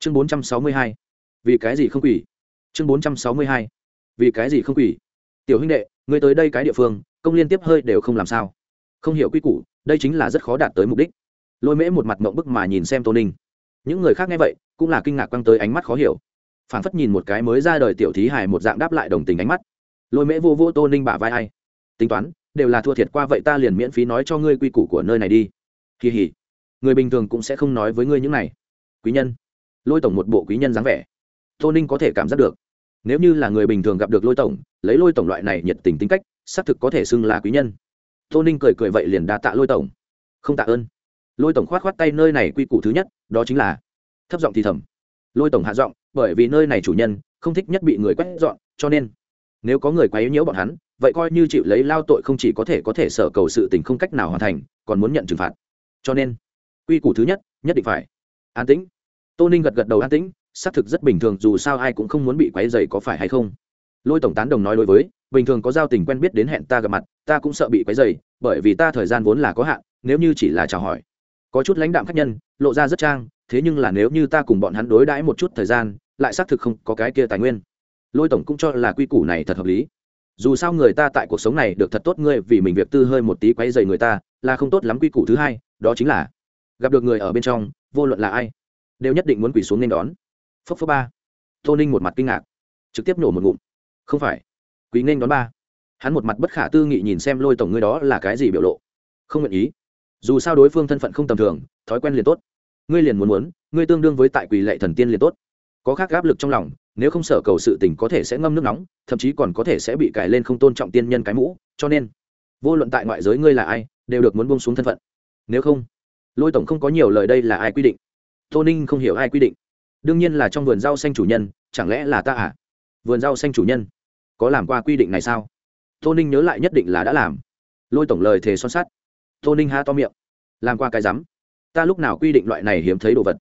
chương bốn trăm sáu mươi hai. Vì cái gì không quỷ? Chương bốn trăm sáu mươi hai. Vì cái gì không quỷ? Tiểu huynh đệ, ngươi tới đây cái địa phương, công liên tiếp hơi đều không làm sao. Không hiểu quy củ, đây chính là rất khó đạt tới mục đích. Lôi mễ một mặt mộng bức mà nhìn xem tô ninh. Những người khác nghe vậy, cũng là kinh ngạc quăng tới ánh mắt khó hiểu. Phản phất nhìn một cái mới ra đời tiểu thí hài một dạng đáp lại đồng tình ánh mắt. Lôi mễ vô vô tô ninh bả vai ai? Tính toán, đều là thua thiệt qua vậy ta liền miễn phí nói cho ngươi quy củ của nơi này đi. Kỳ hỉ người bình thường cũng sẽ không nói với ngươi những này. Quý nhân lôi tổng một bộ quý nhân dáng vẻ. Tô ninh có thể cảm giác được. Nếu như là người bình thường gặp được lôi tổng, lấy lôi tổng loại này nhiệt tình tính cách, xác thực có thể xưng là quý nhân. Tô ninh cười cười vậy liền đa tạ lôi tổng. Không tạ ơn. Lôi tổng khoát khoát tay nơi này quy củ thứ nhất, đó chính là thấp giọng thì thầm. Lôi tổng hạ giọng, bởi vì nơi này chủ nhân không thích nhất bị người quét dọn, cho nên nếu có người quấy nhiễu bọn hắn, vậy coi như chịu lấy lao tội không chỉ có thể có thể sở cầu sự tình không cách nào hoàn thành, còn muốn nhận trừng phạt. Cho nên quy củ thứ nhất nhất định phải an tĩnh tô ninh gật gật đầu an tĩnh, xác thực rất bình thường, dù sao ai cũng không muốn bị quấy dày có phải hay không. Lôi tổng tán đồng nói đối với, bình thường có giao tình quen biết đến hẹn ta gặp mặt, ta cũng sợ bị quấy dày bởi vì ta thời gian vốn là có hạn, nếu như chỉ là chào hỏi. Có chút lãnh đạm khách nhân, lộ ra rất trang, thế nhưng là nếu như ta cùng bọn hắn đối đãi một chút thời gian, lại xác thực không có cái kia tài nguyên. Lôi tổng cũng cho là quy củ này thật hợp lý. Dù sao người ta tại cuộc sống này được thật tốt, ngươi vì mình việc tư hơi một tí quấy dày người ta, là không tốt lắm quy củ thứ hai, đó chính là gặp được người ở bên trong, vô luận là ai đều nhất định muốn quỳ xuống nên đón. Phấp phấp ba. Tô ninh một mặt kinh ngạc, trực tiếp nổ một ngụm. Không phải quý nên đón ba. Hắn một mặt bất khả tư nghị nhìn xem lôi tổng ngươi đó là cái gì biểu lộ. Không nguyện ý. Dù sao đối phương thân phận không tầm thường, thói quen liền tốt. Ngươi liền muốn muốn, ngươi tương đương với tại quỳ lệ thần tiên liền tốt. Có khác áp lực trong lòng, nếu không sở cầu sự tình có thể sẽ ngâm nước nóng, thậm chí còn có thể sẽ bị cải lên không tôn trọng tiên nhân cái mũ, cho nên, vô luận tại ngoại giới ngươi là ai, đều được muốn buông xuống thân phận. Nếu không, lôi tổng không có nhiều lời đây là ai quy định tô ninh không hiểu ai quy định. Đương nhiên là trong vườn rau xanh chủ nhân, chẳng lẽ là ta à? Vườn rau xanh chủ nhân, có làm qua quy định này sao? Tô ninh nhớ lại nhất định là đã làm. Lôi tổng lời thề son sắt. Tô ninh ha to miệng. Làm qua cái rắm. Ta lúc nào quy định loại này hiếm thấy đồ vật?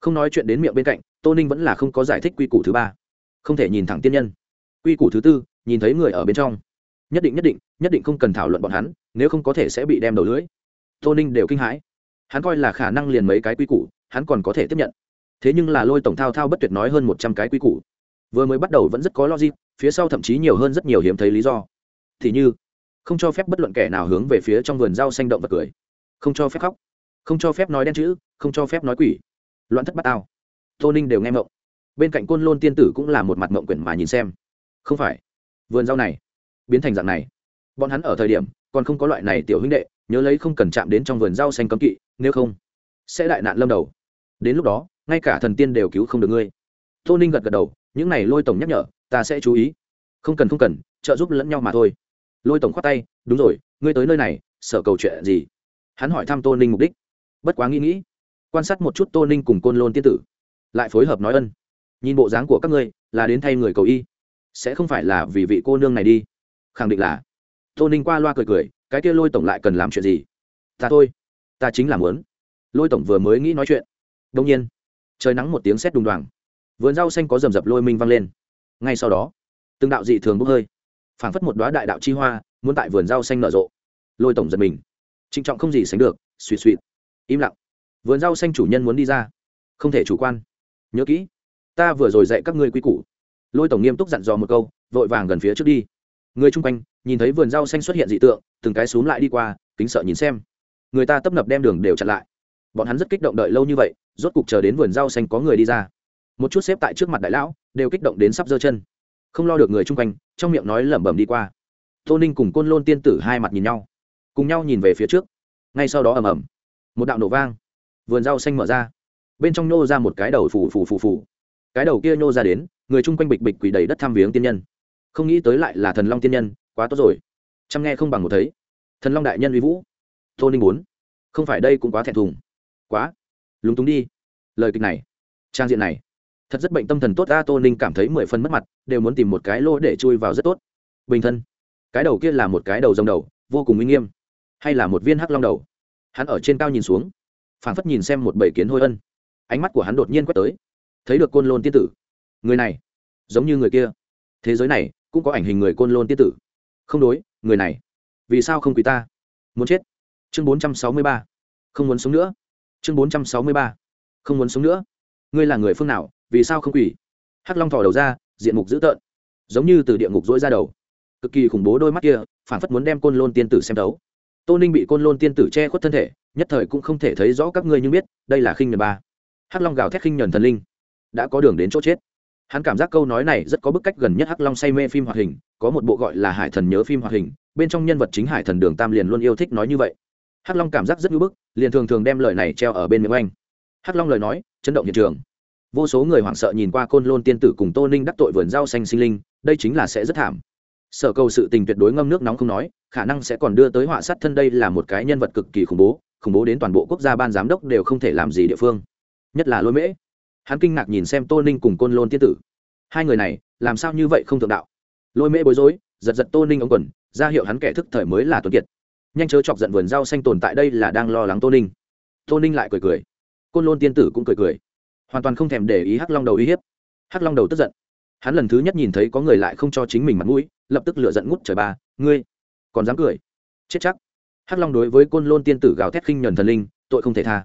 Không nói chuyện đến miệng bên cạnh, tô ninh vẫn là không có giải thích quy củ thứ ba. Không thể nhìn thẳng tiên nhân. Quy củ thứ tư, nhìn thấy người ở bên trong. Nhất định nhất định nhất định không cần thảo luận bọn hắn, nếu không có thể sẽ bị đem đầu lưỡi. Tô ninh đều kinh hãi. Hắn coi là khả năng liền mấy cái quy củ hắn còn có thể tiếp nhận. Thế nhưng là lôi tổng thao thao bất tuyệt nói hơn một trăm cái quy củ. Vừa mới bắt đầu vẫn rất có logic, phía sau thậm chí nhiều hơn rất nhiều hiếm thấy lý do. Thì như, không cho phép bất luận kẻ nào hướng về phía trong vườn rau xanh động vật cười. Không cho phép khóc. Không cho phép nói đen chữ, không cho phép nói quỷ. Loạn thất bát ao tô ninh đều nghe mộng. Bên cạnh côn lôn tiên tử cũng là một mặt mộng quyển mà nhìn xem. Không phải. Vườn rau này, biến thành dạng này. Bọn hắn ở thời điểm, còn không có loại này tiểu huynh đệ, nhớ lấy không cần chạm đến trong vườn rau xanh cấm kỵ, nếu không, sẽ đại nạn lâm đầu đến lúc đó, ngay cả thần tiên đều cứu không được ngươi. Tô ninh gật gật đầu, những này lôi tổng nhắc nhở, ta sẽ chú ý. Không cần không cần, trợ giúp lẫn nhau mà thôi. Lôi tổng khoát tay, đúng rồi, ngươi tới nơi này, sợ cầu chuyện gì? Hắn hỏi thăm tô ninh mục đích. Bất quá nghĩ nghĩ, quan sát một chút tô ninh cùng côn lôn tiên tử, lại phối hợp nói ân. Nhìn bộ dáng của các ngươi, là đến thay người cầu y. Sẽ không phải là vì vị cô nương này đi. Khẳng định là. Tô ninh qua loa cười cười, cái kia lôi tổng lại cần làm chuyện gì? Ta thôi, ta chính là muốn. Lôi tổng vừa mới nghĩ nói chuyện đông nhiên, trời nắng một tiếng sét đùng đoàng. Vườn rau xanh có rầm rập lôi minh văng lên. Ngay sau đó, từng đạo dị thường bốc hơi, phảng phất một đoá đại đạo chi hoa, muốn tại vườn rau xanh nở rộ. Lôi tổng giật mình. Trịnh trọng không gì sánh được suỵ suỵ im lặng. Vườn rau xanh chủ nhân muốn đi ra. Không thể chủ quan. Nhớ kỹ, ta vừa rồi dạy các ngươi quy củ. Lôi tổng nghiêm túc dặn dò một câu, vội vàng gần phía trước đi. Người chung quanh, nhìn thấy vườn rau xanh xuất hiện dị tượng, từng cái xúm lại đi qua, kính sợ nhìn xem. Người ta tấp nập đem đường đều chặn lại bọn hắn rất kích động đợi lâu như vậy, rốt cục chờ đến vườn rau xanh có người đi ra. Một chút xếp tại trước mặt đại lão, đều kích động đến sắp giơ chân. Không lo được người chung quanh, trong miệng nói lẩm bẩm đi qua. Tô ninh cùng côn lôn tiên tử hai mặt nhìn nhau, cùng nhau nhìn về phía trước. Ngay sau đó ầm ầm, một đạo nổ vang. Vườn rau xanh mở ra. Bên trong nhô ra một cái đầu phù phù phù phù. Cái đầu kia nhô ra đến, người chung quanh bịch bịch quỳ đầy đất thăm viếng tiên nhân. Không nghĩ tới lại là thần long tiên nhân, quá tốt rồi. Chăm nghe không bằng một thấy. Thần long đại nhân uy vũ. Tô ninh bốn không phải đây cũng quá thẹn thùng quá. Lúng túng đi. Lời kịch này, trang diện này, thật rất bệnh tâm thần tốt, a tô ninh cảm thấy mười phần mất mặt, đều muốn tìm một cái lỗ để chui vào rất tốt. Bình thân, cái đầu kia là một cái đầu rồng đầu, vô cùng uy nghiêm, hay là một viên hắc long đầu? Hắn ở trên cao nhìn xuống, phảng phất nhìn xem một bầy kiến hôi ân. Ánh mắt của hắn đột nhiên quét tới, thấy được côn lôn tiên tử. Người này, giống như người kia. Thế giới này, cũng có ảnh hình người côn lôn tiên tử. Không đối, người này, vì sao không quý ta? Muốn chết. Chương bốn trăm sáu mươi ba. Không muốn sống nữa chương bốn trăm sáu mươi ba. Không muốn sống nữa. Ngươi là người phương nào, vì sao không quỳ? Hắc long thò đầu ra, diện mục dữ tợn. Giống như từ địa ngục dỗi ra đầu. Cực kỳ khủng bố đôi mắt kia, phản phất muốn đem côn lôn tiên tử xem đấu tô ninh bị côn lôn tiên tử che khuất thân thể, nhất thời cũng không thể thấy rõ các ngươi nhưng biết, đây là khinh nhờn ba. Hắc long gào thét khinh nhờn thần linh. Đã có đường đến chỗ chết. Hắn cảm giác câu nói này rất có bức cách gần nhất hắc long say mê phim hoạt hình, có một bộ gọi là hải thần nhớ phim hoạt hình, bên trong nhân vật chính hải thần đường tam liền luôn yêu thích nói như vậy hắc long cảm giác rất ngưỡng bức, liền thường thường đem lời này treo ở bên miệng anh. Hắc long lời nói, chấn động hiện trường. Vô số người hoảng sợ nhìn qua côn lôn tiên tử cùng tô ninh đắc tội vườn rau xanh sinh linh, đây chính là sẽ rất thảm. Sở cầu sự tình tuyệt đối ngâm nước nóng không nói, khả năng sẽ còn đưa tới họa sát thân đây là một cái nhân vật cực kỳ khủng bố khủng bố đến toàn bộ quốc gia ban giám đốc đều không thể làm gì địa phương. Nhất là lôi mễ. Hắn kinh ngạc nhìn xem tô ninh cùng côn lôn tiên tử. Hai người này, làm sao như vậy không thượng đạo? Lôi mễ bối rối, giật giật tô ninh ống quần, ra hiệu hắn kẻ thức thời mới là tuấn kiệt nhanh chớ chọc giận vườn rau xanh tồn tại đây là đang lo lắng tô ninh. Tô ninh lại cười cười. Côn lôn tiên tử cũng cười cười. Hoàn toàn không thèm để ý hắc long đầu uy hiếp. Hắc long đầu tức giận. Hắn lần thứ nhất nhìn thấy có người lại không cho chính mình mặt mũi, lập tức lựa giận ngút trời ba, ngươi còn dám cười? Chết chắc. Hắc long đối với côn lôn tiên tử gào thét khinh nhuần thần linh, tội không thể tha.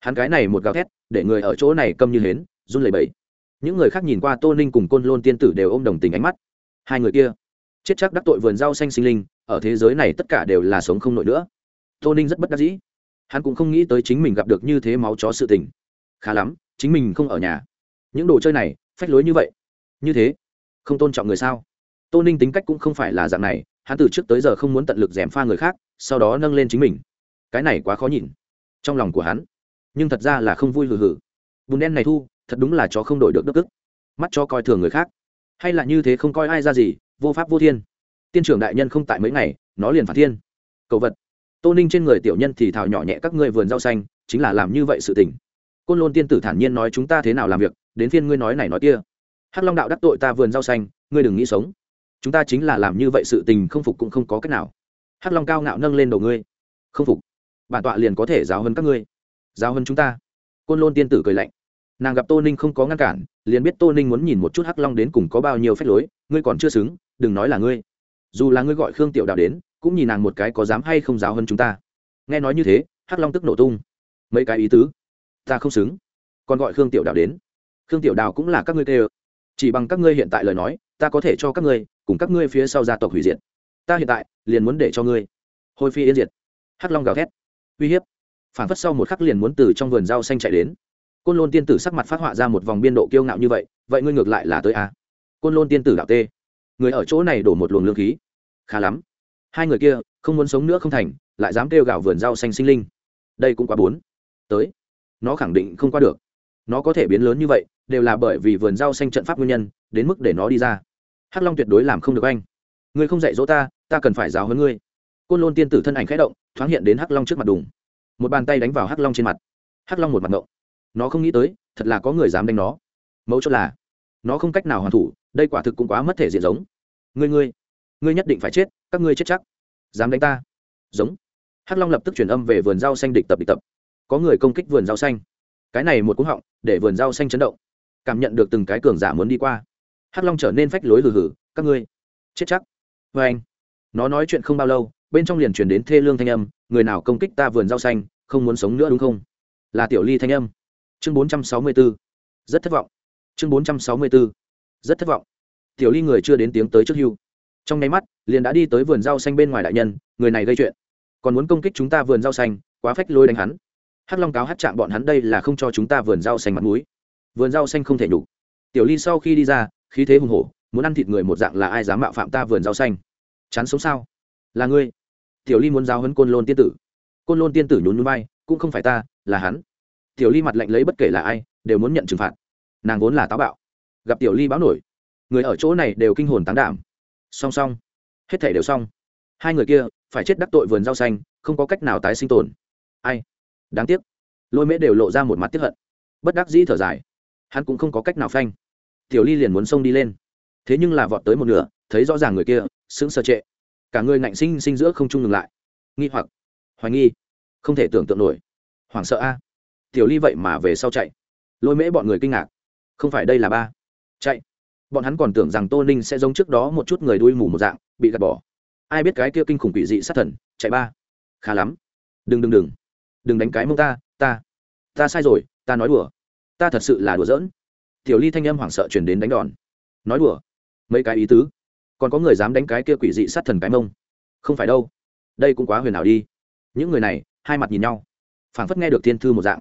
Hắn cái này một gào thét, để người ở chỗ này câm như hến, run lẩy bẩy. Những người khác nhìn qua tô ninh cùng côn lôn tiên tử đều ôm đồng tình ánh mắt. Hai người kia chết chắc đắc tội vườn rau xanh sinh linh, ở thế giới này tất cả đều là sống không nổi nữa. Tô ninh rất bất đắc dĩ. Hắn cũng không nghĩ tới chính mình gặp được như thế máu chó sự tình. Khá lắm, chính mình không ở nhà. Những đồ chơi này, phách lối như vậy. Như thế, không tôn trọng người sao? Tô ninh tính cách cũng không phải là dạng này, hắn từ trước tới giờ không muốn tận lực d pha người khác, sau đó nâng lên chính mình. Cái này quá khó nhìn. Trong lòng của hắn, nhưng thật ra là không vui hừ hừ. Bùn đen này thu, thật đúng là chó không đổi được đức ức. Mắt cho coi thường người khác hay là như thế không coi ai ra gì, vô pháp vô thiên. Tiên trưởng đại nhân không tại mấy ngày, nó liền phản thiên. Cầu vật. Tô ninh trên người tiểu nhân thì thào nhỏ nhẹ các ngươi vườn rau xanh, chính là làm như vậy sự tình. Côn lôn tiên tử thản nhiên nói chúng ta thế nào làm việc, đến phiên ngươi nói này nói kia. Hắc long đạo đắc tội ta vườn rau xanh, ngươi đừng nghĩ sống. Chúng ta chính là làm như vậy sự tình không phục cũng không có cách nào. Hắc long cao ngạo nâng lên đầu ngươi. Không phục. Bản tọa liền có thể giáo hơn các ngươi. Giáo hơn chúng ta. Côn lôn tiên tử cười lạnh nàng gặp tô ninh không có ngăn cản, liền biết tô ninh muốn nhìn một chút hắc long đến cùng có bao nhiêu phép lối, ngươi còn chưa xứng, đừng nói là ngươi. Dù là ngươi gọi khương tiểu đạo đến, cũng nhìn nàng một cái có dám hay không giáo hơn chúng ta. Nghe nói như thế, hắc long tức nổ tung. Mấy cái ý tứ? Ta không xứng. Còn gọi khương tiểu đạo đến. Khương tiểu đào cũng là các ngươi tê ơ chỉ bằng các ngươi hiện tại lời nói, ta có thể cho các ngươi, cùng các ngươi phía sau gia tộc hủy diệt. Ta hiện tại, liền muốn để cho ngươi. Hồi phi yên diệt. Hắc long gào thét. Uy hiếp. Phản phất sau một khắc liền muốn từ trong vườn rau xanh chạy đến côn lôn tiên tử sắc mặt phát họa ra một vòng biên độ kiêu ngạo như vậy vậy ngươi ngược lại là tới a côn lôn tiên tử đạo tê. Người ở chỗ này đổ một luồng lương khí. Khá lắm. Hai người kia, không muốn sống nữa không thành, lại dám kêu gạo vườn rau xanh sinh linh. Đây cũng quá bốn. Tới. Nó khẳng định không qua được. Nó có thể biến lớn như vậy, đều là bởi vì vườn rau xanh trận pháp nguyên nhân, đến mức để nó đi ra. Hắc long tuyệt đối làm không được anh. Ngươi không dạy dỗ ta ta cần phải giáo hơn ngươi. Côn lôn tiên tử thân ảnh khẽ động, thoáng hiện đến hắc long trước mặt đùng. Một bàn tay đánh vào hắc long trên mặt. Hắc long một mặt ngộng nó không nghĩ tới, thật là có người dám đánh nó. Mấu chốt là, nó không cách nào hoàn thủ, đây quả thực cũng quá mất thể diện giống. Ngươi ngươi ngươi nhất định phải chết, các ngươi chết chắc. Dám đánh ta. Giống. Hắc long lập tức truyền âm về vườn rau xanh địch tập địch tập. Có người công kích vườn rau xanh. Cái này một cú họng, để vườn rau xanh chấn động. Cảm nhận được từng cái cường giả muốn đi qua. Hắc long trở nên phách lối hừ hừ, các ngươi, chết chắc. Vê anh, nó nói chuyện không bao lâu, bên trong liền chuyển đến thê lương thanh âm, người nào công kích ta vườn rau xanh, không muốn sống nữa đúng không? Là tiểu ly thanh âm chương bốn trăm sáu mươi b ố rất thất vọng. Chương bốn trăm sáu mươi b ố rất thất vọng. Tiểu ly người chưa đến tiếng tới trước hưu. Trong nháy mắt, liền đã đi tới vườn rau xanh bên ngoài đại nhân, người này gây chuyện. Còn muốn công kích chúng ta vườn rau xanh, quá phách lôi đánh hắn. Hắc long cáo hát chạm bọn hắn đây là không cho chúng ta vườn rau xanh mặt mũi. Vườn rau xanh không thể nhủ tiểu ly sau khi đi ra, khí thế hùng hổ, muốn ăn thịt người một dạng là ai dám mạo phạm ta vườn rau xanh? Chán sống sao? Là ngươi. Tiểu ly muốn giáo hấn côn lôn tiên tử. Côn lôn tiên tử nhún núi bay cũng không phải ta, là hắn tiểu ly mặt lạnh lấy bất kể là ai, đều muốn nhận trừng phạt. Nàng vốn là táo bạo. Gặp tiểu ly báo nổi, người ở chỗ này đều kinh hồn tán đảm. Song song, hết thể đều xong. Hai người kia, phải chết đắc tội vườn rau xanh, không có cách nào tái sinh tồn. Ai? Đáng tiếc. Lôi mễ đều lộ ra một mặt tiếp hận. Bất đắc dĩ thở dài. Hắn cũng không có cách nào phanh. Tiểu ly liền muốn xông đi lên. Thế nhưng là vọt tới một nửa, thấy rõ ràng người kia, sững sờ trệ. Cả người ngạnh sinh sinh giữa không trung ngừng lại. Nghi hoặc. Hoài nghi. Không thể tưởng tượng nổi. Hoảng sợ a tiểu ly vậy mà về sau chạy. Lôi mễ bọn người kinh ngạc. Không phải đây là ba. Chạy. Bọn hắn còn tưởng rằng tô ninh sẽ giống trước đó một chút người đuôi mù một dạng, bị gạt bỏ. Ai biết cái kia kinh khủng quỷ dị sát thần, chạy ba. Khá lắm. Đừng đừng đừng. Đừng đánh cái mông ta ta. Ta sai rồi, ta nói đùa. Ta thật sự là đùa giỡn. Tiểu ly thanh âm hoảng sợ chuyển đến đánh đòn. Nói đùa. Mấy cái ý tứ. Còn có người dám đánh cái kia quỷ dị sát thần cái mông. Không phải đâu. Đây cũng quá huyền ảo đi. Những người này, hai mặt nhìn nhau. Phảng phất nghe được thiên thư một dạng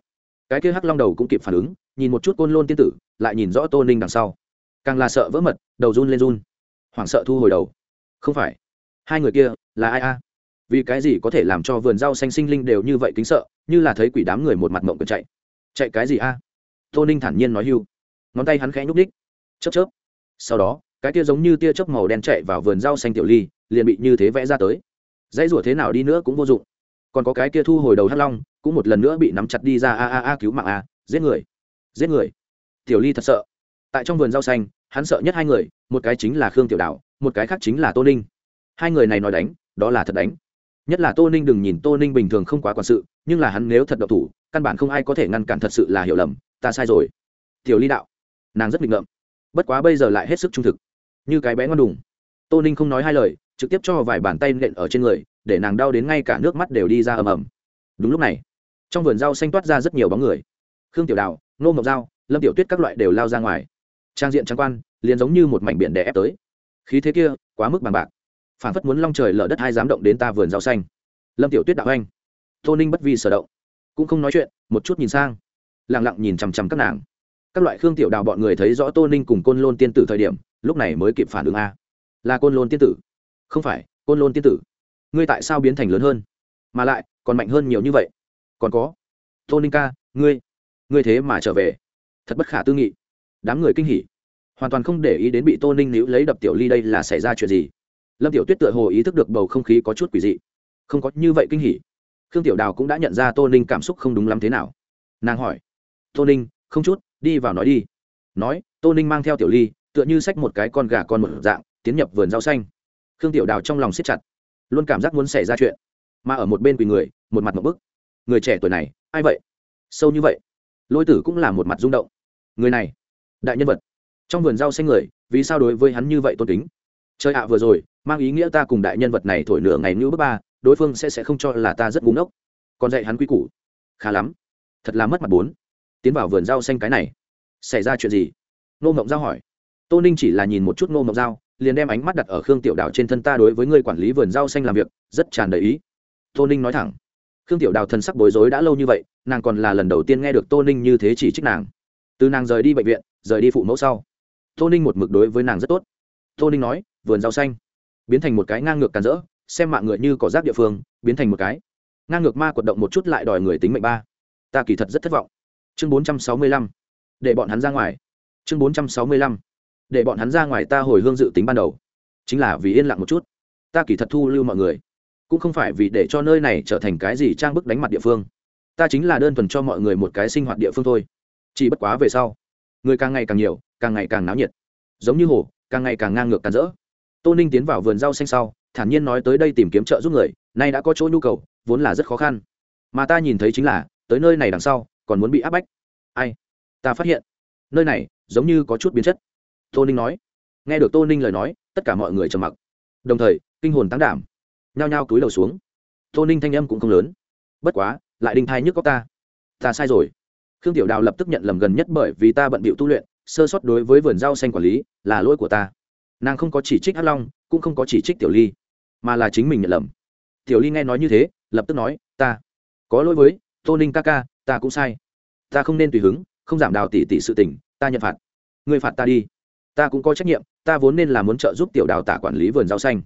cái kia hắc long đầu cũng kịp phản ứng, nhìn một chút côn lôn tiên tử, lại nhìn rõ tô ninh đằng sau. Càng là sợ vỡ mật, đầu run lên run. Hoảng sợ thu hồi đầu. Không phải. Hai người kia là ai a? Vì cái gì có thể làm cho vườn rau xanh sinh linh đều như vậy kính sợ, như là thấy quỷ đám người một mặt mộng cần chạy? Chạy cái gì a? Tô ninh thản nhiên nói hưu. Ngón tay hắn khẽ nhúc ních chớp chớp. Sau đó, cái tia giống như tia chớp màu đen chạy vào vườn rau xanh tiểu ly, liền bị như thế vẽ ra tới. Dãy rủa thế nào đi nữa cũng vô dụng. Còn có cái kia thu hồi đầu hắc long cũng một lần nữa bị nắm chặt đi ra a a a cứu mạng a, giết người giết người. Tiểu ly thật sợ. Tại trong vườn rau xanh, hắn sợ nhất hai người, một cái chính là khương tiểu đạo một cái khác chính là tô ninh. Hai người này nói đánh, đó là thật đánh. Nhất là tô ninh đừng nhìn tô ninh bình thường không quá quản sự, nhưng là hắn nếu thật độc thủ, căn bản không ai có thể ngăn cản thật sự là hiểu lầm, ta sai rồi. Tiểu ly đạo. Nàng rất nghịch ngợm. Bất quá bây giờ lại hết sức trung thực. Như cái bé ngon đùng. Tô ninh không nói hai lời, trực tiếp cho vài bàn tay nện ở trên người, để nàng đau đến ngay cả nước mắt đều đi ra ầm ầm. Đúng lúc này trong vườn rau xanh toát ra rất nhiều bóng người. Khương tiểu đào nô ngọc dao, lâm tiểu tuyết các loại đều lao ra ngoài. Trang diện trang quan, liền giống như một mảnh biển đè ép tới. Khí thế kia, quá mức bằng bạc. Phản phất muốn long trời lở đất hai dám động đến ta vườn rau xanh. Lâm tiểu tuyết đạo anh. Tô ninh bất vi sở động. Cũng không nói chuyện, một chút nhìn sang. Lẳng lặng nhìn chằm chằm các nàng. Các loại khương tiểu đào bọn người thấy rõ tô ninh cùng côn lôn tiên tử thời điểm, lúc này mới kịp phản ứng a. Là côn lôn tiên tử? Không phải, côn lôn tiên tử. Ngươi tại sao biến thành lớn hơn? Mà lại, còn mạnh hơn nhiều như vậy? Còn có. Tô ninh ca ngươi ngươi thế mà trở về. Thật bất khả tư nghị. Đám người kinh hỉ. Hoàn toàn không để ý đến bị tô ninh níu lấy đập tiểu ly đây là xảy ra chuyện gì. Lâm tiểu tuyết tựa hồ ý thức được bầu không khí có chút quỷ dị. Không có như vậy kinh hỉ. Khương tiểu đào cũng đã nhận ra tô ninh cảm xúc không đúng lắm thế nào. Nàng hỏi tô ninh không chút, đi vào nói đi. Nói tô ninh mang theo tiểu ly, tựa như xách một cái con gà con một dạng, tiến nhập vườn rau xanh. Khương tiểu đào trong lòng siết chặt, luôn cảm giác muốn xảy ra chuyện, mà ở một bên quỳ người, một mặt một bức người trẻ tuổi này, ai vậy? Sâu như vậy, lôi tử cũng là một mặt rung động. Người này, đại nhân vật. Trong vườn rau xanh người, vì sao đối với hắn như vậy tôn kính? Chơi ạ, vừa rồi, mang ý nghĩa ta cùng đại nhân vật này thổi nửa ngày như bước ba, đối phương sẽ sẽ không cho là ta rất búng ốc còn dạy hắn quy củ. Khá lắm. Thật là mất mặt bốn. Tiến vào vườn rau xanh cái này. Xảy ra chuyện gì? Nô mộng giao hỏi. Tô ninh chỉ là nhìn một chút nô mộng giao, liền đem ánh mắt đặt ở khương tiểu đảo trên thân ta đối với người quản lý vườn rau xanh làm việc, rất tràn đầy ý. Tô ninh nói thẳng khương tiểu đào thần sắc bối rối đã lâu như vậy, nàng còn là lần đầu tiên nghe được tô ninh như thế chỉ trích nàng. Từ nàng rời đi bệnh viện, rời đi phụ mẫu sau, tô ninh một mực đối với nàng rất tốt. Tô ninh nói, vườn rau xanh. Biến thành một cái ngang ngược càn rỡ, xem mạng người như cỏ rác địa phương, biến thành một cái. Ngang ngược ma quật động một chút lại đòi người tính mệnh ba. Ta kỳ thật rất thất vọng. Chương bốn trăm sáu mươi lăm. Để bọn hắn ra ngoài. Chương bốn trăm sáu mươi lăm. Để bọn hắn ra ngoài ta hồi hương dự tính ban đầu. Chính là vì yên lặng một chút. Ta kỳ thật thu lưu mọi người cũng không phải vì để cho nơi này trở thành cái gì trang bức đánh mặt địa phương. Ta chính là đơn thuần cho mọi người một cái sinh hoạt địa phương thôi. Chỉ bất quá về sau, người càng ngày càng nhiều, càng ngày càng náo nhiệt. Giống như hồ, càng ngày càng ngang ngược càng rỡ. Tô ninh tiến vào vườn rau xanh sau, thản nhiên nói tới đây tìm kiếm trợ giúp người, nay đã có chỗ nhu cầu, vốn là rất khó khăn. Mà ta nhìn thấy chính là, tới nơi này đằng sau, còn muốn bị áp bách. Ai? Ta phát hiện, nơi này giống như có chút biến chất. Tô ninh nói. Nghe được tô ninh lời nói, tất cả mọi người trầm mặc. Đồng thời, kinh hồn tăng đảm nhao nhao túi đầu xuống. Tô ninh thanh âm cũng không lớn. Bất quá, lại đinh thai nhức có ta. Ta sai rồi. Khương tiểu đào lập tức nhận lầm gần nhất bởi vì ta bận bịu tu luyện, sơ sót đối với vườn rau xanh quản lý là lỗi của ta. Nàng không có chỉ trích hắc long, cũng không có chỉ trích tiểu ly, mà là chính mình nhận lầm. Tiểu ly nghe nói như thế, lập tức nói, ta có lỗi với tô ninh ca ca, ta cũng sai. Ta không nên tùy hứng, không giảm đào tỷ tỷ sự tình, ta nhận phạt. Người phạt ta đi. Ta cũng có trách nhiệm, ta vốn nên là muốn trợ giúp tiểu đào tả quản lý vườn rau xanh.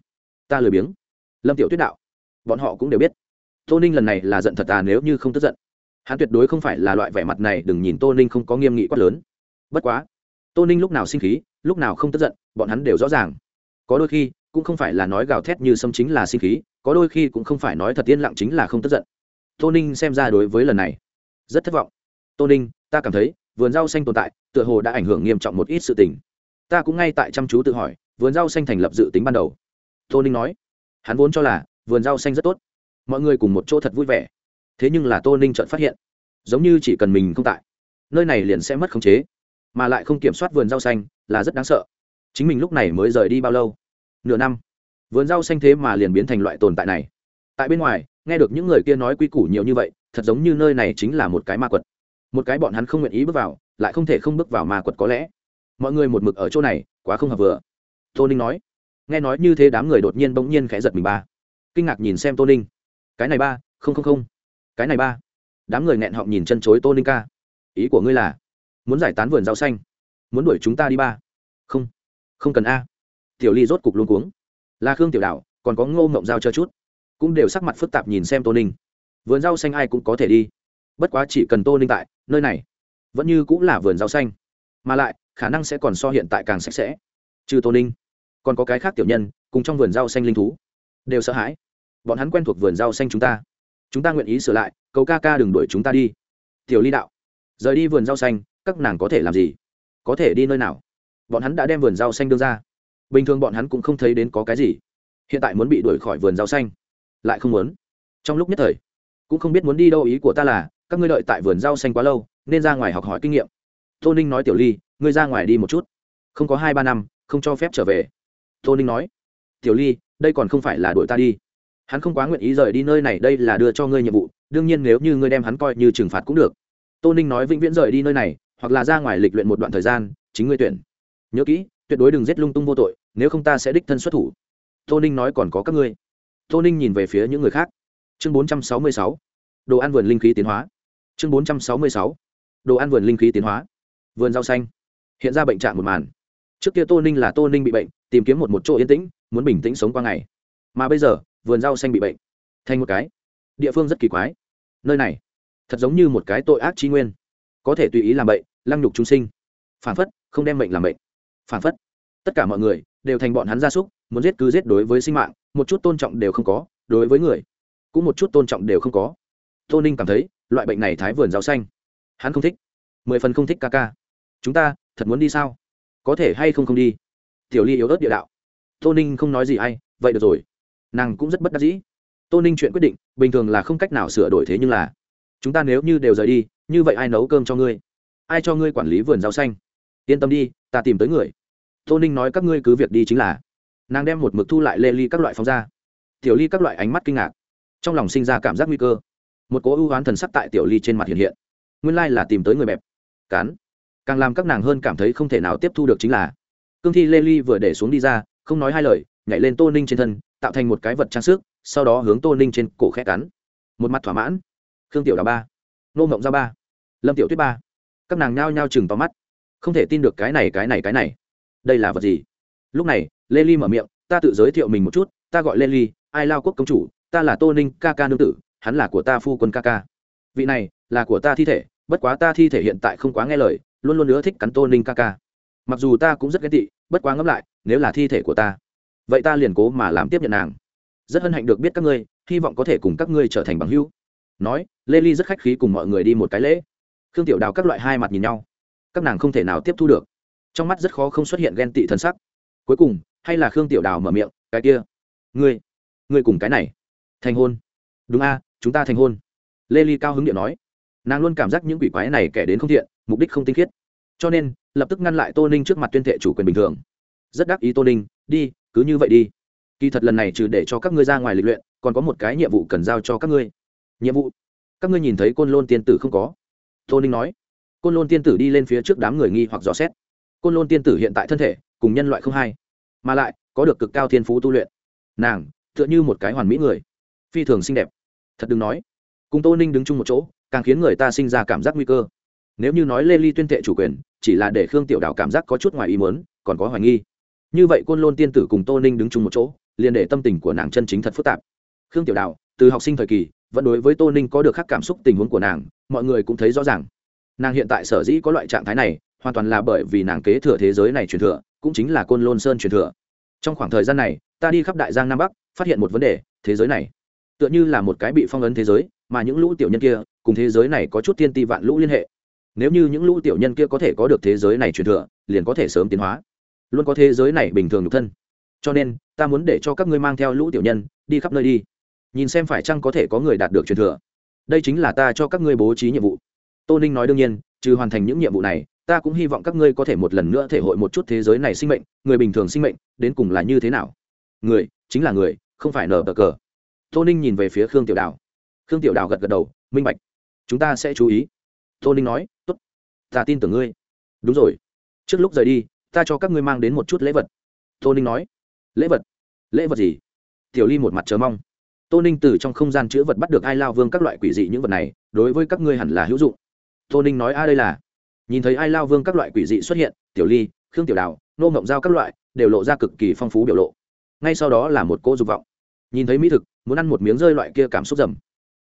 Ta lười biếng lâm tiểu tuyết đạo bọn họ cũng đều biết tô ninh lần này là giận thật à nếu như không tức giận hắn tuyệt đối không phải là loại vẻ mặt này, đừng nhìn tô ninh không có nghiêm nghị quát lớn. Bất quá, tô ninh lúc nào sinh khí, lúc nào không tức giận, bọn hắn đều rõ ràng. Có đôi khi, cũng không phải là nói gào thét như xâm chính là sinh khí, có đôi khi cũng không phải nói thật yên lặng chính là không tức giận. Tô ninh xem ra đối với lần này, rất thất vọng. Tô ninh, ta cảm thấy, vườn rau xanh tồn tại, tựa hồ đã ảnh hưởng nghiêm trọng một ít sự tình. Ta cũng ngay tại chăm chú tự hỏi, vườn rau xanh thành lập dự tính ban đầu. Tô ninh nói hắn vốn cho là vườn rau xanh rất tốt, mọi người cùng một chỗ thật vui vẻ. Thế nhưng là tô ninh chợt phát hiện, giống như chỉ cần mình không tại, nơi này liền sẽ mất khống chế, mà lại không kiểm soát vườn rau xanh là rất đáng sợ. Chính mình lúc này mới rời đi bao lâu? Nửa năm. Vườn rau xanh thế mà liền biến thành loại tồn tại này. Tại bên ngoài, nghe được những người kia nói quy củ nhiều như vậy, thật giống như nơi này chính là một cái ma quật. Một cái bọn hắn không nguyện ý bước vào, lại không thể không bước vào ma quật có lẽ. Mọi người một mực ở chỗ này, quá không hợp vừa. Tô ninh nói nghe nói như thế đám người đột nhiên bỗng nhiên khẽ giật mình ba. Kinh ngạc nhìn xem tô ninh. Cái này ba, không không không. Cái này ba. Đám người nghẹn họng nhìn chân chối tô ninh ca. Ý của ngươi là, muốn giải tán vườn rau xanh, muốn đuổi chúng ta đi ba. Không không cần a. Tiểu ly rốt cục luôn cuống. La khương tiểu đạo, còn có ngô mộng giao cho chút. Cũng đều sắc mặt phức tạp nhìn xem tô ninh. Vườn rau xanh ai cũng có thể đi. Bất quá chỉ cần tô ninh tại, nơi này, vẫn như cũng là vườn rau xanh. Mà lại, khả năng sẽ còn so hiện tại càng sạch sẽ. Trừ tô ninh còn có cái khác tiểu nhân, cùng trong vườn rau xanh linh thú. Đều sợ hãi. Bọn hắn quen thuộc vườn rau xanh chúng ta. Chúng ta nguyện ý sửa lại, cầu ca ca đừng đuổi chúng ta đi. Tiểu ly đạo. Rời đi vườn rau xanh, các nàng có thể làm gì? Có thể đi nơi nào? Bọn hắn đã đem vườn rau xanh đưa ra. Bình thường bọn hắn cũng không thấy đến có cái gì. Hiện tại muốn bị đuổi khỏi vườn rau xanh. Lại không muốn. Trong lúc nhất thời, cũng không biết muốn đi đâu ý của ta là, các ngươi đợi tại vườn rau xanh quá lâu, nên ra ngoài học hỏi kinh nghiệm. Tô ninh nói tiểu ly, ngươi ra ngoài đi một chút. Không có hai ba năm, không cho phép trở về tô ninh nói, tiểu ly, đây còn không phải là đội ta đi. Hắn không quá nguyện ý rời đi nơi này, đây là đưa cho ngươi nhiệm vụ, đương nhiên nếu như ngươi đem hắn coi như trừng phạt cũng được. Tô ninh nói vĩnh viễn rời đi nơi này, hoặc là ra ngoài lịch luyện một đoạn thời gian, chính ngươi tuyển. Nhớ kỹ, tuyệt đối đừng giết lung tung vô tội, nếu không ta sẽ đích thân xuất thủ. Tô ninh nói, còn có các ngươi. Tô ninh nhìn về phía những người khác. Chương bốn trăm sáu mươi sáu. Đồ ăn vườn linh khí tiến hóa. Chương bốn trăm sáu mươi sáu. Đồ ăn vườn linh khí tiến hóa. Vườn rau xanh. Hiện ra bệnh trạng một màn. Trước kia tô ninh là tô ninh bị bệnh tìm kiếm một một chỗ yên tĩnh, muốn bình tĩnh sống qua ngày. Mà bây giờ, vườn rau xanh bị bệnh. Thành một cái. Địa phương rất kỳ quái. Nơi này, thật giống như một cái tội ác tri nguyên. Có thể tùy ý làm bệnh lăng nhục chúng sinh. Phản phất, không đem bệnh làm bệnh phản phất, tất cả mọi người đều thành bọn hắn gia súc, muốn giết cứ giết đối với sinh mạng, một chút tôn trọng đều không có, đối với người, cũng một chút tôn trọng đều không có. Tô ninh cảm thấy, loại bệnh này thái vườn rau xanh, hắn không thích. Mười phần không thích ca ca. Chúng ta, thật muốn đi sao? Có thể hay không không đi? Tiểu ly yếu ớt địa đạo. Tô ninh không nói gì ai, vậy được rồi. Nàng cũng rất bất đắc dĩ. Tô ninh chuyện quyết định, bình thường là không cách nào sửa đổi thế nhưng là, chúng ta nếu như đều rời đi, như vậy ai nấu cơm cho ngươi? Ai cho ngươi quản lý vườn rau xanh? Yên tâm đi, ta tìm tới người. Tô ninh nói các ngươi cứ việc đi chính là. Nàng đem một mực thu lại lê ly các loại phóng ra. Tiểu ly các loại ánh mắt kinh ngạc. Trong lòng sinh ra cảm giác nguy cơ. Một cố ưu oán thần sắc tại tiểu ly trên mặt hiện hiện. Nguyên lai là tìm tới người bẹp. Cán càng làm các nàng hơn cảm thấy không thể nào tiếp thu được chính là cương thi lê ly vừa để xuống đi ra, không nói hai lời, nhảy lên tô ninh trên thân, tạo thành một cái vật trang sức, sau đó hướng tô ninh trên cổ khẽ cắn. Một mặt thỏa mãn. Khương tiểu đào ba. Nô mộng ra ba. Lâm tiểu tuyết ba. Các nàng nhao nhao chừng tóm mắt. Không thể tin được cái này cái này cái này. Đây là vật gì? Lúc này, lê ly mở miệng, ta tự giới thiệu mình một chút, ta gọi lê ly, ai lao quốc công chủ, ta là tô ninh ca ca nương tử, hắn là của ta phu quân ca ca. Vị này, là của ta thi thể, bất quá ta thi thể hiện tại không quá nghe lời, luôn luôn nữa thích cắn tô ninh ca ca. Mặc dù ta cũng rất ghét tị bất quá ngẫm lại, nếu là thi thể của ta, vậy ta liền cố mà làm tiếp nhận nàng. Rất hân hạnh được biết các ngươi, hy vọng có thể cùng các ngươi trở thành bằng hữu. Nói, lê ly rất khách khí cùng mọi người đi một cái lễ. Khương tiểu đào các loại hai mặt nhìn nhau. Các nàng không thể nào tiếp thu được. Trong mắt rất khó không xuất hiện ghen tị thân sắc. Cuối cùng, hay là khương tiểu đào mở miệng, cái kia, ngươi ngươi cùng cái này, thành hôn. Đúng a, chúng ta thành hôn. Lê ly cao hứng điện nói. Nàng luôn cảm giác những quỷ quái này kẻ đến không thiện, mục đích không tinh khiết cho nên, lập tức ngăn lại tô ninh trước mặt tuyên thệ chủ quyền bình thường. Rất đắc ý tô ninh, đi, cứ như vậy đi. Kỳ thật lần này trừ để cho các ngươi ra ngoài lịch luyện, còn có một cái nhiệm vụ cần giao cho các ngươi. Nhiệm vụ? Các ngươi nhìn thấy côn lôn tiên tử không có? Tô ninh nói. Côn lôn tiên tử đi lên phía trước đám người nghi hoặc dò xét. Côn lôn tiên tử hiện tại thân thể, cùng nhân loại không hay mà lại, có được cực cao thiên phú tu luyện. Nàng, tựa như một cái hoàn mỹ người. Phi thường xinh đẹp. Thật đừng nói. Cùng tô ninh đứng chung một chỗ, càng khiến người ta sinh ra cảm giác nguy cơ nếu như nói lê ly tuyên thệ chủ quyền, chỉ là để khương tiểu đào cảm giác có chút ngoài ý muốn, còn có hoài nghi. Như vậy côn lôn tiên tử cùng tô ninh đứng chung một chỗ, liền để tâm tình của nàng chân chính thật phức tạp. Khương tiểu đào, từ học sinh thời kỳ, vẫn đối với tô ninh có được khắc cảm xúc tình huống của nàng, mọi người cũng thấy rõ ràng. Nàng hiện tại sở dĩ có loại trạng thái này, hoàn toàn là bởi vì nàng kế thừa thế giới này truyền thừa, cũng chính là côn lôn sơn truyền thừa. Trong khoảng thời gian này, ta đi khắp đại giang nam bắc, phát hiện một vấn đề, thế giới này. Tựa như là một cái bị phong ấn thế giới, mà những lũ tiểu nhân kia, cùng thế giới này có chút tiên ti vạn lũ liên hệ nếu như những lũ tiểu nhân kia có thể có được thế giới này truyền thừa, liền có thể sớm tiến hóa. Luôn có thế giới này bình thường nhục thân. Cho nên, ta muốn để cho các ngươi mang theo lũ tiểu nhân, đi khắp nơi đi. Nhìn xem phải chăng có thể có người đạt được truyền thừa. Đây chính là ta cho các ngươi bố trí nhiệm vụ. Tô ninh nói đương nhiên, trừ hoàn thành những nhiệm vụ này, ta cũng hy vọng các ngươi có thể một lần nữa thể hội một chút thế giới này sinh mệnh, người bình thường sinh mệnh, đến cùng là như thế nào? Người, chính là người, không phải nở bờ cờ. Tô ninh nhìn về phía khương tiểu đào. Khương tiểu đào gật gật đầu, minh bạch, chúng ta sẽ chú ý tô ninh nói, tốt, ta tin tưởng ngươi. Đúng rồi. Trước lúc rời đi, ta cho các ngươi mang đến một chút lễ vật. Tô ninh nói, lễ vật? Lễ vật gì? Tiểu ly một mặt chờ mong. Tô ninh từ trong không gian chữ vật bắt được ai lao vương các loại quỷ dị những vật này, đối với các ngươi hẳn là hữu dụng. Tô ninh nói, a, đây là nhìn thấy ai lao vương các loại quỷ dị xuất hiện, tiểu ly, khương tiểu đào, nô ngộng giao các loại đều lộ ra cực kỳ phong phú biểu lộ. Ngay sau đó là một cô dục vọng. Nhìn thấy mỹ thực, muốn ăn một miếng rơi loại kia cảm xúc dầm.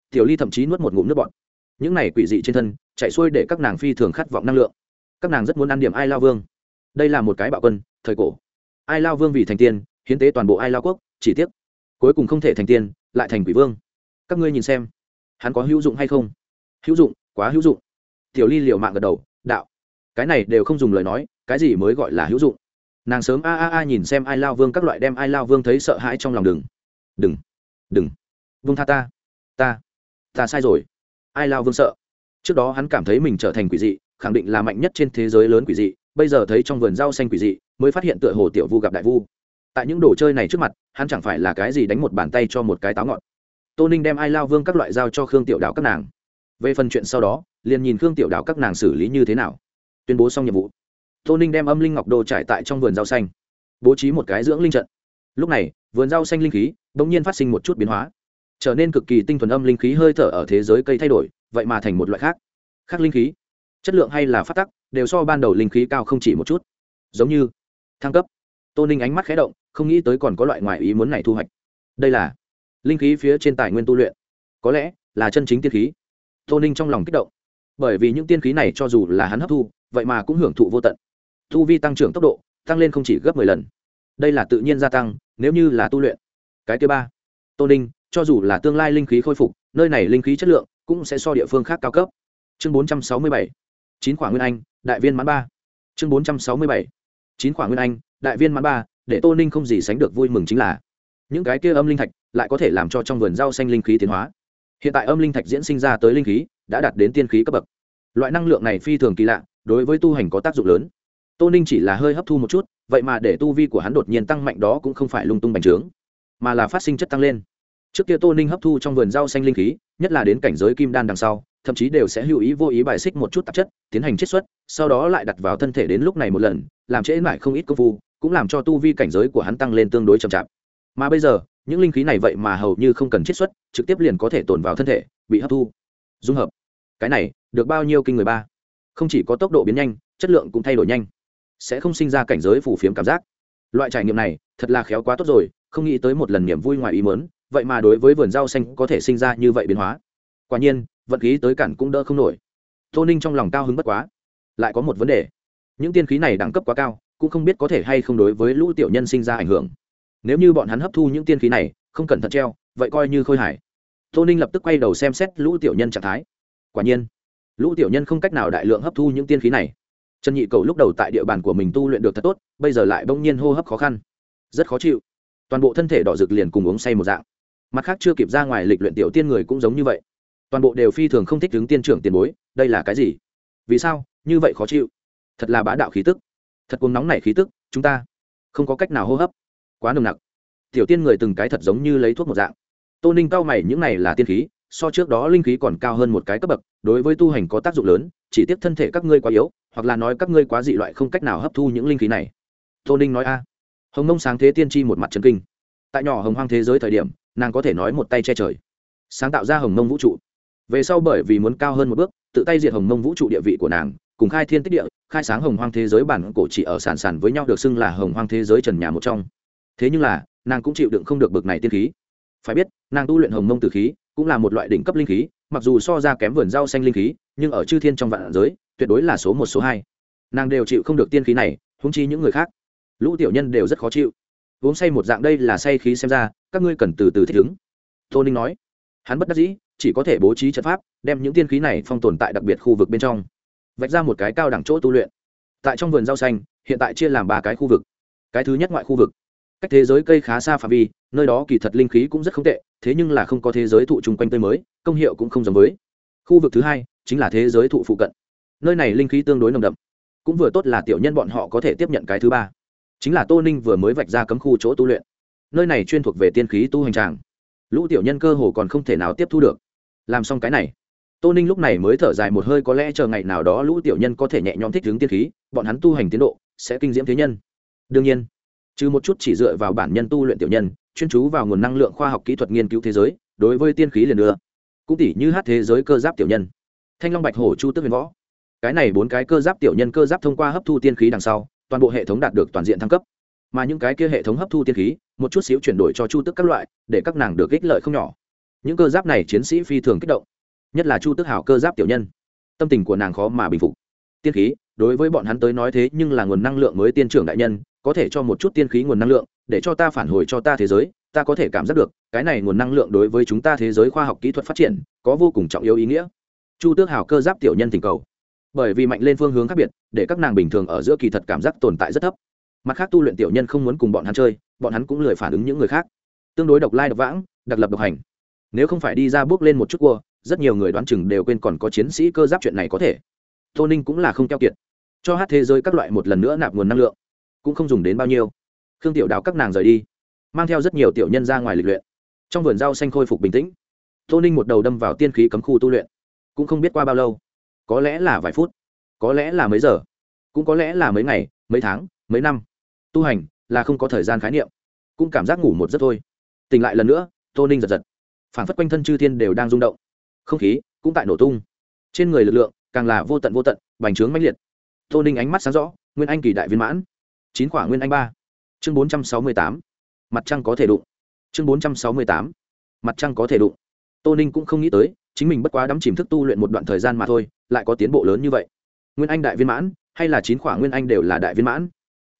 Tiểu ly thậm chí nuốt một ngụm nước bọt. Những này quỷ dị trên thân chạy xuôi để các nàng phi thường khát vọng năng lượng. Các nàng rất muốn ăn điểm ai lao vương. Đây là một cái bạo quân, thời cổ. Ai lao vương vì thành tiên, hiến tế toàn bộ ai lao quốc, chỉ tiếc, cuối cùng không thể thành tiên, lại thành quỷ vương. Các ngươi nhìn xem, hắn có hữu dụng hay không? Hữu dụng, quá hữu dụng. Tiểu ly liều mạng gật đầu, đạo, cái này đều không dùng lời nói, cái gì mới gọi là hữu dụng? Nàng sớm a a a nhìn xem ai lao vương, các loại đem ai lao vương thấy sợ hãi trong lòng đừng. Đừng đừng. Vương tha ta ta ta sai rồi. Ai lao vương sợ trước đó hắn cảm thấy mình trở thành quỷ dị, khẳng định là mạnh nhất trên thế giới lớn quỷ dị, bây giờ thấy trong vườn rau xanh quỷ dị, mới phát hiện tựa hồ tiểu vu gặp đại vu. Tại những đồ chơi này trước mặt, hắn chẳng phải là cái gì đánh một bàn tay cho một cái táo ngọn. Tô ninh đem ai lao vương các loại dao cho khương tiểu đạo các nàng. Về phần chuyện sau đó, liền nhìn khương tiểu đạo các nàng xử lý như thế nào. Tuyên bố xong nhiệm vụ. Tô ninh đem âm linh ngọc đồ trải tại trong vườn rau xanh, bố trí một cái dưỡng linh trận. Lúc này, vườn rau xanh linh khí bỗng nhiên phát sinh một chút biến hóa trở nên cực kỳ tinh thuần âm linh khí hơi thở ở thế giới cây thay đổi, vậy mà thành một loại khác. Khác linh khí. Chất lượng hay là phát tắc, đều so ban đầu linh khí cao không chỉ một chút. Giống như, thăng cấp. Tô ninh ánh mắt khé động, không nghĩ tới còn có loại ngoại ý muốn này thu hoạch. Đây là linh khí phía trên tài nguyên tu luyện. Có lẽ là chân chính tiên khí. Tô ninh trong lòng kích động. Bởi vì những tiên khí này cho dù là hắn hấp thu, vậy mà cũng hưởng thụ vô tận. Thu vi tăng trưởng tốc độ, tăng lên không chỉ gấp mười lần. Đây là tự nhiên gia tăng, nếu như là tu luyện. Cái thứ ba. Tô ninh cho dù là tương lai linh khí khôi phục, nơi này linh khí chất lượng cũng sẽ so địa phương khác cao cấp. Chương bốn trăm sáu mươi bảy, chín khoảng nguyên anh, đại viên mãn ba. Chương bốn trăm sáu mươi bảy, chín khoảng nguyên anh, đại viên mãn ba, để tô ninh không gì sánh được vui mừng chính là, những cái kia âm linh thạch lại có thể làm cho trong vườn rau xanh linh khí tiến hóa. Hiện tại âm linh thạch diễn sinh ra tới linh khí đã đạt đến tiên khí cấp bậc. Loại năng lượng này phi thường kỳ lạ, đối với tu hành có tác dụng lớn. Tô ninh chỉ là hơi hấp thu một chút, vậy mà để tu vi của hắn đột nhiên tăng mạnh đó cũng không phải lung tung bành trướng, mà là phát sinh chất tăng lên trước kia tô ninh hấp thu trong vườn rau xanh linh khí, nhất là đến cảnh giới kim đan đằng sau, thậm chí đều sẽ hữu ý vô ý bài xích một chút tạp chất, tiến hành chiết xuất, sau đó lại đặt vào thân thể đến lúc này một lần, làm trễ mãi không ít công phu, cũng làm cho tu vi cảnh giới của hắn tăng lên tương đối chậm chạp. Mà bây giờ, những linh khí này vậy mà hầu như không cần chiết xuất, trực tiếp liền có thể tồn vào thân thể, bị hấp thu. Dung hợp. Cái này, được bao nhiêu kinh người ba? Không chỉ có tốc độ biến nhanh, chất lượng cũng thay đổi nhanh. Sẽ không sinh ra cảnh giới phủ phiếm cảm giác. Loại trải nghiệm này, thật là khéo quá tốt rồi, không nghĩ tới một lần niềm vui ngoài ý mớn vậy mà đối với vườn rau xanh có thể sinh ra như vậy biến hóa. Quả nhiên, vận khí tới cản cũng đỡ không nổi. Tô ninh trong lòng cao hứng bất quá. Lại có một vấn đề. Những tiên khí này đẳng cấp quá cao, cũng không biết có thể hay không đối với lũ tiểu nhân sinh ra ảnh hưởng. Nếu như bọn hắn hấp thu những tiên khí này, không cẩn thận treo, vậy coi như khôi hải tô ninh lập tức quay đầu xem xét lũ tiểu nhân trạng thái. Quả nhiên, lũ tiểu nhân không cách nào đại lượng hấp thu những tiên khí này. Trần nhị cầu lúc đầu tại địa bàn của mình tu luyện được thật tốt, bây giờ lại bỗng nhiên hô hấp khó khăn. Rất khó chịu. Toàn bộ thân thể đỏ rực liền cùng uống say một dạng mặt khác chưa kịp ra ngoài lịch luyện tiểu tiên người cũng giống như vậy. Toàn bộ đều phi thường không thích đứng tiên trưởng tiền bối, đây là cái gì? Vì sao? Như vậy khó chịu. Thật là bá đạo khí tức. Thật cuồng nóng này khí tức, chúng ta không có cách nào hô hấp. Quá nồng nặc. Tiểu tiên người từng cái thật giống như lấy thuốc một dạng. Tô ninh cao mày, những này là tiên khí, so trước đó linh khí còn cao hơn một cái cấp bậc, đối với tu hành có tác dụng lớn, chỉ tiếp thân thể các ngươi quá yếu, hoặc là nói các ngươi quá dị loại không cách nào hấp thu những linh khí này. Tô ninh nói a. Hồng nông sáng thế tiên tri một mặt trần kinh. Tại nhỏ hồng hoang thế giới thời điểm nàng có thể nói một tay che trời. Sáng tạo ra hồng mông vũ trụ. Về sau bởi vì muốn cao hơn một bước, tự tay diệt hồng mông vũ trụ địa vị của nàng, cùng khai thiên tích địa, khai sáng hồng hoang thế giới bản cổ chỉ ở sản sản với nhau được xưng là hồng hoang thế giới trần nhà một trong. Thế nhưng là, nàng cũng chịu đựng không được bực này tiên khí. Phải biết, nàng tu luyện hồng mông tử khí cũng là một loại đỉnh cấp linh khí, mặc dù so ra kém vườn rau xanh linh khí, nhưng ở chư thiên trong vạn giới, tuyệt đối là số một, số hai. Nàng đều chịu không được tiên khí này húng chi những người khác. Lũ tiểu nhân đều rất khó chịu uống say một dạng đây là say khí xem ra, các ngươi cần từ từ thích ứng. Tô ninh nói. Hắn bất đắc dĩ, chỉ có thể bố trí trận pháp, đem những tiên khí này phong tồn tại đặc biệt khu vực bên trong. Vạch ra một cái cao đẳng chỗ tu luyện. Tại trong vườn rau xanh, hiện tại chia làm ba cái khu vực. Cái thứ nhất ngoại khu vực. Cách thế giới cây khá xa phạm vi, nơi đó kỳ thật linh khí cũng rất không tệ, thế nhưng là không có thế giới thụ chung quanh tươi mới, công hiệu cũng không giống với. Khu vực thứ hai chính là thế giới thụ phụ cận. Nơi này linh khí tương đối nồng đậm. Cũng vừa tốt là tiểu nhân bọn họ có thể tiếp nhận cái thứ ba chính là tô ninh vừa mới vạch ra cấm khu chỗ tu luyện. Nơi này chuyên thuộc về tiên khí tu hành tràng. Lũ tiểu nhân cơ hồ còn không thể nào tiếp thu được. Làm xong cái này, tô ninh lúc này mới thở dài một hơi, có lẽ chờ ngày nào đó lũ tiểu nhân có thể nhẹ nhõm thích ứng tiên khí, bọn hắn tu hành tiến độ sẽ kinh diễm thế nhân. Đương nhiên, trừ một chút chỉ dựa vào bản nhân tu luyện tiểu nhân, chuyên chú vào nguồn năng lượng khoa học kỹ thuật nghiên cứu thế giới, đối với tiên khí liền nữa cũng tỷ như hát thế giới cơ giáp tiểu nhân, thanh long bạch hổ chu tức huyền võ. Cái này bốn cái cơ giáp tiểu nhân cơ giáp thông qua hấp thu tiên khí đằng sau toàn bộ hệ thống đạt được toàn diện thăng cấp. Mà những cái kia hệ thống hấp thu tiên khí, một chút xíu chuyển đổi cho chu tức các loại, để các nàng được ích lợi không nhỏ. Những cơ giáp này chiến sĩ phi thường kích động. Nhất là chu tức hảo cơ giáp tiểu nhân. Tâm tình của nàng khó mà bình phục. Tiên khí, đối với bọn hắn tới nói thế nhưng là nguồn năng lượng mới tiên trưởng đại nhân, có thể cho một chút tiên khí nguồn năng lượng, để cho ta phản hồi cho ta thế giới, ta có thể cảm giác được, cái này nguồn năng lượng đối với chúng ta thế giới khoa học kỹ thuật phát triển, có vô cùng trọng yếu ý nghĩa. Chu tước hào cơ giáp tiểu nhân tình cầu. Bởi vì mạnh lên phương hướng khác biệt để các nàng bình thường ở giữa kỳ thật cảm giác tồn tại rất thấp. Mặt khác tu luyện tiểu nhân không muốn cùng bọn hắn chơi, bọn hắn cũng lười phản ứng những người khác. Tương đối độc lai độc vãng đặc lập độc hành. Nếu không phải đi ra bước lên một chút cua, rất nhiều người đoán chừng đều quên còn có chiến sĩ cơ giáp chuyện này có thể. Tô ninh cũng là không keo kiệt. Cho hát thế giới các loại một lần nữa nạp nguồn năng lượng, cũng không dùng đến bao nhiêu. Khương tiểu đào các nàng rời đi, mang theo rất nhiều tiểu nhân ra ngoài lịch luyện. Trong vườn rau xanh khôi phục bình tĩnh, tô ninh một đầu đâm vào tiên khí cấm khu tu luyện, cũng không biết qua bao lâu, có lẽ là vài phút có lẽ là mấy giờ? Cũng có lẽ là mấy ngày, mấy tháng, mấy năm. Tu hành là không có thời gian khái niệm. Cũng cảm giác ngủ một giấc thôi. Tỉnh lại lần nữa, tô ninh giật giật. Phản phất quanh thân chư thiên đều đang rung động. Không khí cũng tại nổ tung. Trên người lực lượng càng là vô tận vô tận, bành trướng mãnh liệt. Tô ninh ánh mắt sáng rõ, nguyên anh kỳ đại viên mãn. Chín quả nguyên anh ba. Chương bốn trăm sáu mươi tám. Mặt trăng có thể đụng. Chương bốn trăm sáu mươi tám. Mặt trăng có thể đụng. Tô ninh cũng không nghĩ tới, chính mình bất quá đắm chìm thức tu luyện một đoạn thời gian mà thôi, lại có tiến bộ lớn như vậy nguyên anh đại viên mãn, hay là chín khỏa nguyên anh đều là đại viên mãn?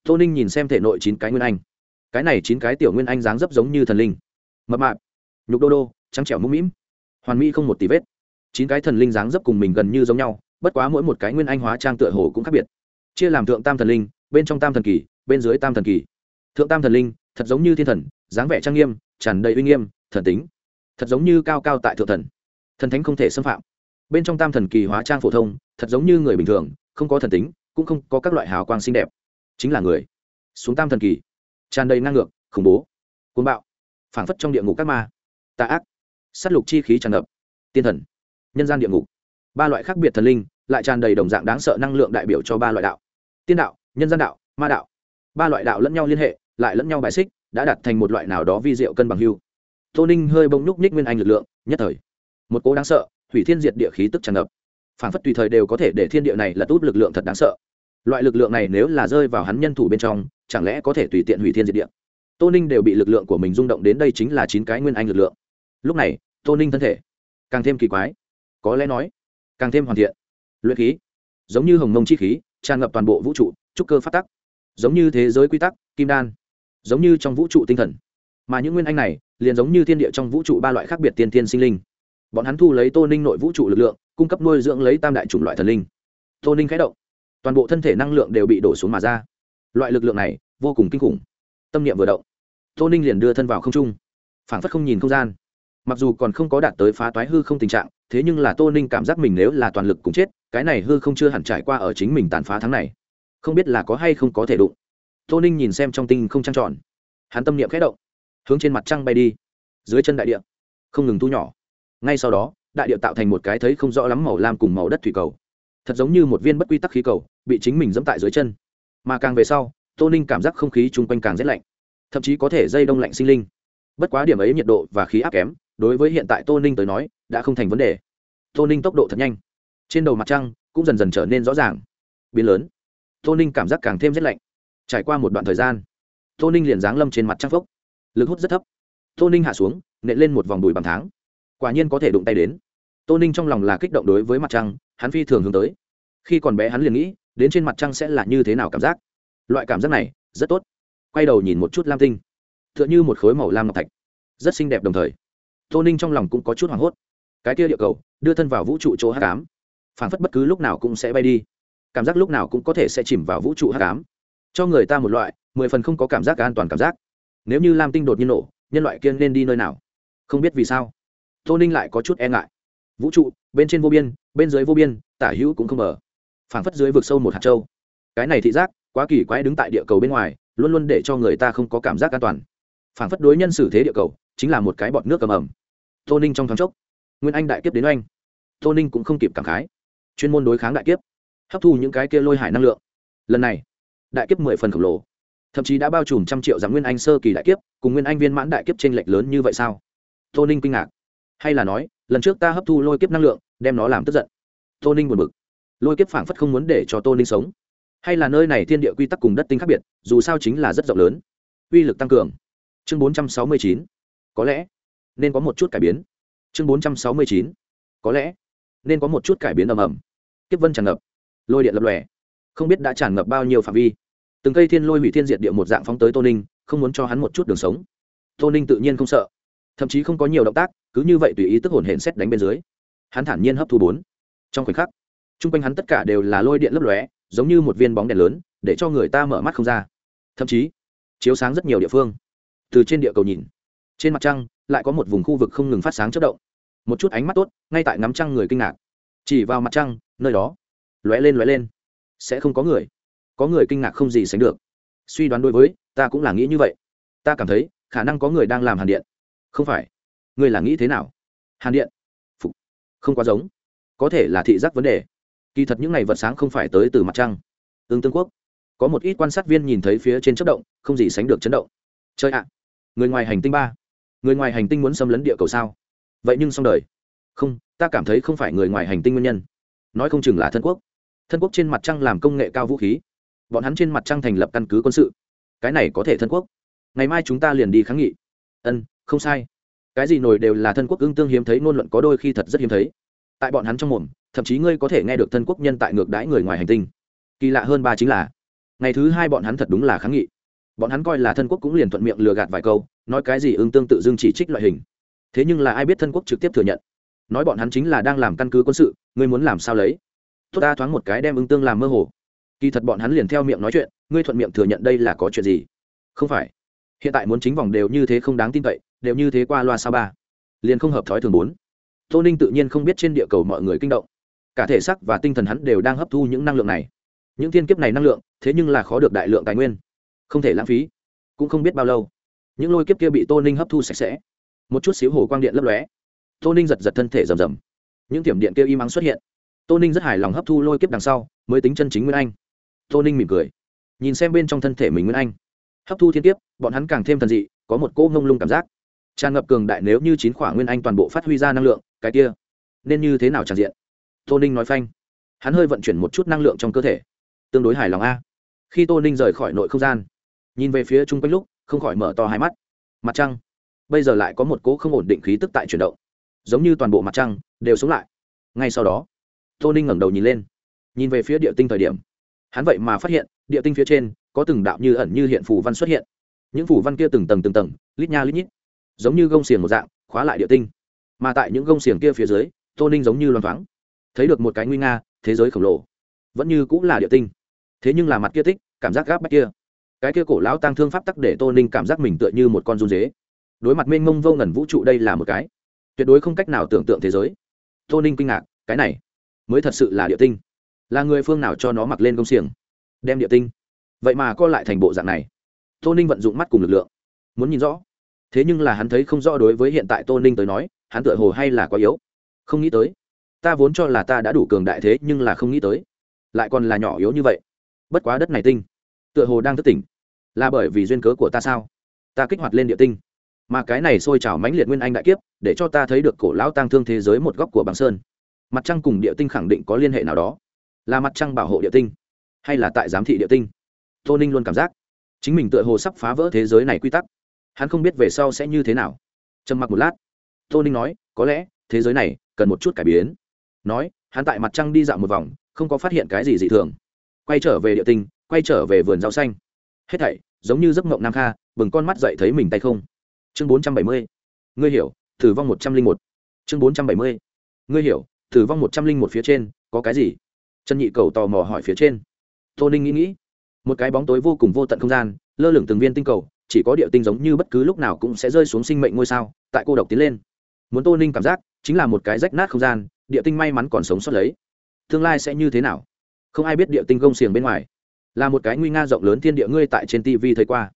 Tô ninh nhìn xem thể nội chín cái nguyên anh. Cái này chín cái tiểu nguyên anh dáng dấp giống như thần linh. Mập mạp, nhục đô đô, trắng trẻo mũm mĩm, hoàn mỹ không một tí vết. Chín cái thần linh dáng dấp cùng mình gần như giống nhau, bất quá mỗi một cái nguyên anh hóa trang tựa hồ cũng khác biệt. Chia làm thượng tam thần linh, bên trong tam thần kỳ, bên dưới tam thần kỳ. Thượng tam thần linh, thật giống như thiên thần, dáng vẻ trang nghiêm, tràn đầy uy nghiêm, thần tính. Thật giống như cao cao tại thượng thần. Thần thánh không thể xâm phạm bên trong tam thần kỳ hóa trang phổ thông, thật giống như người bình thường, không có thần tính, cũng không có các loại hào quang xinh đẹp. Chính là người. Xuống tam thần kỳ. Tràn đầy năng ngược, khủng bố. Côn bạo. Phảng phất trong địa ngục các ma. Tà ác. S á t lục chi khí tràn ngập. Tiên thần. Nhân gian địa ngục. Ba loại khác biệt thần linh, lại tràn đầy đồng dạng đáng sợ năng lượng đại biểu cho ba loại đạo. Tiên đạo, nhân gian đạo, ma đạo. Ba loại đạo lẫn nhau liên hệ, lại lẫn nhau bài xích, đã đặt thành một loại nào đó vi diệu cân bằng hưu. Tô ninh hơi bông nhúc nhích nguyên anh lực lượng, nhất thời. Một cố đáng sợ hủy thiên diệt địa khí tức tràn ngập. Phản phất tùy thời đều có thể để thiên địa này là tốt lực lượng thật đáng sợ. Loại lực lượng này nếu là rơi vào hắn nhân thủ bên trong, chẳng lẽ có thể tùy tiện hủy thiên diệt địa? Tô ninh đều bị lực lượng của mình rung động đến đây chính là chín cái nguyên anh lực lượng. Lúc này, tô ninh thân thể càng thêm kỳ quái. Có lẽ nói, càng thêm hoàn thiện. Luyện khí, giống như hồng mông chi khí, tràn ngập toàn bộ vũ trụ, trúc cơ phát tắc. Giống như thế giới quy tắc, kim đan. Giống như trong vũ trụ tinh thần. Mà những nguyên anh này, liền giống như thiên địa trong vũ trụ ba loại khác biệt tiên tiên sinh linh bọn hắn thu lấy tô ninh nội vũ trụ lực lượng, cung cấp nuôi dưỡng lấy tam đại chủng loại thần linh. Tô ninh khái động. Toàn bộ thân thể năng lượng đều bị đổ xuống mà ra. Loại lực lượng này vô cùng kinh khủng. Tâm niệm vừa động, tô ninh liền đưa thân vào không trung. Phảng phất không nhìn không gian. Mặc dù còn không có đạt tới phá toái hư không tình trạng, thế nhưng là tô ninh cảm giác mình nếu là toàn lực cùng chết, cái này hư không chưa hẳn trải qua ở chính mình tàn phá tháng này. Không biết là có hay không có thể đụng. Tô ninh nhìn xem trong tinh không trăng tròn. Hắn tâm niệm khẽ động, hướng trên mặt trăng bay đi, dưới chân đại địa, không ngừng thu nhỏ ngay sau đó, đại địa tạo thành một cái thấy không rõ lắm màu lam cùng màu đất thủy cầu. Thật giống như một viên bất quy tắc khí cầu, bị chính mình dẫm tại dưới chân. Mà càng về sau, tô ninh cảm giác không khí chung quanh càng rét lạnh, thậm chí có thể dây đông lạnh sinh linh. Bất quá điểm ấy nhiệt độ và khí áp kém, đối với hiện tại tô ninh tới nói, đã không thành vấn đề. Tô ninh tốc độ thật nhanh. Trên đầu mặt trăng cũng dần dần trở nên rõ ràng. Biến lớn. Tô ninh cảm giác càng thêm rét lạnh. Trải qua một đoạn thời gian, tô ninh liền giáng lâm trên mặt trăng phốc. Lực hút rất thấp. Tô ninh hạ xuống, nện lên một vòng đùi bằng tháng quả nhiên có thể đụng tay đến. Tô ninh trong lòng là kích động đối với mặt trăng, hắn phi thường hướng tới. Khi còn bé hắn liền nghĩ, đến trên mặt trăng sẽ là như thế nào cảm giác. Loại cảm giác này, rất tốt. Quay đầu nhìn một chút lam tinh. T h ư ợ n h ư một khối màu lam ngọc thạch. Rất xinh đẹp đồng thời. Tô ninh trong lòng cũng có chút hoảng hốt. Cái kia địa cầu, đưa thân vào vũ trụ chỗ h tám phản phất bất cứ lúc nào cũng sẽ bay đi. Cảm giác lúc nào cũng có thể sẽ chìm vào vũ trụ h tám cho người ta một loại, mười phần không có cảm giác an toàn cảm giác. Nếu như lam tinh đột nhiên nổ, nhân loại kiên nên đi nơi nào? Không biết vì sao tô ninh lại có chút e ngại. Vũ trụ, bên trên vô biên, bên dưới vô biên, tả hữu cũng không mở. Phảng phất dưới vực sâu một hạt châu. Cái này thị giác, quá kỳ quái đứng tại địa cầu bên ngoài, luôn luôn để cho người ta không có cảm giác an toàn. Phảng phất đối nhân xử thế địa cầu, chính là một cái bọt nước cầm ẩm tô ninh trong thoáng chốc, nguyên anh đại kiếp đến oanh. Tô ninh cũng không kịp cảm khái. Chuyên môn đối kháng đại kiếp, hấp thu những cái kia lôi hải năng lượng. Lần này, đại kiếp mười phần khổng lồ. Thậm chí đã bao trùm trăm triệu giáng nguyên anh sơ kỳ đại kiếp, cùng nguyên anh viên mãn đại kiếp t r ê n lệch lớn như vậy sao? Tô ninh kinh ngạc hay là nói, lần trước ta hấp thu lôi kiếp năng lượng, đem nó làm tức giận. Tô ninh buồn bực. Lôi kiếp phảng phất không muốn để cho tô ninh sống. Hay là nơi này thiên địa quy tắc cùng đất tinh khác biệt, dù sao chính là rất rộng lớn. Uy lực tăng cường. Chương bốn trăm sáu mươi chín. Có lẽ nên có một chút cải biến. Chương bốn trăm sáu mươi chín. Có lẽ nên có một chút cải biến ầm ầm. Kiếp vân tràn ngập. Lôi điện lập lòe. Không biết đã tràn ngập bao nhiêu phạm vi. Từng cây thiên lôi hủy thiên diệt địa một dạng phóng tới tô ninh, không muốn cho hắn một chút đường sống. Tô ninh tự nhiên không sợ. Thậm chí không có nhiều động tác cứ như vậy tùy ý tức hồn hển xét đánh bên dưới. Hắn thản nhiên hấp thu bốn. Trong khoảnh khắc t r u n g quanh hắn tất cả đều là lôi điện lấp lóe, giống như một viên bóng đèn lớn, để cho người ta mở mắt không ra. Thậm chí, chiếu sáng rất nhiều địa phương. Từ trên địa cầu nhìn, trên mặt trăng lại có một vùng khu vực không ngừng phát sáng chất động. Một chút ánh mắt tốt, ngay tại ngắm trăng người kinh ngạc. Chỉ vào mặt trăng, nơi đó, lóe lên lóe lên. Sẽ không có người. Có người kinh ngạc không gì sánh được. Suy đoán đối với, ta cũng là nghĩ như vậy. Ta cảm thấy, khả năng có người đang làm hàn điện. Không phải. Ngươi là nghĩ thế nào? Hàn điện. Phục. không quá giống. Có thể là thị giác vấn đề. Kỳ thật những ngày vật sáng không phải tới từ mặt trăng. Tương tương quốc. Có một ít quan sát viên nhìn thấy phía trên chất động, không gì sánh được chấn động. Chơi ạ. Người ngoài hành tinh ba. Người ngoài hành tinh muốn xâm lấn địa cầu sao? Vậy nhưng xong đời. Không, ta cảm thấy không phải người ngoài hành tinh nguyên nhân. Nói không chừng là thân quốc. Thân quốc trên mặt trăng làm công nghệ cao vũ khí. Bọn hắn trên mặt trăng thành lập căn cứ quân sự. Cái này có thể thân quốc. Ngày mai chúng ta liền đi kháng nghị. Ân, không sai cái gì nổi đều là thân quốc ưng tương hiếm thấy, ngôn luận có đôi khi thật rất hiếm thấy. Tại bọn hắn trong mồm, thậm chí ngươi có thể nghe được thân quốc nhân tại ngược đãi người ngoài hành tinh. Kỳ lạ hơn ba chính là, ngày thứ hai bọn hắn thật đúng là kháng nghị. Bọn hắn coi là thân quốc cũng liền thuận miệng lừa gạt vài câu, nói cái gì ưng tương tự dưng chỉ trích loại hình. Thế nhưng là ai biết thân quốc trực tiếp thừa nhận? Nói bọn hắn chính là đang làm căn cứ quân sự, ngươi muốn làm sao lấy? Tốt ta thoáng một cái đem ưng tương làm mơ hồ. Kỳ thật bọn hắn liền theo miệng nói chuyện, ngươi thuận miệng thừa nhận đây là có chuyện gì? Không phải. Hiện tại muốn chính vòng đều như thế không đáng tin cậy đều như thế qua loa sao ba. Liền không hợp thói thường bốn. Tô ninh tự nhiên không biết trên địa cầu mọi người kinh động. Cả thể xác và tinh thần hắn đều đang hấp thu những năng lượng này. Những thiên kiếp này năng lượng, thế nhưng là khó được đại lượng tài nguyên. Không thể lãng phí. Cũng không biết bao lâu. Những lôi kiếp kia bị tô ninh hấp thu sạch sẽ. Một chút xíu hồ quang điện lấp lóe. Tô ninh giật giật thân thể rầm rầm. Những tiểm điện kia im ắng xuất hiện. Tô ninh rất hài lòng hấp thu lôi kiếp đằng sau, mới tính chân chính nguyên anh. Tô ninh mỉm cười. Nhìn xem bên trong thân thể mình nguyên anh. Hấp thu thiên kiếp, bọn hắn càng thêm thần dị, có một cỗ ngông lung cảm giác tràn ngập cường đại nếu như chín khỏa nguyên anh toàn bộ phát huy ra năng lượng, cái kia, nên như thế nào tràn diện? Tô ninh nói phanh. Hắn hơi vận chuyển một chút năng lượng trong cơ thể. Tương đối hài lòng a. Khi tô ninh rời khỏi nội không gian, nhìn về phía chung quanh lúc, không khỏi mở to hai mắt. Mặt trăng. Bây giờ lại có một cỗ không ổn định khí tức tại chuyển động. Giống như toàn bộ mặt trăng đều sống lại. Ngay sau đó, tô ninh ngẩng đầu nhìn lên. Nhìn về phía địa tinh thời điểm, hắn vậy mà phát hiện, địa tinh phía trên có từng đạo như ẩn như hiện phù văn xuất hiện. Những phù văn kia từng tầng từng tầng, lít nha lít nhít giống như gông xiềng một dạng, khóa lại địa tinh. Mà tại những gông xiềng kia phía dưới, tô ninh giống như loan thoáng. Thấy được một cái nguy nga, thế giới khổng lồ. Vẫn như cũng là địa tinh. Thế nhưng là mặt kia tích, cảm giác gáp bách kia. Cái kia cổ lão tăng thương pháp tắc để tô ninh cảm giác mình tựa như một con run dế. Đối mặt mênh mông vô ngần vũ trụ đây là một cái. Tuyệt đối không cách nào tưởng tượng thế giới. Tô ninh kinh ngạc, cái này mới thật sự là địa tinh. Là người phương nào cho nó mặc lên công xiềng? Đem địa tinh. Vậy mà co lại thành bộ dạng này. Tô ninh vận dụng mắt cùng lực lượng. Muốn nhìn rõ thế nhưng là hắn thấy không rõ đối với hiện tại tô ninh tới nói, hắn tựa hồ hay là quá yếu. Không nghĩ tới, ta vốn cho là ta đã đủ cường đại thế nhưng là không nghĩ tới, lại còn là nhỏ yếu như vậy. Bất quá đất này tinh, tựa hồ đang thức tỉnh. Là bởi vì duyên cớ của ta sao? Ta kích hoạt lên địa tinh. Mà cái này sôi trào mãnh liệt nguyên anh đại kiếp, để cho ta thấy được cổ lão tăng thương thế giới một góc của bằng sơn. Mặt trăng cùng địa tinh khẳng định có liên hệ nào đó. Là mặt trăng bảo hộ địa tinh, hay là tại giám thị địa tinh? Tô ninh luôn cảm giác, chính mình tựa hồ sắp phá vỡ thế giới này quy tắc hắn không biết về sau sẽ như thế nào. Trầm mặc một lát, tô ninh nói, có lẽ, thế giới này cần một chút cải biến. Nói, hắn tại mặt trăng đi dạo một vòng, không có phát hiện cái gì dị thường. Quay trở về địa tinh, quay trở về vườn rau xanh. Hết thảy, giống như giấc mộng nam kha, bừng con mắt dậy thấy mình tay không. Chương bốn trăm bảy mươi, ngươi hiểu, thử vong một trăm linh một. Chương bốn trăm bảy mươi, ngươi hiểu, thử vong một trăm linh một phía trên, có cái gì? Trần nhị cầu tò mò hỏi phía trên. Tô ninh nghĩ nghĩ, một cái bóng tối vô cùng vô tận không gian, lơ lửng từng viên tinh cầu chỉ có địa tinh giống như bất cứ lúc nào cũng sẽ rơi xuống sinh mệnh ngôi sao, tại cô độc tiến lên. Muốn tô ninh cảm giác, chính là một cái rách nát không gian địa tinh may mắn còn sống sót lấy. Tương lai sẽ như thế nào? Không ai biết địa tinh gông xiềng bên ngoài. Là một cái nguy nga rộng lớn thiên địa ngươi tại trên tv thấy qua.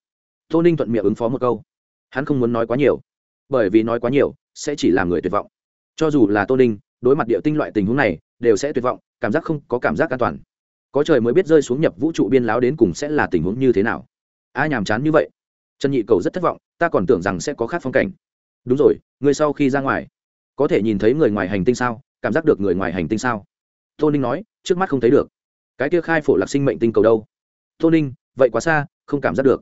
Tô ninh thuận miệng ứng phó một câu. Hắn không muốn nói quá nhiều. Bởi vì nói quá nhiều, sẽ chỉ làm người tuyệt vọng. Cho dù là tô ninh, đối mặt địa tinh loại tình huống này, đều sẽ tuyệt vọng, cảm giác không có cảm giác an toàn. Có trời mới biết rơi xuống nhập vũ trụ biên láo đến cùng sẽ là tình huống như thế nào. Ai nhàm chán như vậy trần nhị cầu rất thất vọng, ta còn tưởng rằng sẽ có khác phong cảnh. Đúng rồi, người sau khi ra ngoài, có thể nhìn thấy người ngoài hành tinh sao? Cảm giác được người ngoài hành tinh sao? Tô ninh nói, trước mắt không thấy được. Cái kia khai phổ lạc sinh mệnh tinh cầu đâu? Tô ninh, vậy quá xa, không cảm giác được.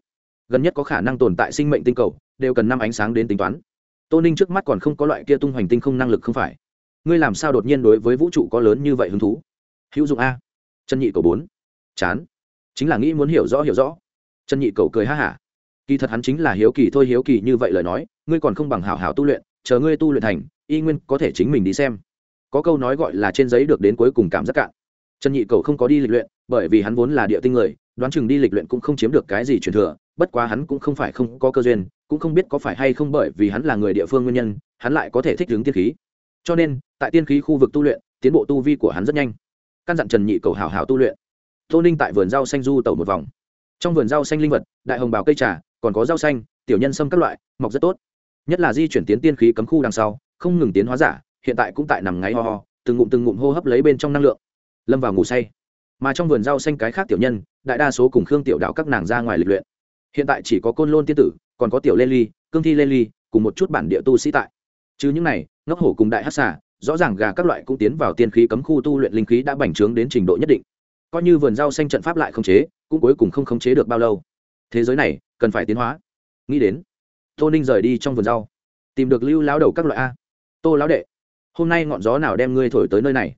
Gần nhất có khả năng tồn tại sinh mệnh tinh cầu, đều cần năm ánh sáng đến tính toán. Tô ninh trước mắt còn không có loại kia tung hoành tinh không năng lực không phải. Ngươi làm sao đột nhiên đối với vũ trụ có lớn như vậy hứng thú? Hữu dụng a. Trần nhị cầu bốn. Chán. Chính là nghĩ muốn hiểu rõ hiểu rõ. Trần nhị cầu cười ha hả kỳ thật hắn chính là hiếu kỳ thôi, hiếu kỳ như vậy lời nói, ngươi còn không bằng hảo hảo tu luyện, chờ ngươi tu luyện thành, y nguyên có thể chính mình đi xem. Có câu nói gọi là trên giấy được đến cuối cùng cảm giác cạn. Trần nhị cầu không có đi lịch luyện, bởi vì hắn vốn là địa tinh người, đoán chừng đi lịch luyện cũng không chiếm được cái gì truyền thừa, bất quá hắn cũng không phải không có cơ duyên, cũng không biết có phải hay không bởi vì hắn là người địa phương nguyên nhân, hắn lại có thể thích hướng tiên khí. Cho nên, tại tiên khí khu vực tu luyện, tiến bộ tu vi của hắn rất nhanh. Căn dặn trần nhị cầu hào hào tu luyện. Tô ninh tại vườn rau xanh du tẩu một vòng. Trong vườn rau xanh linh vật, đại hồng bào cây trà còn có rau xanh, tiểu nhân sâm các loại, mọc rất tốt. Nhất là di chuyển tiến tiên khí cấm khu đằng sau, không ngừng tiến hóa giả, hiện tại cũng tại nằm ngáy ho ho, từng ngụm từng ngụm hô hấp lấy bên trong năng lượng. Lâm vào ngủ say. Mà trong vườn rau xanh cái khác tiểu nhân, đại đa số cùng khương tiểu đạo các nàng ra ngoài lịch luyện. Hiện tại chỉ có côn lôn tiên tử, còn có tiểu lê ly, cương thi lê ly, cùng một chút bản địa tu sĩ tại. Chứ những này, ngốc hổ cùng đại hát xả rõ ràng gà các loại cũng tiến vào tiên khí cấm khu tu luyện linh khí đã bành trướng đến trình độ nhất định. Coi như vườn rau xanh trận pháp lại không chế, cũng cuối cùng không khống chế được bao lâu thế giới này cần phải tiến hóa. Nghĩ đến, tô ninh rời đi trong vườn rau, tìm được lưu lao đầu các loại a. Tô lão đệ, hôm nay ngọn gió nào đem ngươi thổi tới nơi này?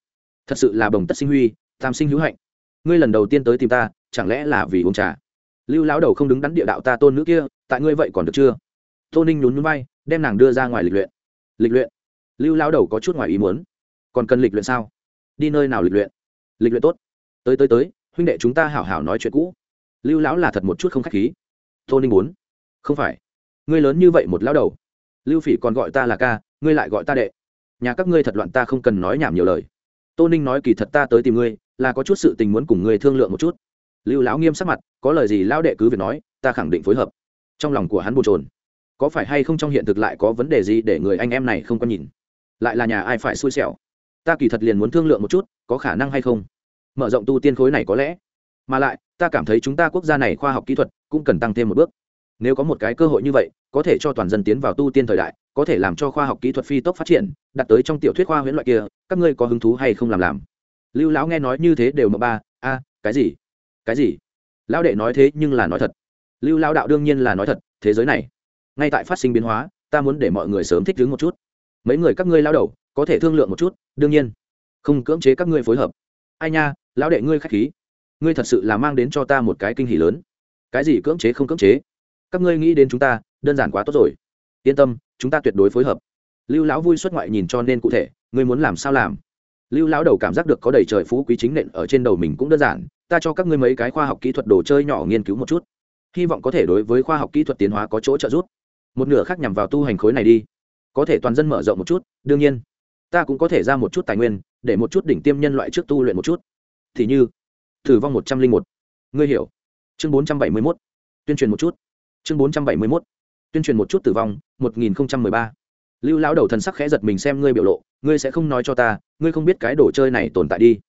Thật sự là bồng tất sinh huy, tam sinh hữu hạnh. Ngươi lần đầu tiên tới tìm ta, chẳng lẽ là vì uống trà? Lưu lão đầu không đứng đắn địa đạo ta tôn nữ kia, tại ngươi vậy còn được chưa? Tô ninh nhún nhún bay đem nàng đưa ra ngoài lịch luyện. Lịch luyện? Lưu lão đầu có chút ngoài ý muốn. Còn cần lịch luyện sao? Đi nơi nào lịch luyện? Lịch luyện tốt. Tới tới tới, huynh đệ chúng ta hảo hảo nói chuyện cũ lưu lão là thật một chút không k h á c h khí. Tô ninh muốn. Không phải. Ngươi lớn như vậy một lão đầu. Lưu phỉ còn gọi ta là ca, ngươi lại gọi ta đệ. Nhà các ngươi thật loạn ta không cần nói nhảm nhiều lời. Tô ninh nói kỳ thật ta tới tìm ngươi, là có chút sự tình muốn cùng ngươi thương lượng một chút. Lưu lão nghiêm sắc mặt, có lời gì lão đệ cứ việc nói, ta khẳng định phối hợp. Trong lòng của hắn bồn trồn có phải hay không trong hiện thực lại có vấn đề gì để người anh em này không có nhìn? Lại là nhà ai phải xui xẻo? Ta kỳ thật liền muốn thương lượng một chút, có khả năng hay không? Mở rộng tu tiên khối này có lẽ. Mà lại ta cảm thấy chúng ta quốc gia này khoa học kỹ thuật cũng cần tăng thêm một bước. Nếu có một cái cơ hội như vậy, có thể cho toàn dân tiến vào tu tiên thời đại, có thể làm cho khoa học kỹ thuật phi tốc phát triển đặt tới trong tiểu thuyết khoa huyễn loại kia, các ngươi có hứng thú hay không làm làm? Lưu lão nghe nói như thế đều mở ba, a, cái gì? Cái gì? Lão đệ nói thế nhưng là nói thật. Lưu lão đạo đương nhiên là nói thật, thế giới này, ngay tại phát sinh biến hóa, ta muốn để mọi người sớm thích ứng một chút. Mấy người các ngươi lao đầu, có thể thương lượng một chút, đương nhiên, không cưỡng chế các ngươi phối hợp. Ai nha, lão đệ ngươi k h á c h khí ngươi thật sự là mang đến cho ta một cái kinh hỉ lớn. Cái gì cưỡng chế không cưỡng chế? Các ngươi nghĩ đến chúng ta, đơn giản quá tốt rồi. Yên tâm, chúng ta tuyệt đối phối hợp. Lưu lão vui xuất ngoại nhìn cho nên cụ thể, ngươi muốn làm sao làm? Lưu lão đầu cảm giác được có đầy trời phú quý chính nện ở trên đầu mình cũng đơn giản, ta cho các ngươi mấy cái khoa học kỹ thuật đồ chơi nhỏ nghiên cứu một chút. Hy vọng có thể đối với khoa học kỹ thuật tiến hóa có chỗ trợ giúp. Một nửa khác nhằm vào tu hành khối này đi. Có thể toàn dân mở rộng một chút, đương nhiên, ta cũng có thể ra một chút tài nguyên, để một chút đỉnh tiêm nhân loại trước tu luyện một chút. Thì như thử vong một trăm linh một. Ngươi hiểu. Chương bốn trăm bảy mươi mốt. Tuyên truyền một chút. Chương bốn trăm bảy mươi mốt. Tuyên truyền một chút tử vong, một nghìn mười ba. Lưu lão đầu thần sắc khẽ giật mình xem ngươi biểu lộ, ngươi sẽ không nói cho ta, ngươi không biết cái đồ chơi này tồn tại đi.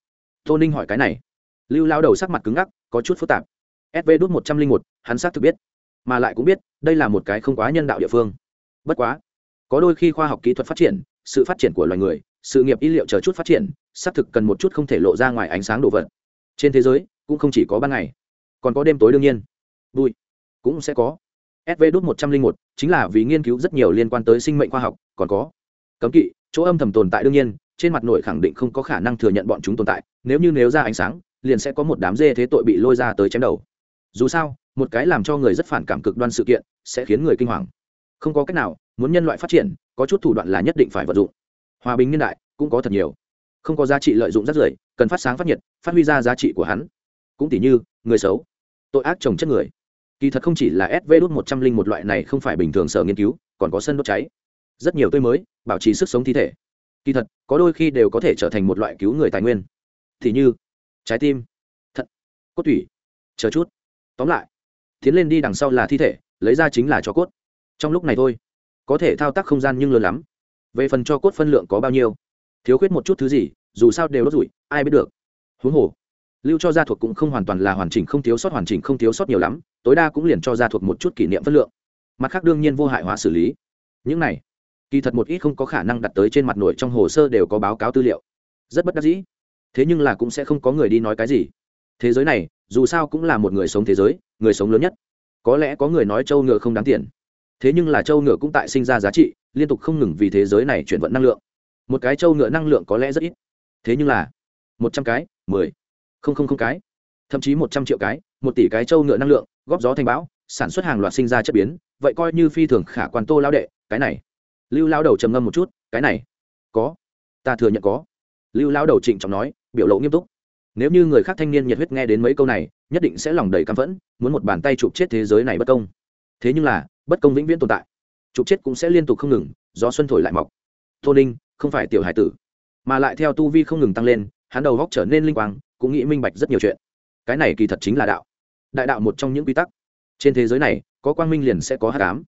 Tô ninh hỏi cái này. Lưu lão đầu sắc mặt cứng ngắc, có chút phức tạp. Sv đút một trăm linh một, hắn xác thực biết. Mà lại cũng biết, đây là một cái không quá nhân đạo địa phương. Bất quá, có đôi khi khoa học kỹ thuật phát triển, sự phát triển của loài người, sự nghiệp y liệu chờ chút phát triển, xác thực cần một chút không thể lộ ra ngoài ánh sáng đồ vật trên thế giới, cũng không chỉ có ban ngày, còn có đêm tối đương nhiên. Vui. Cũng sẽ có. Sv đốt một trăm linh một, chính là vì nghiên cứu rất nhiều liên quan tới sinh mệnh khoa học, còn có. Cấm kỵ, chỗ âm thầm tồn tại đương nhiên, trên mặt nội khẳng định không có khả năng thừa nhận bọn chúng tồn tại, nếu như nếu ra ánh sáng, liền sẽ có một đám dê thế tội bị lôi ra tới chém đầu. Dù sao, một cái làm cho người rất phản cảm cực đoan sự kiện, sẽ khiến người kinh hoàng. Không có cách nào, muốn nhân loại phát triển, có chút thủ đoạn là nhất định phải vận dụng. Hòa bình nhân đại, cũng có thật nhiều không có giá trị lợi dụng rất rưởi, cần phát sáng phát nhiệt, phát huy ra giá trị của hắn. Cũng tỷ như, người xấu, tội ác trồng chất người. Kỳ thật không chỉ là sv đốt một trăm linh một loại này không phải bình thường sở nghiên cứu, còn có sân đốt cháy. Rất nhiều tươi mới, bảo trì sức sống thi thể. Kỳ thật, có đôi khi đều có thể trở thành một loại cứu người tài nguyên. Thì như, trái tim, thận, cốt tủy. Chờ chút. Tóm lại, tiến lên đi đằng sau là thi thể, lấy ra chính là cho cốt. Trong lúc này thôi, có thể thao tác không gian nhưng lớn lắm. Về phần cho cốt phân lượng có bao nhiêu thiếu khuyết một chút thứ gì, dù sao đều đốt rủi, ai biết được. Huống hồ, lưu cho gia thuộc cũng không hoàn toàn là hoàn chỉnh không thiếu sót, hoàn chỉnh không thiếu sót nhiều lắm, tối đa cũng liền cho gia thuộc một chút kỷ niệm phân lượng. Mặt khác đương nhiên vô hại hóa xử lý. Những này, kỳ thật một ít không có khả năng đặt tới trên mặt nổi trong hồ sơ đều có báo cáo tư liệu. Rất bất đắc dĩ. Thế nhưng là cũng sẽ không có người đi nói cái gì. Thế giới này, dù sao cũng là một người sống thế giới, người sống lớn nhất. Có lẽ có người nói châu ngựa không đáng tiền. Thế nhưng là châu ngựa cũng tại sinh ra giá trị, liên tục không ngừng vì thế giới này chuyển vận năng lượng một cái trâu ngựa năng lượng có lẽ rất ít. Thế nhưng là, một trăm cái, mười, không không không cái, thậm chí một trăm triệu cái, một tỷ cái trâu ngựa năng lượng, góp gió thành bão, sản xuất hàng loạt sinh ra chất biến, vậy coi như phi thường khả quan tô lao đệ, cái này. Lưu lao đầu trầm ngâm một chút, cái này, có, ta thừa nhận có. Lưu lao đầu trịnh trọng nói, biểu lộ nghiêm túc. Nếu như người khác thanh niên nhiệt huyết nghe đến mấy câu này, nhất định sẽ lòng đầy căm phẫn, muốn một bàn tay chụp chết thế giới này bất công. Thế nhưng là, bất công vĩnh viễn tồn tại. Chụp chết cũng sẽ liên tục không ngừng do xuân thổi lại mọc. Tô ninh không phải tiểu hải tử. Mà lại theo tu vi không ngừng tăng lên, hắn đầu góc trở nên linh quang, cũng nghĩ minh bạch rất nhiều chuyện. Cái này kỳ thật chính là đạo. Đại đạo một trong những quy tắc. Trên thế giới này, có quang minh liền sẽ có hát cám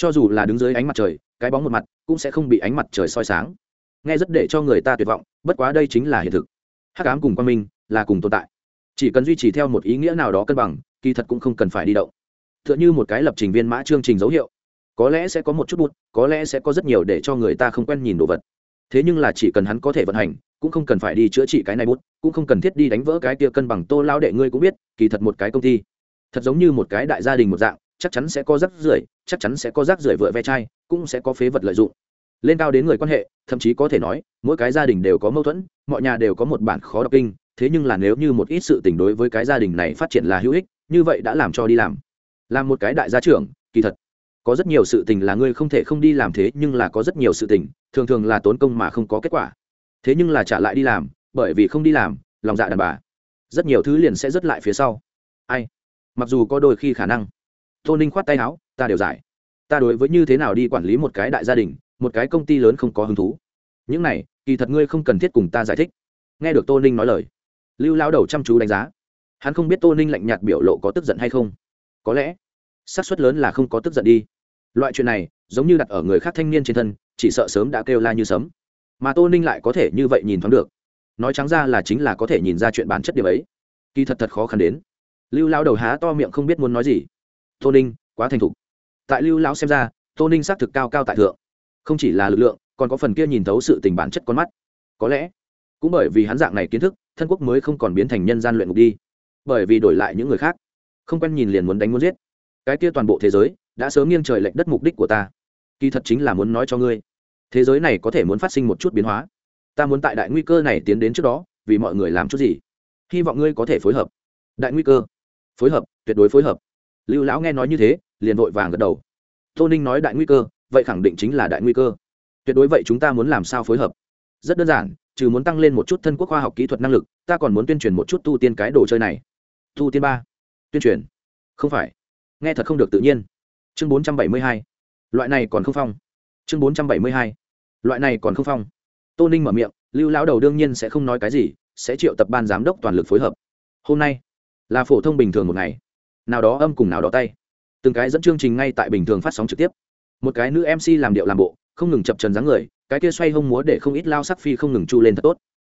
cho dù là đứng dưới ánh mặt trời, cái bóng một mặt cũng sẽ không bị ánh mặt trời soi sáng. Nghe rất để cho người ta tuyệt vọng, bất quá đây chính là hiện thực. Hắc ám cùng quang minh là cùng tồn tại. Chỉ cần duy trì theo một ý nghĩa nào đó cân bằng, kỳ thật cũng không cần phải đi động. T h ư ợ n h ư một cái lập trình viên mã chương trình dấu hiệu. Có lẽ sẽ có một chút bút có lẽ sẽ có rất nhiều để cho người ta không quen nhìn đồ vật thế nhưng là chỉ cần hắn có thể vận hành, cũng không cần phải đi chữa trị cái này bút, cũng không cần thiết đi đánh vỡ cái tia cân bằng tô lao đệ ngươi cũng biết, kỳ thật một cái công ty, thật giống như một cái đại gia đình một dạng, chắc chắn sẽ có rác rưởi, chắc chắn sẽ có rác rưởi vựa ve chai, cũng sẽ có phế vật lợi dụng. Lên cao đến người quan hệ, thậm chí có thể nói, mỗi cái gia đình đều có mâu thuẫn, mọi nhà đều có một bản khó đọc kinh, thế nhưng là nếu như một ít sự tình đối với cái gia đình này phát triển là hữu ích, như vậy đã làm cho đi làm. Làm một cái đại gia trưởng, kỳ thật có rất nhiều sự tình là ngươi không thể không đi làm thế, nhưng là có rất nhiều sự tình, thường thường là tốn công mà không có kết quả. Thế nhưng là trả lại đi làm, bởi vì không đi làm, lòng dạ đàn bà. Rất nhiều thứ liền sẽ rớt lại phía sau. Ai? Mặc dù có đôi khi khả năng. Tô ninh khoát tay áo, ta đều giải. Ta đối với như thế nào đi quản lý một cái đại gia đình, một cái công ty lớn không có hứng thú. Những này, kỳ thật ngươi không cần thiết cùng ta giải thích. Nghe được tô ninh nói lời, lưu lao đầu chăm chú đánh giá. Hắn không biết tô ninh lạnh nhạt biểu lộ có tức giận hay không. Có lẽ xác suất lớn là không có tức giận đi. Loại chuyện này, giống như đặt ở người khác thanh niên trên thân, chỉ sợ sớm đã kêu la như sấm. Mà tô ninh lại có thể như vậy nhìn thoáng được. Nói trắng ra là chính là có thể nhìn ra chuyện bản chất điểm ấy. Kỳ thật thật khó khăn đến. Lưu lao đầu há to miệng không biết muốn nói gì. Tô ninh, quá thành thục. Tại lưu lão xem ra, tô ninh xác thực cao cao tại thượng. Không chỉ là lực lượng, còn có phần kia nhìn thấu sự tình bản chất con mắt. Có lẽ, cũng bởi vì hắn dạng này kiến thức, thân quốc mới không còn biến thành nhân gian luyện ngục đi. Bởi vì đổi lại những người khác, không quen nhìn liền muốn đánh muốn giết cái kia toàn bộ thế giới đã sớm nghiêng trời lệch đất mục đích của ta. Kỳ thật chính là muốn nói cho ngươi, thế giới này có thể muốn phát sinh một chút biến hóa. Ta muốn tại đại nguy cơ này tiến đến trước đó, vì mọi người làm chút gì. Hy vọng ngươi có thể phối hợp. Đại nguy cơ. Phối hợp, tuyệt đối phối hợp. Lưu lão nghe nói như thế, liền vội vàng gật đầu. Tô ninh nói đại nguy cơ, vậy khẳng định chính là đại nguy cơ. Tuyệt đối vậy chúng ta muốn làm sao phối hợp? Rất đơn giản, trừ muốn tăng lên một chút thân quốc khoa học kỹ thuật năng lực, ta còn muốn tuyên truyền một chút tu tiên cái đồ chơi này. Tu tiên ba. Tuyên truyền. Không phải nghe thật không được tự nhiên. Chương bốn trăm bảy mươi hai. Loại này còn không phong. Chương bốn trăm bảy mươi hai. Loại này còn không phong. Tô ninh mở miệng, lưu lão đầu đương nhiên sẽ không nói cái gì, sẽ triệu tập ban giám đốc toàn lực phối hợp. Hôm nay là phổ thông bình thường một ngày. Nào đó âm cùng nào đó tay. Từng cái dẫn chương trình ngay tại bình thường phát sóng trực tiếp. Một cái nữ mc làm điệu làm bộ, không ngừng chập trần dáng người, cái kia xoay hông múa để không ít lao sắc phi không ngừng chu lên thật tốt.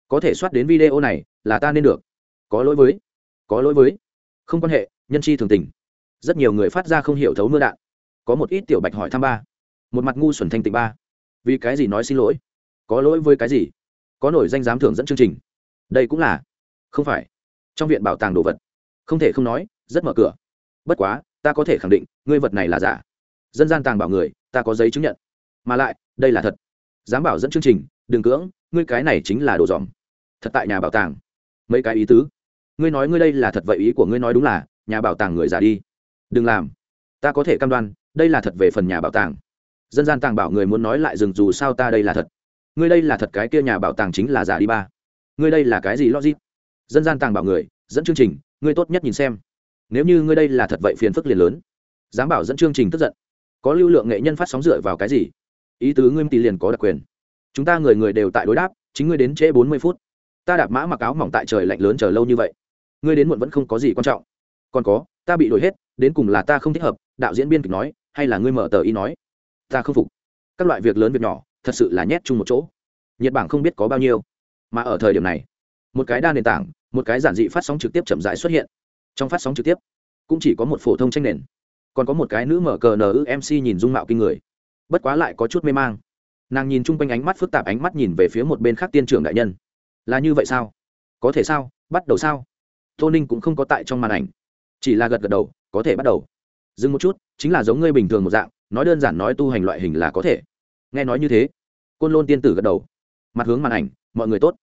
Có thể soát đến video này, là ta nên được. Có lỗi với. Có lỗi với. Không quan hệ, nhân chi thường tình rất nhiều người phát ra không hiểu thấu mưa đạn. Có một ít tiểu bạch hỏi thăm ba. Một mặt ngu xuẩn thanh tịnh ba. Vì cái gì nói xin lỗi? Có lỗi với cái gì? Có nổi danh giám thưởng dẫn chương trình. Đây cũng là. Không phải. Trong viện bảo tàng đồ vật. Không thể không nói, rất mở cửa. Bất quá, ta có thể khẳng định, ngươi vật này là giả. Dân gian tàng bảo người, ta có giấy chứng nhận. Mà lại, đây là thật. Dám bảo dẫn chương trình, đừng cưỡng, ngươi cái này chính là đồ dòm. Thật tại nhà bảo tàng. Mấy cái ý tứ. Ngươi nói ngươi đây là thật vậy ý của ngươi nói đúng là, nhà bảo tàng người giả đi đừng làm. Ta có thể cam đoan, đây là thật về phần nhà bảo tàng. Dân gian tàng bảo người muốn nói lại dừng dù sao ta đây là thật. Ngươi đây là thật cái kia nhà bảo tàng chính là giả đi ba. Ngươi đây là cái gì logic? Dân gian tàng bảo người, dẫn chương trình, ngươi tốt nhất nhìn xem. Nếu như ngươi đây là thật vậy phiền phức liền lớn. Dám bảo dẫn chương trình tức giận. Có lưu lượng nghệ nhân phát sóng dựa vào cái gì? Ý tứ ngươi tỷ liền có đặc quyền. Chúng ta người người đều tại đối đáp, chính ngươi đến trễ bốn mươi phút. Ta đạp mã mặc áo mỏng tại trời lạnh lớn chờ lâu như vậy. Ngươi đến muộn vẫn không có gì quan trọng. Còn có, ta bị đổi hết đến cùng là ta không thích hợp, đạo diễn biên kịch nói, hay là ngươi mở tờ y nói. Ta không phục. Các loại việc lớn việc nhỏ, thật sự là nhét chung một chỗ. Nhiệt bảng không biết có bao nhiêu. Mà ở thời điểm này, một cái đa nền tảng, một cái giản dị phát sóng trực tiếp chậm rãi xuất hiện. Trong phát sóng trực tiếp, cũng chỉ có một phổ thông tranh nền. Còn có một cái nữ mở cờ nữ mc nhìn dung mạo kinh người. Bất quá lại có chút mê mang. Nàng nhìn chung quanh ánh mắt phức tạp ánh mắt nhìn về phía một bên khác tiên trưởng đại nhân. Là như vậy sao? Có thể sao? Bắt đầu sao? Tô ninh cũng không có tại trong màn ảnh chỉ là gật gật đầu, có thể bắt đầu. Dừng một chút, chính là giống ngươi bình thường một dạng, nói đơn giản nói tu hành loại hình là có thể. Nghe nói như thế, côn lôn tiên tử gật đầu. Mặt hướng màn ảnh, mọi người tốt.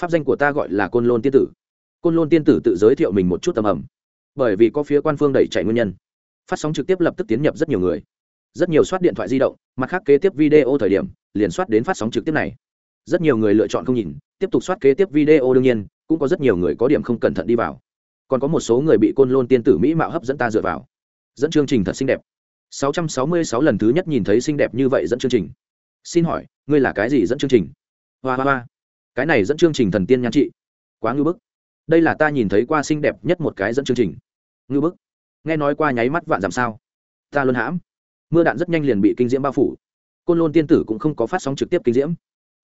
Pháp danh của ta gọi là côn lôn tiên tử. Côn lôn tiên tử tự giới thiệu mình một chút tầm ẩm bởi vì có phía quan phương đẩy chạy nguyên nhân. Phát sóng trực tiếp lập tức tiến nhập rất nhiều người. Rất nhiều soát điện thoại di động, mặt khác kế tiếp video thời điểm, liền soát đến phát sóng trực tiếp này. Rất nhiều người lựa chọn không nhìn, tiếp tục soát kế tiếp video đương nhiên, cũng có rất nhiều người có điểm không cẩn thận đi vào còn có một số người bị côn lôn tiên tử mỹ mạo hấp dẫn ta dựa vào. Dẫn chương trình thật xinh đẹp. 666 lần thứ nhất nhìn thấy xinh đẹp như vậy dẫn chương trình. Xin hỏi, ngươi là cái gì dẫn chương trình? Hoa hoa hoa. Cái này dẫn chương trình thần tiên nhan trị. Quá ngư bức. Đây là ta nhìn thấy qua xinh đẹp nhất một cái dẫn chương trình. Ngư bức. Nghe nói qua nháy mắt vạn giảm sao? Ta luôn hãm. Mưa đạn rất nhanh liền bị kinh diễm bao phủ. Côn lôn tiên tử cũng không có phát sóng trực tiếp kinh diễm.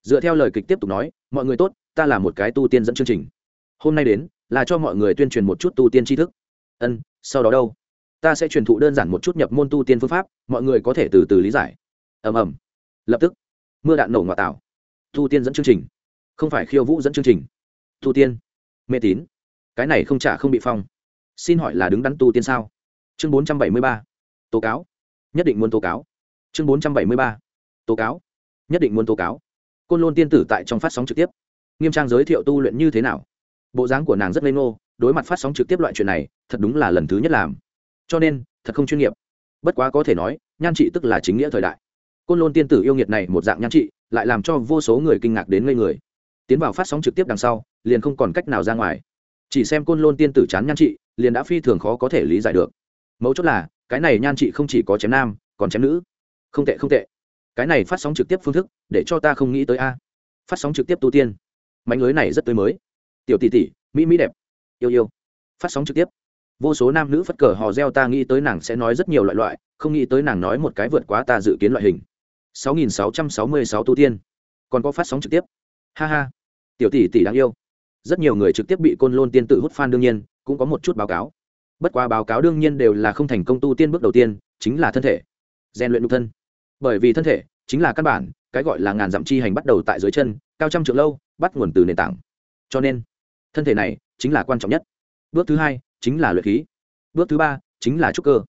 Dựa theo lời kịch tiếp tục nói, mọi người tốt, ta là một cái tu tiên dẫn chương trình. Hôm nay đến là cho mọi người tuyên truyền một chút tu tiên tri thức. Ân, sau đó đâu? Ta sẽ truyền thụ đơn giản một chút nhập môn tu tiên phương pháp, mọi người có thể từ từ lý giải. Ầm ầm. Lập tức, mưa đạn nổ ngoại tảo. tu tiên dẫn chương trình. Không phải khiêu vũ dẫn chương trình. Tu tiên. Mê tín. Cái này không trả không bị phong. Xin hỏi là đứng đắn tu tiên sao? Chương bốn trăm bảy mươi ba. Tố cáo. Nhất định muốn tố cáo. Chương bốn trăm bảy mươi ba. Tố cáo. Nhất định muốn tố cáo. Côn lôn tiên tử tại trong phát sóng trực tiếp. Nghiêm trang giới thiệu tu luyện như thế nào? Bộ dáng của nàng rất lê ngô, đối mặt phát sóng trực tiếp loại chuyện này, thật đúng là lần thứ nhất làm. Cho nên, thật không chuyên nghiệp. Bất quá có thể nói, nhan trị tức là chính nghĩa thời đại. Côn lôn tiên tử yêu nghiệt này một dạng nhan trị, lại làm cho vô số người kinh ngạc đến ngây người. Tiến vào phát sóng trực tiếp đằng sau, liền không còn cách nào ra ngoài. Chỉ xem côn lôn tiên tử chán nhan trị, liền đã phi thường khó có thể lý giải được. Mấu chốt là, cái này nhan trị không chỉ có chém nam, còn chém nữ. Không tệ không tệ. Cái này phát sóng trực tiếp phương thức, để cho ta không nghĩ tới a. Phát sóng trực tiếp tu tiên. Mánh lưới này rất tươi mới tiểu tỷ tỷ, mỹ mỹ đẹp. Yêu yêu. Phát sóng trực tiếp. Vô số nam nữ phất cờ hò reo ta nghĩ tới nàng sẽ nói rất nhiều loại loại, không nghĩ tới nàng nói một cái vượt quá ta dự kiến loại hình. 6.666 tu tiên. Còn có phát sóng trực tiếp. Ha ha. Tiểu tỷ tỷ đáng yêu. Rất nhiều người trực tiếp bị côn lôn tiên tự hút fan đương nhiên, cũng có một chút báo cáo. Bất quá báo cáo đương nhiên đều là không thành công tu tiên bước đầu tiên, chính là thân thể. Rèn luyện nhục thân. Bởi vì thân thể chính là căn bản, cái gọi là ngàn dặm chi hành bắt đầu tại dưới chân, cao trăm trượng lâu, bắt nguồn từ nền tảng. Cho nên thân thể này chính là quan trọng nhất. Bước thứ hai chính là luyện khí. Bước thứ ba chính là trúc cơ.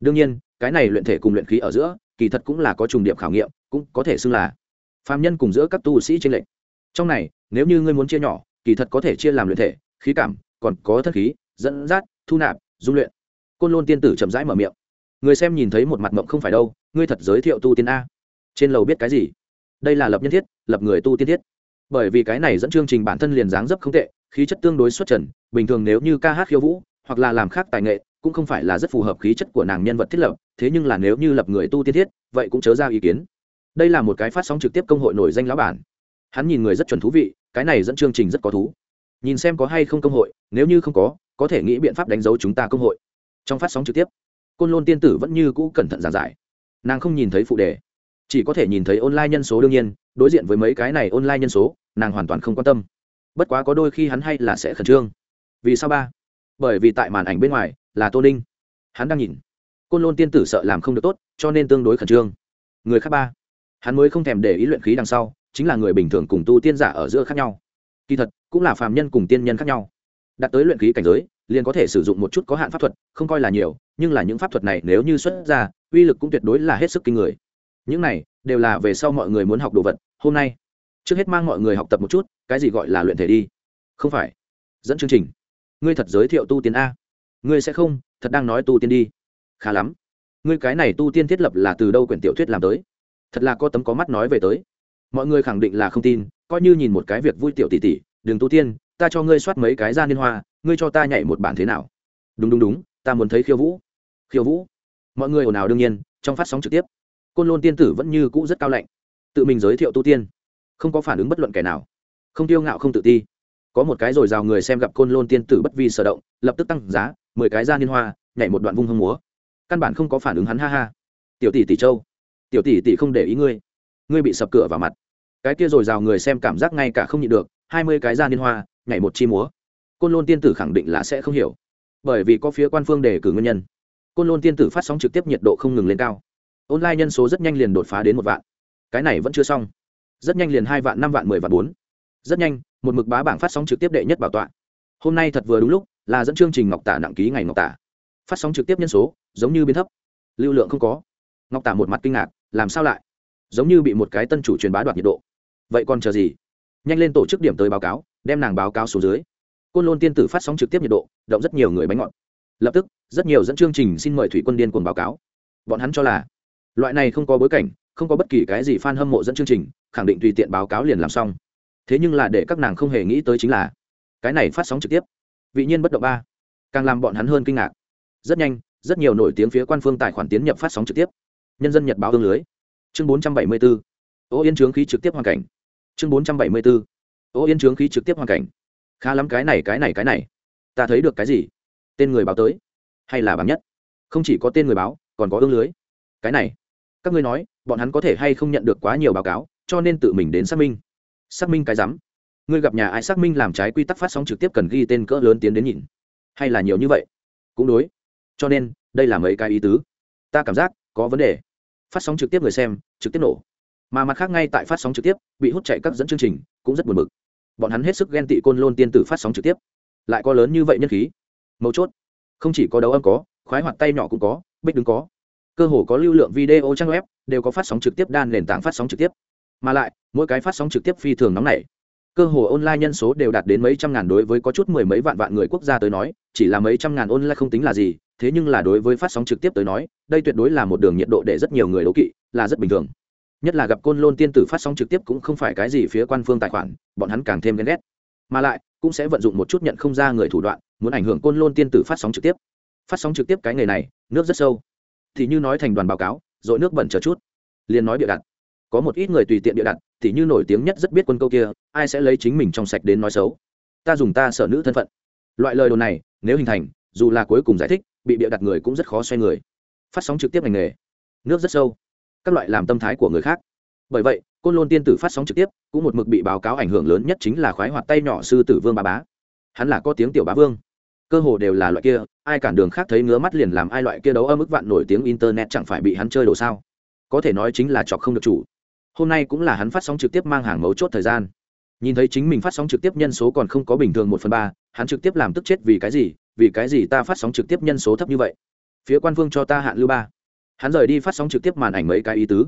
Đương nhiên, cái này luyện thể cùng luyện khí ở giữa, kỳ thật cũng là có trùng điểm khảo nghiệm, cũng có thể xưng là phàm nhân cùng giữa các tu sĩ trên lệnh trong này, nếu như ngươi muốn chia nhỏ, kỳ thật có thể chia làm luyện thể, khí cảm, còn có thất khí, dẫn dắt, thu nạp, dung luyện. Côn lôn tiên tử chậm rãi mở miệng. Người xem nhìn thấy một mặt mộng không phải đâu, ngươi thật giới thiệu tu tiên a. Trên lầu biết cái gì? Đây là lập nhân thiết, lập người tu tiên thiết. Bởi vì cái này dẫn chương trình bản thân liền dáng dấp không tệ khí chất tương đối xuất trần, bình thường nếu như ca hát khiêu vũ, hoặc là làm khác tài nghệ, cũng không phải là rất phù hợp khí chất của nàng nhân vật thiết lập, thế nhưng là nếu như lập người tu tiên thiết, vậy cũng chớ ra ý kiến. Đây là một cái phát sóng trực tiếp công hội nổi danh lão bản. Hắn nhìn người rất chuẩn thú vị, cái này dẫn chương trình rất có thú. Nhìn xem có hay không công hội, nếu như không có có thể nghĩ biện pháp đánh dấu chúng ta công hội. Trong phát sóng trực tiếp, côn lôn tiên tử vẫn như cũ cẩn thận giản giải. Nàng không nhìn thấy phụ đề, chỉ có thể nhìn thấy online nhân số đương nhiên, đối diện với mấy cái này online nhân số, nàng hoàn toàn không quan tâm bất quá có đôi khi hắn hay là sẽ khẩn trương. Vì sao ba? Bởi vì tại màn ảnh bên ngoài, là tô ninh. Hắn đang nhìn. Côn lôn tiên tử sợ làm không được tốt, cho nên tương đối khẩn trương. Người khác ba? Hắn mới không thèm để ý luyện khí đằng sau, chính là người bình thường cùng tu tiên giả ở giữa khác nhau. Kỳ thật, cũng là phàm nhân cùng tiên nhân khác nhau. Đạt tới luyện khí cảnh giới, liền có thể sử dụng một chút có hạn pháp thuật, không coi là nhiều, nhưng là những pháp thuật này nếu như xuất ra, uy lực cũng tuyệt đối là hết sức kinh người. Những này đều là về sau mọi người muốn học đồ vật. Hôm nay, trước hết mang mọi người học tập một chút cái gì gọi là luyện thể đi? Không phải. Dẫn chương trình. Ngươi thật giới thiệu tu tiên a. Ngươi sẽ không, thật đang nói tu tiên đi. Khá lắm. Ngươi cái này tu tiên thiết lập là từ đâu quyển tiểu thuyết làm tới? Thật là có tấm có mắt nói về tới. Mọi người khẳng định là không tin, coi như nhìn một cái việc vui tiểu tỷ tỷ, đừng tu tiên, ta cho ngươi soát mấy cái ra liên hoa, ngươi cho ta nhảy một bản thế nào? Đúng đúng đúng, ta muốn thấy khiêu vũ. Khiêu vũ? Mọi người ồn ào đương nhiên, trong phát sóng trực tiếp. Côn lôn tiên tử vẫn như cũ rất cao lạnh, tự mình giới thiệu tu tiên, không có phản ứng bất luận kẻ nào không tiêu ngạo không tự ti. Có một cái rồi rào người xem gặp côn lôn tiên tử bất vi sở động, lập tức tăng giá, mười cái ra liên hoa, nhảy một đoạn vung hông múa. Căn bản không có phản ứng hắn, ha ha. Tiểu tỷ tỷ châu, tiểu tỷ tỷ không để ý ngươi. Ngươi bị sập cửa vào mặt. Cái kia rồi rào người xem cảm giác ngay cả không nhịn được, hai mươi cái ra liên hoa, nhảy một chi múa. Côn lôn tiên tử khẳng định là sẽ không hiểu, bởi vì có phía quan phương đề cử nguyên nhân. Côn lôn tiên tử phát sóng trực tiếp nhiệt độ không ngừng lên cao. Online nhân số rất nhanh liền đột phá đến một vạn. Cái này vẫn chưa xong. Rất nhanh liền hai vạn, năm vạn, mười vạn, bốn rất nhanh, một mực bá bảng phát sóng trực tiếp đệ nhất bảo tọa. Hôm nay thật vừa đúng lúc, là dẫn chương trình ngọc tả nặng ký ngày ngọc tả. Phát sóng trực tiếp nhân số, giống như biến thấp. Lưu lượng không có. Ngọc tả một mặt kinh ngạc, làm sao lại? Giống như bị một cái tân chủ truyền bá đoạt nhiệt độ. Vậy còn chờ gì? Nhanh lên tổ chức điểm tới báo cáo, đem nàng báo cáo xuống dưới. Côn lôn tiên tử phát sóng trực tiếp nhiệt độ, động rất nhiều người bánh ngọt. Lập tức, rất nhiều dẫn chương trình xin mời thủy quân điên cuồng báo cáo. Bọn hắn cho là, loại này không có bối cảnh, không có bất kỳ cái gì f a n hâm mộ dẫn chương trình, khẳng định tùy tiện báo cáo liền làm xong thế nhưng là để các nàng không hề nghĩ tới chính là, cái này phát sóng trực tiếp. Vị nhiên bất động ba. Càng làm bọn hắn hơn kinh ngạc. Rất nhanh, rất nhiều nổi tiếng phía quan phương tài khoản tiến nhập phát sóng trực tiếp. Nhân dân nhật báo hương lưới. Chương bốn trăm bảy mươi bốn ô yên trướng khí trực tiếp hoàn cảnh. Chương bốn trăm bảy mươi bốn ô yên trướng khí trực tiếp hoàn cảnh. Khá lắm cái này cái này cái này. Ta thấy được cái gì? Tên người báo tới. Hay là bảng nhất? Không chỉ có tên người báo, còn có ương lưới. Cái này. Các ngươi nói, bọn hắn có thể hay không nhận được quá nhiều báo cáo, cho nên tự mình đến xác minh xác minh cái rắm. Ngươi gặp nhà ai xác minh làm trái quy tắc phát sóng trực tiếp cần ghi tên cỡ lớn tiến đến nhìn. Hay là nhiều như vậy? Cũng đối. Cho nên, đây là mấy cái ý tứ. Ta cảm giác, có vấn đề. Phát sóng trực tiếp người xem, trực tiếp nổ. Mà mặt khác ngay tại phát sóng trực tiếp, bị hút chạy các dẫn chương trình, cũng rất buồn bực. Bọn hắn hết sức ghen tị côn lôn tiên tử phát sóng trực tiếp. Lại có lớn như vậy nhân khí. Mấu chốt, không chỉ có đấu âm có, khoái hoạt tay nhỏ cũng có, bích đứng có. Cơ hồ có lưu lượng video trang web, đều có phát sóng trực tiếp đan nền tảng phát sóng trực tiếp mà lại, mỗi cái phát sóng trực tiếp phi thường nóng nảy. Cơ hồ online nhân số đều đạt đến mấy trăm ngàn đối với có chút mười mấy vạn vạn người quốc gia tới nói, chỉ là mấy trăm ngàn online không tính là gì, thế nhưng là đối với phát sóng trực tiếp tới nói, đây tuyệt đối là một đường nhiệt độ để rất nhiều người đấu kỵ, là rất bình thường. Nhất là gặp côn lôn tiên tử phát sóng trực tiếp cũng không phải cái gì phía quan phương tài khoản, bọn hắn càng thêm ghen ghét. Mà lại, cũng sẽ vận dụng một chút nhận không ra người thủ đoạn, muốn ảnh hưởng côn lôn tiên tử phát sóng trực tiếp. Phát sóng trực tiếp cái nghề này, nước rất sâu. Thì như nói thành đoàn báo cáo, dội nước bẩn chờ chút. Liền nói bịa đặt có một ít người tùy tiện địa đặt thì như nổi tiếng nhất rất biết quân câu kia, ai sẽ lấy chính mình trong sạch đến nói xấu? Ta dùng ta sợ nữ thân phận. Loại lời đồn này, nếu hình thành, dù là cuối cùng giải thích, bị bịa đặt người cũng rất khó xoay người. Phát sóng trực tiếp ngành nghề. Nước rất sâu. Các loại làm tâm thái của người khác. Bởi vậy, côn lôn tiên tử phát sóng trực tiếp, cũng một mực bị báo cáo ảnh hưởng lớn nhất chính là khoái hoạt tay nhỏ sư tử vương ba bá. Hắn là có tiếng tiểu bá vương. Cơ hồ đều là loại kia, ai cản đường khác thấy ngứa mắt liền làm ai loại kia đấu ở mức vạn nổi tiếng internet chẳng phải bị hắn chơi đồ sao? Có thể nói chính là chọc không được chủ hôm nay cũng là hắn phát sóng trực tiếp mang hàng mấu chốt thời gian. Nhìn thấy chính mình phát sóng trực tiếp nhân số còn không có bình thường một phần ba, hắn trực tiếp làm tức chết vì cái gì, vì cái gì ta phát sóng trực tiếp nhân số thấp như vậy? Phía quan phương cho ta hạn lưu ba. Hắn rời đi phát sóng trực tiếp màn ảnh mấy cái ý tứ.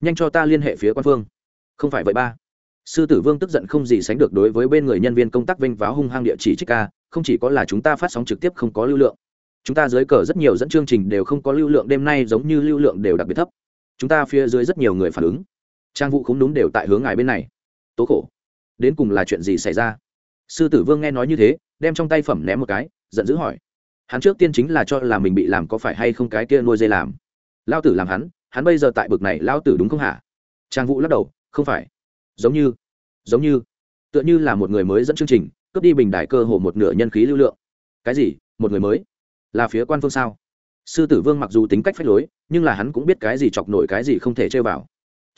Nhanh cho ta liên hệ phía quan phương không phải vậy ba. Sư tử vương tức giận không gì sánh được đối với bên người nhân viên công tác vinh váo hung hăng địa chỉ trích ca, không chỉ có là chúng ta phát sóng trực tiếp không có lưu lượng. Chúng ta dưới cờ rất nhiều dẫn chương trình đều không có lưu lượng, đêm nay giống như lưu lượng đều đặc biệt thấp. Chúng ta phía dưới rất nhiều người phản ứng trang vụ không đúng đều tại hướng ngài bên này. Tố khổ. Đến cùng là chuyện gì xảy ra? Sư tử vương nghe nói như thế, đem trong tay phẩm ném một cái, giận dữ hỏi. Hắn trước tiên chính là cho là mình bị làm có phải hay không cái kia nuôi dây làm. Lao tử làm hắn hắn bây giờ tại bực này lao tử đúng không hả? Trang vụ lắc đầu, không phải. Giống như giống như, tựa như là một người mới dẫn chương trình, cướp đi bình đài cơ hồ một nửa nhân khí lưu lượng. Cái gì? Một người mới? Là phía quan phương sao? Sư tử vương mặc dù tính cách phách lối, nhưng là hắn cũng biết cái gì chọc nổi cái gì không thể chơi vào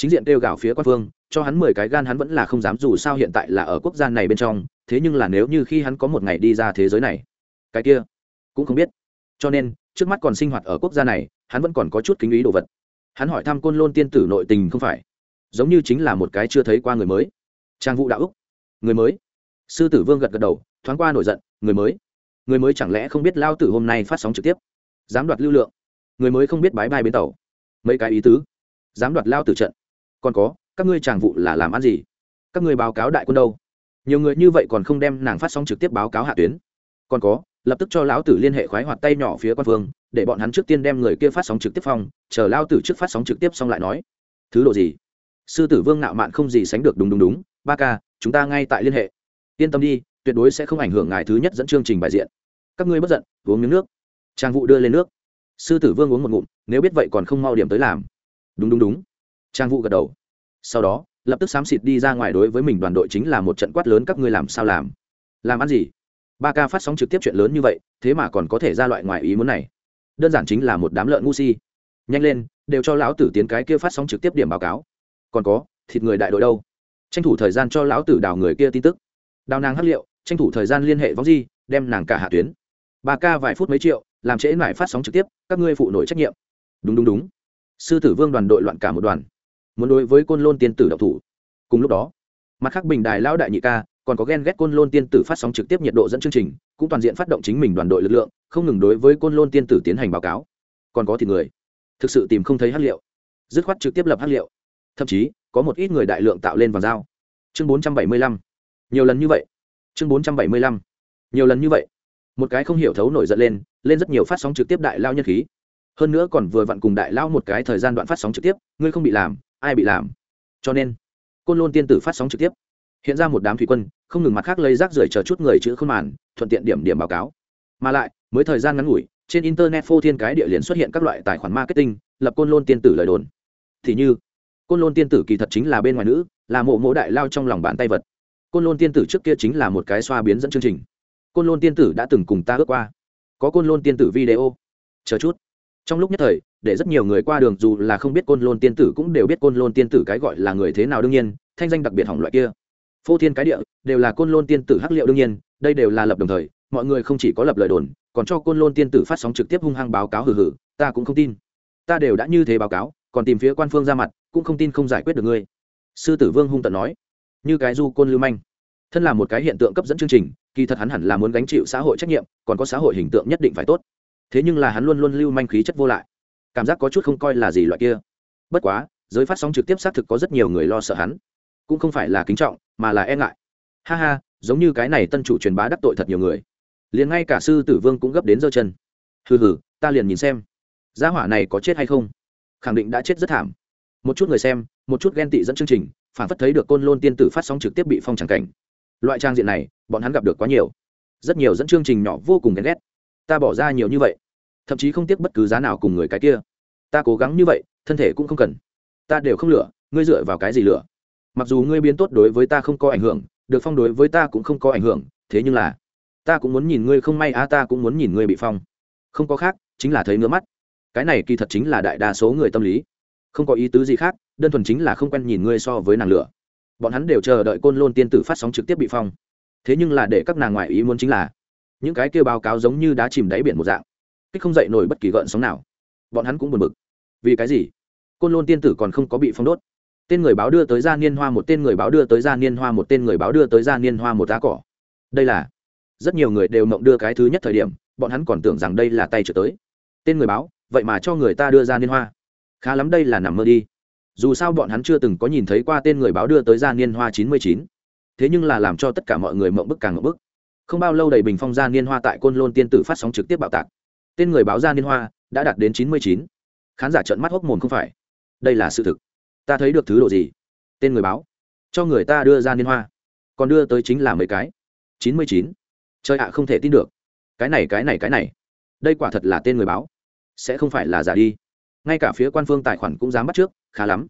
chính diện kêu gào phía quan phương, cho hắn mười cái gan hắn vẫn là không dám, dù sao hiện tại là ở quốc gia này bên trong, thế nhưng là nếu như khi hắn có một ngày đi ra thế giới này, cái kia cũng không biết. Cho nên, trước mắt còn sinh hoạt ở quốc gia này, hắn vẫn còn có chút kính ý đồ vật. Hắn hỏi thăm côn lôn tiên tử nội tình không phải? Giống như chính là một cái chưa thấy qua người mới. Trang vụ đạo úc, người mới. Sư tử vương gật gật đầu, thoáng qua nổi giận, người mới. Người mới chẳng lẽ không biết lao tử hôm nay phát sóng trực tiếp? Dám đoạt lưu lượng. Người mới không biết bái bai bến tàu. Mấy cái ý tứ. Dám đoạt lao tử trận còn có, các ngươi tràng vụ là làm ăn gì? Các ngươi báo cáo đại quân đâu? Nhiều người như vậy còn không đem nàng phát sóng trực tiếp báo cáo hạ tuyến. Còn có, lập tức cho lão tử liên hệ khoái hoạt tay nhỏ phía quan phương, để bọn hắn trước tiên đem người kia phát sóng trực tiếp phong, chờ lao tử trước phát sóng trực tiếp xong lại nói. Thứ độ gì? Sư tử vương nạo mạn không gì sánh được đúng đúng đúng, ba ca, chúng ta ngay tại liên hệ. Yên tâm đi, tuyệt đối sẽ không ảnh hưởng ngài thứ nhất dẫn chương trình bài diện. Các ngươi bất giận, uống miếng nước. Trang vụ đưa lên nước. Sư tử vương uống một ngụm, nếu biết vậy còn không mau điểm tới làm. Đúng đúng đúng trang vụ gật đầu. Sau đó, lập tức xám xịt đi ra ngoài đối với mình đoàn đội chính là một trận quát lớn các ngươi làm sao làm? Làm ăn gì? Ba ca phát sóng trực tiếp chuyện lớn như vậy, thế mà còn có thể ra loại ngoài ý muốn này. Đơn giản chính là một đám lợn ngu si. Nhanh lên, đều cho lão tử tiến cái kia phát sóng trực tiếp điểm báo cáo. Còn có, thịt người đại đội đâu? Tranh thủ thời gian cho lão tử đào người kia tin tức. Đào nàng hắc liệu, tranh thủ thời gian liên hệ vóng di, đem nàng cả hạ tuyến. Ba ca vài phút mấy triệu, làm trễ lại phát sóng trực tiếp, các ngươi phụ nổi trách nhiệm. Đúng đúng đúng. Sư tử vương đoàn đội loạn cả một đoàn muốn đối với côn lôn tiên tử độc thủ. Cùng lúc đó, mặt khác bình đài lão đại nhị ca còn có ghen ghét côn lôn tiên tử phát sóng trực tiếp nhiệt độ dẫn chương trình, cũng toàn diện phát động chính mình đoàn đội lực lượng, không ngừng đối với côn lôn tiên tử tiến hành báo cáo. Còn có thì người. Thực sự tìm không thấy hát liệu. Dứt khoát trực tiếp lập hát liệu. Thậm chí, có một ít người đại lượng tạo lên vàng dao. Chương bốn trăm bảy mươi lăm. Nhiều lần như vậy. Chương bốn trăm bảy mươi lăm. Nhiều lần như vậy. Một cái không hiểu thấu nổi giận lên lên rất nhiều phát sóng trực tiếp đại lao nhân khí hơn nữa còn vừa vặn cùng đại lao một cái thời gian đoạn phát sóng trực tiếp, ngươi không bị làm, ai bị làm? Cho nên, côn lôn tiên tử phát sóng trực tiếp. Hiện ra một đám thủy quân, không ngừng mặt khác lấy rác rưởi chờ chút người chữ không màn, thuận tiện điểm điểm báo cáo. Mà lại, mới thời gian ngắn ngủi, trên internet phô thiên cái địa liền xuất hiện các loại tài khoản marketing, lập côn lôn tiên tử lời đồn. Thì như, côn lôn tiên tử kỳ thật chính là bên ngoài nữ, là mộ mộ đại lao trong lòng bàn tay vật. Côn lôn tiên tử trước kia chính là một cái xoa biến dẫn chương trình. Côn lôn tiên tử đã từng cùng ta ước qua. Có côn lôn tiên tử video. Chờ chút trong lúc nhất thời, để rất nhiều người qua đường dù là không biết côn lôn tiên tử cũng đều biết côn lôn tiên tử cái gọi là người thế nào đương nhiên, thanh danh đặc biệt hỏng loại kia. Phô thiên cái địa, đều là côn lôn tiên tử hắc liệu đương nhiên, đây đều là lập đồng thời, mọi người không chỉ có lập lời đồn, còn cho côn lôn tiên tử phát sóng trực tiếp hung hăng báo cáo hử hử ta cũng không tin. Ta đều đã như thế báo cáo, còn tìm phía quan phương ra mặt, cũng không tin không giải quyết được ngươi. Sư tử vương hung tận nói. Như cái du côn lưu manh, thân là một cái hiện tượng cấp dẫn chương trình, kỳ thật hắn hẳn là muốn gánh chịu xã hội trách nhiệm, còn có xã hội hình tượng nhất định phải tốt thế nhưng là hắn luôn luôn lưu manh khí chất vô lại cảm giác có chút không coi là gì loại kia bất quá giới phát sóng trực tiếp xác thực có rất nhiều người lo sợ hắn cũng không phải là kính trọng mà là e ngại ha ha giống như cái này tân chủ truyền bá đắc tội thật nhiều người liền ngay cả sư tử vương cũng gấp đến giơ chân hừ hừ ta liền nhìn xem gia hỏa này có chết hay không khẳng định đã chết rất thảm một chút người xem một chút ghen tị dẫn chương trình phản phất thấy được côn lôn tiên tử phát sóng trực tiếp bị phong tràng cảnh loại trang diện này bọn hắn gặp được quá nhiều rất nhiều dẫn chương trình nhỏ vô cùng ghen ghét ta bỏ ra nhiều như vậy. Thậm chí không tiếc bất cứ giá nào cùng người cái kia. Ta cố gắng như vậy, thân thể cũng không cần. Ta đều không lửa, ngươi dựa vào cái gì lửa? Mặc dù ngươi biến tốt đối với ta không có ảnh hưởng, được phong đối với ta cũng không có ảnh hưởng, thế nhưng là, ta cũng muốn nhìn ngươi không may a ta cũng muốn nhìn ngươi bị phong. Không có khác, chính là thấy ngứa mắt. Cái này kỳ thật chính là đại đa số người tâm lý. Không có ý tứ gì khác, đơn thuần chính là không quen nhìn ngươi so với nàng lửa. Bọn hắn đều chờ đợi côn lôn tiên tử phát sóng trực tiếp bị phong. Thế nhưng là để các nàng ngoại ý muốn chính là những cái kia báo cáo giống như đá chìm đáy biển một dạng. Kích không dậy nổi bất kỳ gợn sóng nào. Bọn hắn cũng buồn bực. Vì cái gì? Côn lôn tiên tử còn không có bị phong đốt. Tên người báo đưa tới gia niên hoa một tên người báo đưa tới gia niên hoa một tên người báo đưa tới gia niên hoa một tá cỏ. Đây là rất nhiều người đều mộng đưa cái thứ nhất thời điểm, bọn hắn còn tưởng rằng đây là tay trở tới. Tên người báo, vậy mà cho người ta đưa ra niên hoa. Khá lắm đây là nằm mơ đi. Dù sao bọn hắn chưa từng có nhìn thấy qua tên người báo đưa tới ra niên hoa chín mươi chín. Thế nhưng là làm cho tất cả mọi người mộng bức càng mộng bức không bao lâu đầy bình phong gia niên hoa tại côn lôn tiên tử phát sóng trực tiếp bạo tạc. Tên người báo gia niên hoa đã đạt đến chín mươi chín. Khán giả trợn mắt hốc mồm không phải. Đây là sự thực. Ta thấy được thứ độ gì? Tên người báo. Cho người ta đưa ra niên hoa. Còn đưa tới chính là mấy cái. chín mươi chín. Chơi ạ, không thể tin được. Cái này cái này cái này. Đây quả thật là tên người báo. Sẽ không phải là giả đi. Ngay cả phía quan phương tài khoản cũng dám bắt trước, khá lắm.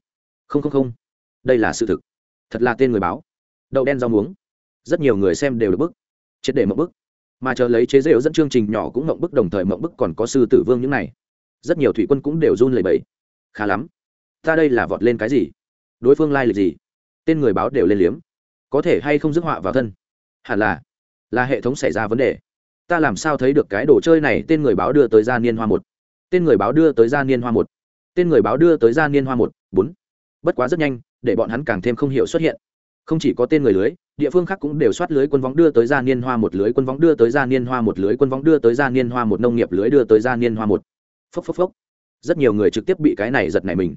Không không không. Đây là sự thực. Thật là tên người báo. Đậu đen rau muống. Rất nhiều người xem đều được bức triệt để mộng bức. Mà chờ lấy chế rêu dẫn chương trình nhỏ cũng mộng bức, đồng thời mộng bức còn có sư tử vương những này. Rất nhiều thủy quân cũng đều run lẩy bẩy. Khá lắm. Ta đây là vọt lên cái gì? Đối phương lai、like、lịch gì? Tên người báo đều lên liếm. Có thể hay không dứt họa vào thân? Hẳn là là hệ thống xảy ra vấn đề. Ta làm sao thấy được cái đồ chơi này? Tên người báo đưa tới gia niên hoa một. Tên người báo đưa tới gia niên hoa một. Tên người báo đưa tới gia niên hoa một. Bốn. Bất quá rất nhanh, để bọn hắn càng thêm không hiểu xuất hiện không chỉ có tên người lưới, địa phương khác cũng đều soát lưới quân vóng đưa tới gia niên hoa một lưới quân vóng đưa tới gia niên hoa một lưới quân vóng đưa tới gia niên hoa một nông nghiệp lưới đưa tới gia niên hoa một. Phốc phốc phốc. Rất nhiều người trực tiếp bị cái này giật này mình.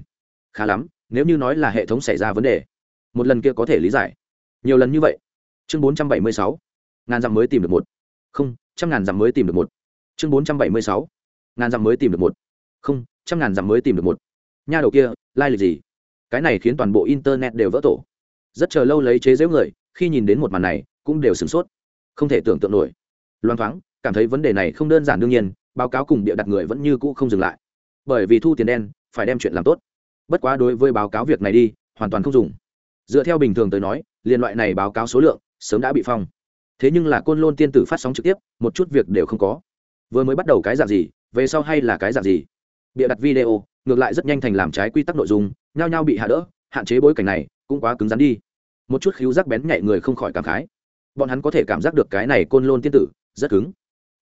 Khá lắm, nếu như nói là hệ thống xảy ra vấn đề, một lần kia có thể lý giải. Nhiều lần như vậy. Chương bốn trăm bảy mươi sáu. Ngàn dặm mới tìm được một. Không, trăm ngàn dặm mới tìm được một. Chương bốn trăm bảy mươi sáu. Ngàn dặm mới tìm được một. Không, trăm ngàn dặm mới tìm được một. Nha đầu kia, lai、like、lịch gì? Cái này khiến toàn bộ internet đều vỡ tổ rất chờ lâu lấy chế giễu người, khi nhìn đến một màn này, cũng đều sửng sốt. Không thể tưởng tượng nổi. Loan thoáng, cảm thấy vấn đề này không đơn giản đương nhiên, báo cáo cùng địa đặt người vẫn như cũ không dừng lại. Bởi vì thu tiền đen, phải đem chuyện làm tốt. Bất quá đối với báo cáo việc này đi, hoàn toàn không dùng. Dựa theo bình thường tới nói, liên loại này báo cáo số lượng, sớm đã bị phong. Thế nhưng là côn lôn tiên tử phát sóng trực tiếp, một chút việc đều không có. Vừa mới bắt đầu cái dạng gì, về sau hay là cái dạng gì? Bịa đặt video, ngược lại rất nhanh thành làm trái quy tắc nội dung, nhao nhao bị hạ đỡ, hạn chế bối cảnh này cũng quá cứng rắn đi. Một chút khíu rắc bén nhạy người không khỏi cảm khái. Bọn hắn có thể cảm giác được cái này côn lôn tiên tử, rất cứng,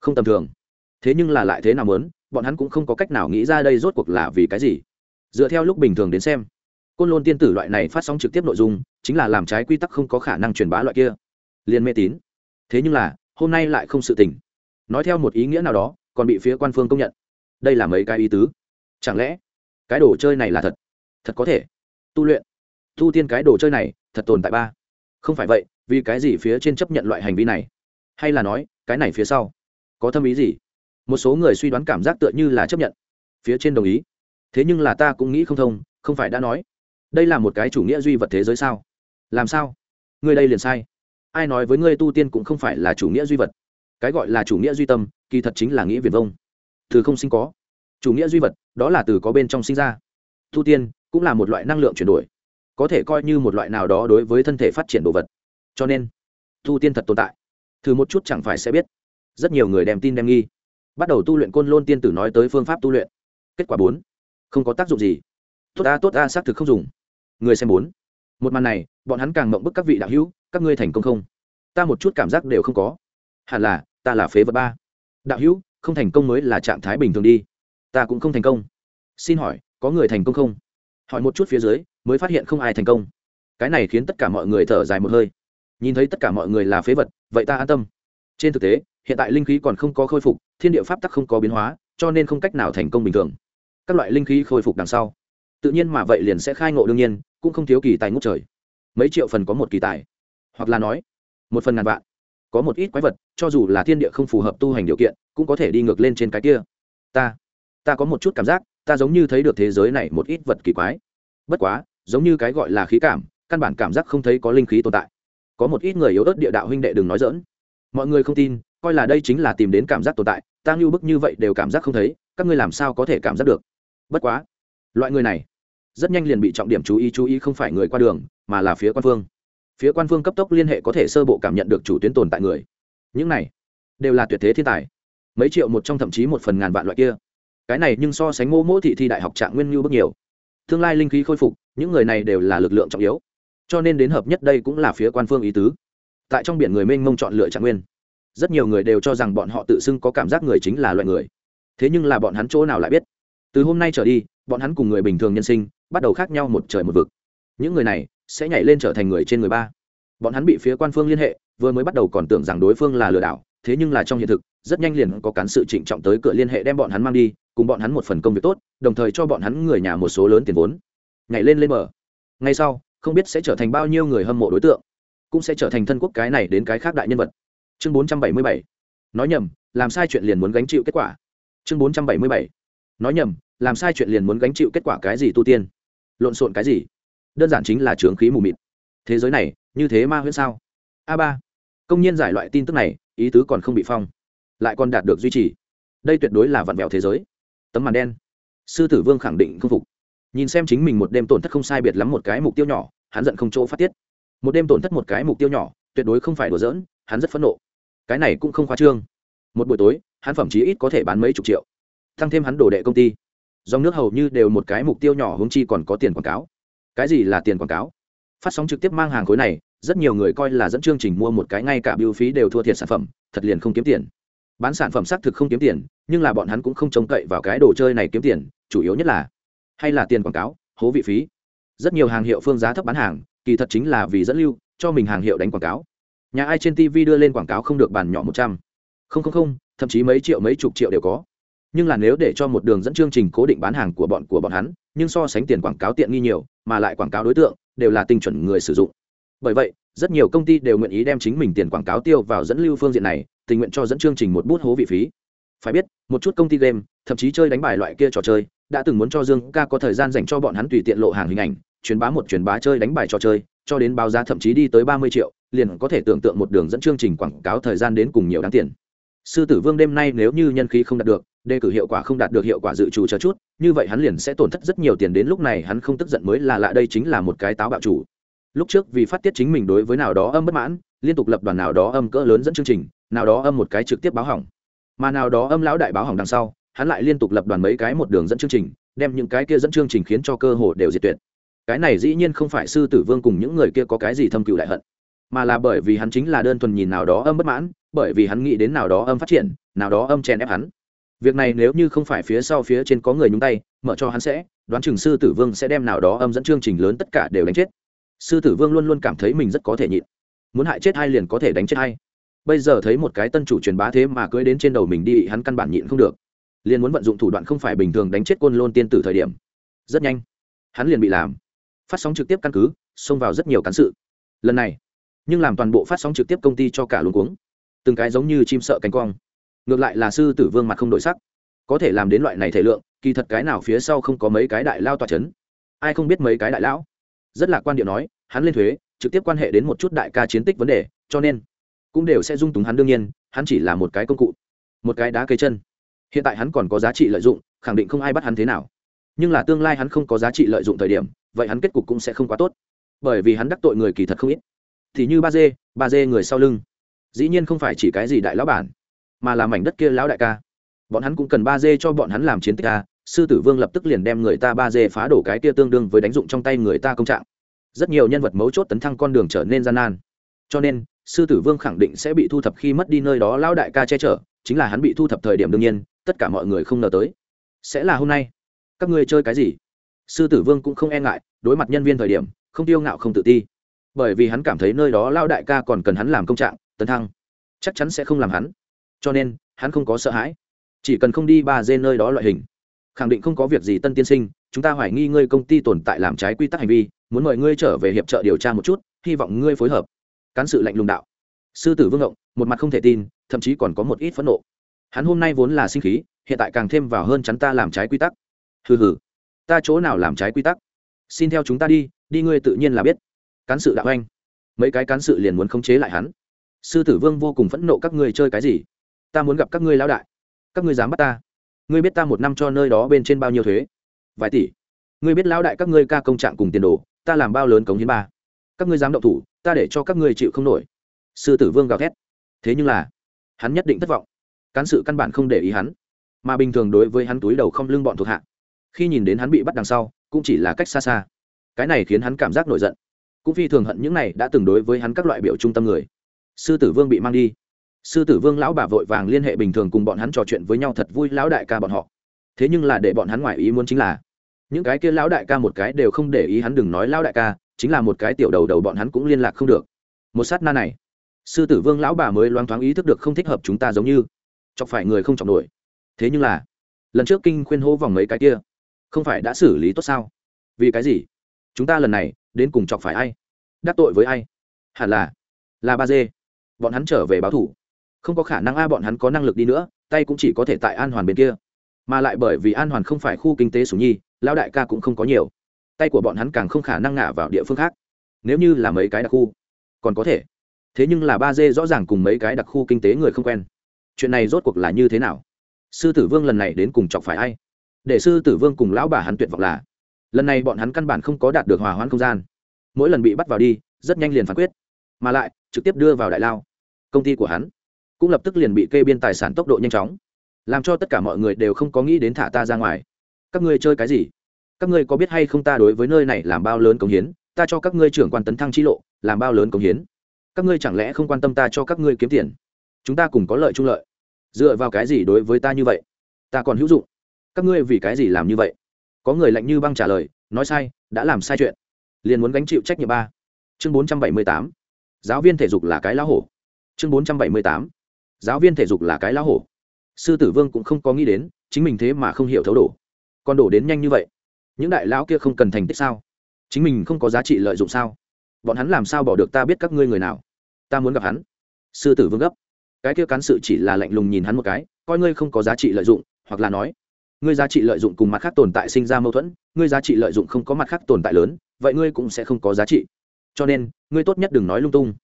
không tầm thường. Thế nhưng là lại thế nào mớn bọn hắn cũng không có cách nào nghĩ ra đây rốt cuộc là vì cái gì. Dựa theo lúc bình thường đến xem, côn lôn tiên tử loại này phát sóng trực tiếp nội dung, chính là làm trái quy tắc không có khả năng truyền bá loại kia. Liền mê tín. Thế nhưng là, hôm nay lại không sự tình. Nói theo một ý nghĩa nào đó, còn bị phía quan phương công nhận. Đây là mấy cái ý tứ. Chẳng lẽ, cái đồ chơi này là thật? Thật có thể. Tu luyện tu tiên cái đồ chơi này, thật tồn tại ba. Không phải vậy, vì cái gì phía trên chấp nhận loại hành vi này? Hay là nói, cái này phía sau? Có thâm ý gì? Một số người suy đoán cảm giác tựa như là chấp nhận. Phía trên đồng ý. Thế nhưng là ta cũng nghĩ không thông, không phải đã nói. Đây là một cái chủ nghĩa duy vật thế giới sao? Làm sao? Ngươi đây liền sai. Ai nói với ngươi tu tiên cũng không phải là chủ nghĩa duy vật? Cái gọi là chủ nghĩa duy tâm, kỳ thật chính là nghĩa viền vông. Từ không sinh có. Chủ nghĩa duy vật, đó là từ có bên trong sinh ra. Tu tiên cũng là một loại năng lượng chuyển đổi có thể coi như một loại nào đó đối với thân thể phát triển đồ vật. Cho nên, tu tiên thật tồn tại. Thử một chút chẳng phải sẽ biết. Rất nhiều người đem tin đem nghi. Bắt đầu tu luyện côn lôn tiên tử nói tới phương pháp tu luyện. Kết quả bốn. Không có tác dụng gì. Tốt ta tốt ta, xác thực không dùng. Người xem bốn. Một màn này, bọn hắn càng mộng bức các vị đạo hữu, các ngươi thành công không? Ta một chút cảm giác đều không có. Hẳn là, ta là phế vật ba. Đạo hữu, không thành công mới là trạng thái bình thường đi. Ta cũng không thành công. Xin hỏi, có người thành công không? Hỏi một chút phía dưới mới phát hiện không ai thành công. Cái này khiến tất cả mọi người thở dài một hơi. Nhìn thấy tất cả mọi người là phế vật, vậy ta an tâm. Trên thực tế, hiện tại linh khí còn không có khôi phục, thiên địa pháp tắc không có biến hóa, cho nên không cách nào thành công bình thường. Các loại linh khí khôi phục đằng sau. Tự nhiên mà vậy liền sẽ khai ngộ đương nhiên, cũng không thiếu kỳ tài ngút trời. Mấy triệu phần có một kỳ tài. Hoặc là nói, một phần ngàn vạn. Có một ít quái vật, cho dù là thiên địa không phù hợp tu hành điều kiện, cũng có thể đi ngược lên trên cái kia. Ta ta có một chút cảm giác, ta giống như thấy được thế giới này một ít vật kỳ quái. Bất quá giống như cái gọi là khí cảm, căn bản cảm giác không thấy có linh khí tồn tại. Có một ít người yếu ớt địa đạo huynh đệ đừng nói dỡn mọi người không tin, coi là đây chính là tìm đến cảm giác tồn tại, ta ngưu bức như vậy đều cảm giác không thấy, các ngươi làm sao có thể cảm giác được? Bất quá, loại người này rất nhanh liền bị trọng điểm chú ý chú ý không phải người qua đường, mà là phía quan phương. Phía quan phương cấp tốc liên hệ có thể sơ bộ cảm nhận được chủ tuyến tồn tại người. Những này đều là tuyệt thế thiên tài. Mấy triệu một trong thậm chí một phần ngàn vạn loại kia. Cái này nhưng so sánh ngô mỗ thị thi đại học trạng nguyên ngưu bức nhiều. Tương lai linh khí khôi phục những người này đều là lực lượng trọng yếu. Cho nên đến hợp nhất đây cũng là phía quan phương ý tứ. Tại trong biển người mênh mông chọn lựa trạng nguyên. Rất nhiều người đều cho rằng bọn họ tự xưng có cảm giác người chính là loại người. Thế nhưng là bọn hắn chỗ nào lại biết? Từ hôm nay trở đi, bọn hắn cùng người bình thường nhân sinh bắt đầu khác nhau một trời một vực. Những người này sẽ nhảy lên trở thành người trên người ba. Bọn hắn bị phía quan phương liên hệ, vừa mới bắt đầu còn tưởng rằng đối phương là lừa đảo, thế nhưng là trong hiện thực, rất nhanh liền có cán sự trịnh trọng tới cửa liên hệ đem bọn hắn mang đi, cùng bọn hắn một phần công việc tốt, đồng thời cho bọn hắn người nhà một số lớn tiền vốn nhảy lên lên mở ngay sau, không biết sẽ trở thành bao nhiêu người hâm mộ đối tượng, cũng sẽ trở thành thân quốc cái này đến cái khác đại nhân vật. Chương bốn trăm bảy mươi bảy. Nói nhầm, làm sai chuyện liền muốn gánh chịu kết quả. Chương bốn trăm bảy mươi bảy. Nói nhầm, làm sai chuyện liền muốn gánh chịu kết quả cái gì tu tiên? Lộn xộn cái gì? Đơn giản chính là trướng khí mù mịt. Thế giới này, như thế ma huyễn sao? A ba. Công nhân giải loại tin tức này, ý tứ còn không bị phong, lại còn đạt được duy trì. Đây tuyệt đối là vặn vẹo thế giới. Tấm màn đen. Sư tử vương khẳng định không phục nhìn xem chính mình một đêm tổn thất không sai biệt lắm một cái mục tiêu nhỏ, hắn giận không chỗ phát tiết. Một đêm tổn thất một cái mục tiêu nhỏ, tuyệt đối không phải đùa giỡn, hắn rất phẫn nộ. Cái này cũng không khoa trương. Một buổi tối, hắn phẩm chí ít có thể bán mấy chục triệu. Thăng thêm hắn đổ đệ công ty. Dòng nước hầu như đều một cái mục tiêu nhỏ hướng chi còn có tiền quảng cáo. Cái gì là tiền quảng cáo? Phát sóng trực tiếp mang hàng khối này, rất nhiều người coi là dẫn chương trình mua một cái ngay cả biêu phí đều thua thiệt sản phẩm, thật liền không kiếm tiền. Bán sản phẩm xác thực không kiếm tiền, nhưng là bọn hắn cũng không trông cậy vào cái đồ chơi này kiếm tiền, chủ yếu nhất là hay là tiền quảng cáo, hố vị phí. Rất nhiều hàng hiệu phương giá thấp bán hàng, kỳ thật chính là vì dẫn lưu, cho mình hàng hiệu đánh quảng cáo. Nhà ai trên tv đưa lên quảng cáo không được bàn nhỏ một trăm. Không không không, thậm chí mấy triệu, mấy chục triệu đều có. Nhưng là nếu để cho một đường dẫn chương trình cố định bán hàng của bọn của bọn hắn, nhưng so sánh tiền quảng cáo tiện nghi nhiều, mà lại quảng cáo đối tượng, đều là tinh chuẩn người sử dụng. Bởi vậy, rất nhiều công ty đều nguyện ý đem chính mình tiền quảng cáo tiêu vào dẫn lưu phương diện này, tình nguyện cho dẫn chương trình một bút hố vị phí. Phải biết, một chút công ty game, thậm chí chơi đánh bài loại kia trò chơi đã từng muốn cho dương ca có thời gian dành cho bọn hắn tùy tiện lộ hàng hình ảnh, truyền bá một truyền bá chơi đánh bài trò chơi, cho đến báo giá thậm chí đi tới ba mươi triệu, liền có thể tưởng tượng một đường dẫn chương trình quảng cáo thời gian đến cùng nhiều đáng tiền. Sư tử vương đêm nay nếu như nhân khí không đạt được, đề cử hiệu quả không đạt được hiệu quả dự trù chờ chút, như vậy hắn liền sẽ tổn thất rất nhiều tiền đến lúc này hắn không tức giận mới là lạ đây chính là một cái táo bạo chủ. Lúc trước vì phát tiết chính mình đối với nào đó âm bất mãn, liên tục lập đoàn nào đó âm cỡ lớn dẫn chương trình, nào đó âm một cái trực tiếp báo hỏng. Mà nào đó âm lão đại báo hỏng đằng sau hắn lại liên tục lập đoàn mấy cái một đường dẫn chương trình, đem những cái kia dẫn chương trình khiến cho cơ hồ đều diệt tuyệt. Cái này dĩ nhiên không phải sư tử vương cùng những người kia có cái gì thâm cựu đại hận, mà là bởi vì hắn chính là đơn thuần nhìn nào đó âm bất mãn, bởi vì hắn nghĩ đến nào đó âm phát triển, nào đó âm chèn ép hắn. Việc này nếu như không phải phía sau phía trên có người nhúng tay, mở cho hắn sẽ, đoán chừng sư tử vương sẽ đem nào đó âm dẫn chương trình lớn tất cả đều đánh chết. Sư tử vương luôn luôn cảm thấy mình rất có thể nhịn. Muốn hại chết hai liền có thể đánh chết hai bây giờ thấy một cái tân chủ truyền bá thế mà cưới đến trên đầu mình đi, hắn căn bản nhịn không được liền muốn vận dụng thủ đoạn không phải bình thường đánh chết côn lôn tiên tử thời điểm. Rất nhanh, hắn liền bị làm. Phát sóng trực tiếp căn cứ, xông vào rất nhiều cán sự. Lần này, nhưng làm toàn bộ phát sóng trực tiếp công ty cho cả luống cuống. Từng cái giống như chim sợ cánh quang ngược lại là sư tử vương mặt không đổi sắc. Có thể làm đến loại này thể lượng, kỳ thật cái nào phía sau không có mấy cái đại lao tòa c h ấ n ai không biết mấy cái đại lão? Rất là quan điệu nói, hắn lên thuế, trực tiếp quan hệ đến một chút đại ca chiến tích vấn đề, cho nên cũng đều sẽ dung túng hắn đương nhiên, hắn chỉ là một cái công cụ, một cái đá cây chân hiện tại hắn còn có giá trị lợi dụng, khẳng định không ai bắt hắn thế nào. Nhưng là tương lai hắn không có giá trị lợi dụng thời điểm, vậy hắn kết cục cũng sẽ không quá tốt. Bởi vì hắn đắc tội người kỳ thật không ít. Thì như ba dê ba dê người sau lưng. Dĩ nhiên không phải chỉ cái gì đại lão bản, mà là mảnh đất kia lão đại ca. Bọn hắn cũng cần ba dê cho bọn hắn làm chiến tích ca. Sư tử vương lập tức liền đem người ta ba dê phá đổ cái kia tương đương với đánh dụng trong tay người ta công trạng. Rất nhiều nhân vật mấu chốt tấn thăng con đường trở nên gian nan. Cho nên, sư tử vương khẳng định sẽ bị thu thập khi mất đi nơi đó lão đại ca che chở, chính là hắn bị thu thập thời điểm đương nhiên tất cả mọi người không ngờ tới. Sẽ là hôm nay. Các ngươi chơi cái gì? Sư tử vương cũng không e ngại, đối mặt nhân viên thời điểm, không tiêu ngạo không tự ti. Bởi vì hắn cảm thấy nơi đó lao đại ca còn cần hắn làm công trạng, tấn thăng. Chắc chắn sẽ không làm hắn. Cho nên, hắn không có sợ hãi. Chỉ cần không đi ba dê nơi đó loại hình. Khẳng định không có việc gì tân tiên sinh, chúng ta hoài nghi ngươi công ty tồn tại làm trái quy tắc hành vi, muốn mời ngươi trở về hiệp trợ điều tra một chút, hy vọng ngươi phối hợp. Cán sự lạnh lùng đạo. Sư tử vương ngộng, một mặt không thể tin, thậm chí còn có một ít phẫn nộ hắn hôm nay vốn là sinh khí, hiện tại càng thêm vào hơn chắn ta làm trái quy tắc. Hừ hừ, ta chỗ nào làm trái quy tắc? Xin theo chúng ta đi đi ngươi tự nhiên là biết. Cán sự đạo anh. Mấy cái cán sự liền muốn khống chế lại hắn. Sư tử vương vô cùng phẫn nộ, các ngươi chơi cái gì? Ta muốn gặp các ngươi lão đại. Các ngươi dám bắt ta. Ngươi biết ta một năm cho nơi đó bên trên bao nhiêu thuế? Vài tỷ. Ngươi biết lão đại các ngươi ca công trạng cùng tiền đồ, ta làm bao lớn cống hiến ba? Các ngươi dám động thủ, ta để cho các ngươi chịu không nổi. Sư tử vương gào thét. Thế nhưng là, hắn nhất định thất vọng cán sự căn bản không để ý hắn. Mà bình thường đối với hắn túi đầu không lưng bọn thuộc hạ, khi nhìn đến hắn bị bắt đằng sau, cũng chỉ là cách xa xa. Cái này khiến hắn cảm giác nổi giận. Cũng phi thường hận những này đã từng đối với hắn các loại biểu trung tâm người. Sư tử vương bị mang đi. Sư tử vương lão bà vội vàng liên hệ bình thường cùng bọn hắn trò chuyện với nhau thật vui lão đại ca bọn họ. Thế nhưng là để bọn hắn ngoài ý muốn chính là, những cái kia lão đại ca một cái đều không để ý hắn đừng nói lão đại ca, chính là một cái tiểu đầu đầu bọn hắn cũng liên lạc không được. Một sát na này, sư tử vương lão bà mới loáng thoáng ý thức được không thích hợp chúng ta giống như chọc phải người không chọc nổi. Thế nhưng là, lần trước kinh khuyên hô vòng mấy cái kia, không phải đã xử lý tốt sao? Vì cái gì? Chúng ta lần này, đến cùng chọc phải ai? Đắc tội với ai? Hẳn là là ba dê. Bọn hắn trở về báo thủ. Không có khả năng a, bọn hắn có năng lực đi nữa, tay cũng chỉ có thể tại an hoàn bên kia. Mà lại bởi vì an hoàn không phải khu kinh tế sủ nhi lao đại ca cũng không có nhiều. Tay của bọn hắn càng không khả năng ngả vào địa phương khác. Nếu như là mấy cái đặc khu, còn có thể. Thế nhưng là ba dê rõ ràng cùng mấy cái đặc khu kinh tế người không quen chuyện này rốt cuộc là như thế nào? Sư tử vương lần này đến cùng chọc phải ai? Để sư tử vương cùng lão bà hắn tuyệt vọng là, lần này bọn hắn căn bản không có đạt được hòa hoãn không gian. Mỗi lần bị bắt vào đi, rất nhanh liền phán quyết. Mà lại, trực tiếp đưa vào đại lao. Công ty của hắn cũng lập tức liền bị kê biên tài sản tốc độ nhanh chóng, làm cho tất cả mọi người đều không có nghĩ đến thả ta ra ngoài. Các ngươi chơi cái gì? Các ngươi có biết hay không ta đối với nơi này làm bao lớn công hiến? Ta cho các ngươi trưởng quan tấn thăng chi lộ, làm bao lớn công hiến? Các ngươi chẳng lẽ không quan tâm ta cho các ngươi kiếm tiền? Chúng ta cùng có lợi chung lợi. Dựa vào cái gì đối với ta như vậy? Ta còn hữu dụng. Các ngươi vì cái gì làm như vậy? Có người lạnh như băng trả lời, nói sai, đã làm sai chuyện. Liền muốn gánh chịu trách nhiệm ba. Chương bốn trăm bảy mươi tám. Giáo viên thể dục là cái lá hổ. Chương bốn trăm bảy mươi tám. Giáo viên thể dục là cái lá hổ. Sư tử vương cũng không có nghĩ đến, chính mình thế mà không hiểu thấu đổ. Còn đổ đến nhanh như vậy. Những đại lão kia không cần thành tích sao? Chính mình không có giá trị lợi dụng sao? Bọn hắn làm sao bỏ được ta biết các ngươi người nào? Ta muốn gặp hắn. Sư tử vương gấp cái kia cán sự chỉ là lạnh lùng nhìn hắn một cái, coi ngươi không có giá trị lợi dụng, hoặc là nói, ngươi giá trị lợi dụng cùng mặt khác tồn tại sinh ra mâu thuẫn, ngươi giá trị lợi dụng không có mặt khác tồn tại lớn, vậy ngươi cũng sẽ không có giá trị. Cho nên, ngươi tốt nhất đừng nói lung tung.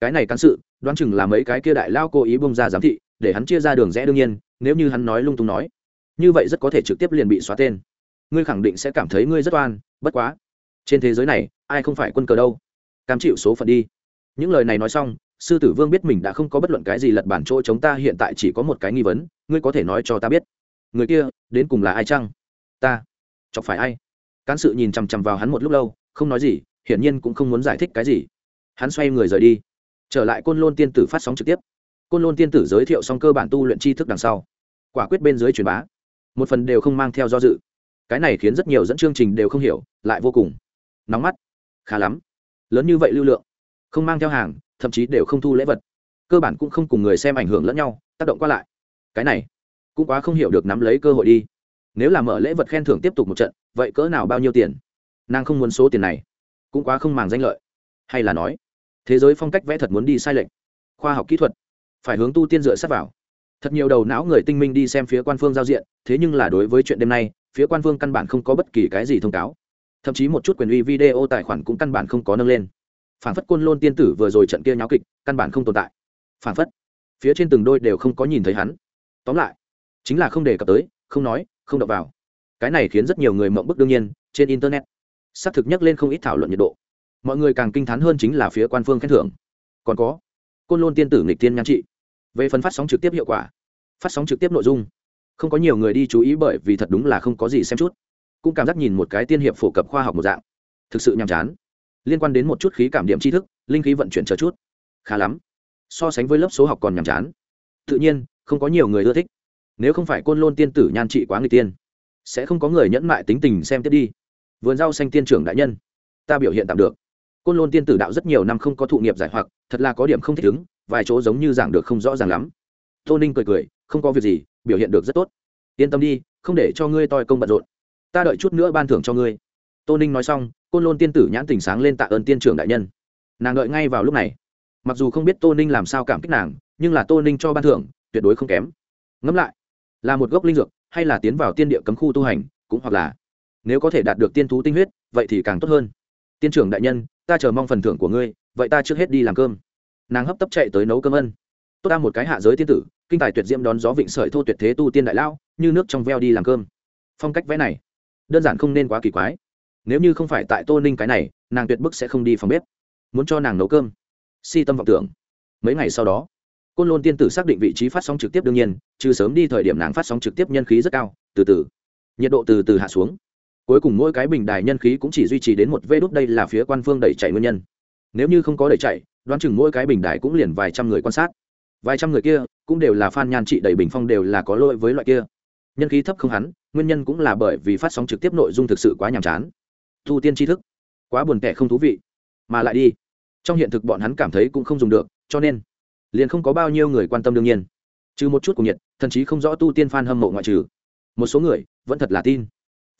Cái này cán sự, đoán chừng là mấy cái kia đại lao cố ý bông ra giám thị, để hắn chia ra đường rẽ đương nhiên, nếu như hắn nói lung tung nói, như vậy rất có thể trực tiếp liền bị xóa tên. Ngươi khẳng định sẽ cảm thấy ngươi rất oan, bất quá. Trên thế giới này, ai không phải quân cờ đâu. Cam chịu số phận đi. Những lời này nói xong sư tử vương biết mình đã không có bất luận cái gì lật bản chỗ chống ta, hiện tại chỉ có một cái nghi vấn, ngươi có thể nói cho ta biết. Người kia, đến cùng là ai chăng? Ta. Chọc phải ai? Cán sự nhìn chằm chằm vào hắn một lúc lâu, không nói gì, hiển nhiên cũng không muốn giải thích cái gì. Hắn xoay người rời đi. Trở lại côn lôn tiên tử phát sóng trực tiếp. Côn lôn tiên tử giới thiệu xong cơ bản tu luyện tri thức đằng sau. Quả quyết bên dưới truyền bá. Một phần đều không mang theo do dự. Cái này khiến rất nhiều dẫn chương trình đều không hiểu, lại vô cùng. Nóng mắt. Khá lắm. Lớn như vậy lưu lượng. Không mang theo hàng thậm chí đều không thu lễ vật. Cơ bản cũng không cùng người xem ảnh hưởng lẫn nhau, tác động qua lại. Cái này, cũng quá không hiểu được nắm lấy cơ hội đi. Nếu là mở lễ vật khen thưởng tiếp tục một trận, vậy cỡ nào bao nhiêu tiền? Nàng không muốn số tiền này. Cũng quá không màng danh lợi. Hay là nói, thế giới phong cách vẽ thật muốn đi sai lệch. Khoa học kỹ thuật, phải hướng tu tiên dựa sát vào. Thật nhiều đầu não người tinh minh đi xem phía quan phương giao diện, thế nhưng là đối với chuyện đêm nay, phía quan phương căn bản không có bất kỳ cái gì thông cáo. Thậm chí một chút quyền uy video tài khoản cũng căn bản không có nâng lên phản phất côn lôn tiên tử vừa rồi trận kia nháo kịch, căn bản không tồn tại. Phản phất, phía trên từng đôi đều không có nhìn thấy hắn. Tóm lại, chính là không đề cập tới, không nói, không đọc vào. Cái này khiến rất nhiều người mộng bức đương nhiên, trên internet. Xác thực nhắc lên không ít thảo luận nhiệt độ. Mọi người càng kinh t h á n hơn chính là phía quan phương khen thưởng. Còn có, côn lôn tiên tử nghịch tiên nhan trị. Về phần phát sóng trực tiếp hiệu quả, phát sóng trực tiếp nội dung, không có nhiều người đi chú ý bởi vì thật đúng là không có gì xem chút. Cũng cảm giác nhìn một cái tiên hiệp phổ cập khoa học một dạng. Thực sự nhàm chán liên quan đến một chút khí cảm điểm tri thức, linh khí vận chuyển chờ chút. Khá lắm. So sánh với lớp số học còn nhàm chán. Tự nhiên, không có nhiều người ưa thích. Nếu không phải côn lôn tiên tử nhan trị quá người tiên, sẽ không có người nhẫn mại tính tình xem tiếp đi. Vườn rau xanh tiên trưởng đại nhân, ta biểu hiện tạm được. Côn lôn tiên tử đạo rất nhiều năm không có thụ nghiệp giải hoặc, thật là có điểm không thích ứng, vài chỗ giống như giảng được không rõ ràng lắm. Tô ninh cười cười, không có việc gì, biểu hiện được rất tốt. Yên tâm đi, không để cho ngươi toi công bận rộn. Ta đợi chút nữa ban thưởng cho ngươi tô ninh nói xong, côn lôn tiên tử nhãn tình sáng lên tạ ơn tiên trưởng đại nhân. Nàng đợi ngay vào lúc này. Mặc dù không biết tô ninh làm sao cảm kích nàng, nhưng là tô ninh cho ban thưởng, tuyệt đối không kém. Ngẫm lại, là một gốc linh dược, hay là tiến vào tiên địa cấm khu tu hành, cũng hoặc là nếu có thể đạt được tiên thú tinh huyết, vậy thì càng tốt hơn. Tiên trưởng đại nhân, ta chờ mong phần thưởng của ngươi, vậy ta trước hết đi làm cơm. Nàng hấp tấp chạy tới nấu cơm ân. Tốt ta một cái hạ giới tiên tử, kinh tài tuyệt diễm đón gió vịnh sợi thô tuyệt thế tu tiên đại lão, như nước trong veo đi làm cơm. Phong cách vẽ này, đơn giản không nên quá kỳ quái nếu như không phải tại tô ninh cái này, nàng tuyệt bức sẽ không đi phòng bếp. Muốn cho nàng nấu cơm. Si tâm vọng tưởng. Mấy ngày sau đó, côn lôn tiên tử xác định vị trí phát sóng trực tiếp đương nhiên, trừ sớm đi thời điểm nàng phát sóng trực tiếp nhân khí rất cao, từ từ. Nhiệt độ từ từ hạ xuống. Cuối cùng mỗi cái bình đài nhân khí cũng chỉ duy trì đến một vê đốt đây là phía quan phương đẩy chạy nguyên nhân. Nếu như không có đẩy chạy, đoán chừng mỗi cái bình đài cũng liền vài trăm người quan sát. Vài trăm người kia cũng đều là fan nhan trị đầy bình phong đều là có lỗi với loại kia. Nhân khí thấp không hắn, nguyên nhân cũng là bởi vì phát sóng trực tiếp nội dung thực sự quá nhàm chán. Tu tiên tri thức. Quá buồn tẻ không thú vị. Mà lại đi. Trong hiện thực bọn hắn cảm thấy cũng không dùng được, cho nên liền không có bao nhiêu người quan tâm đương nhiên. Trừ một chút của nhiệt thậm chí không rõ tu tiên f hâm mộ ngoại trừ. Một số người vẫn thật là tin.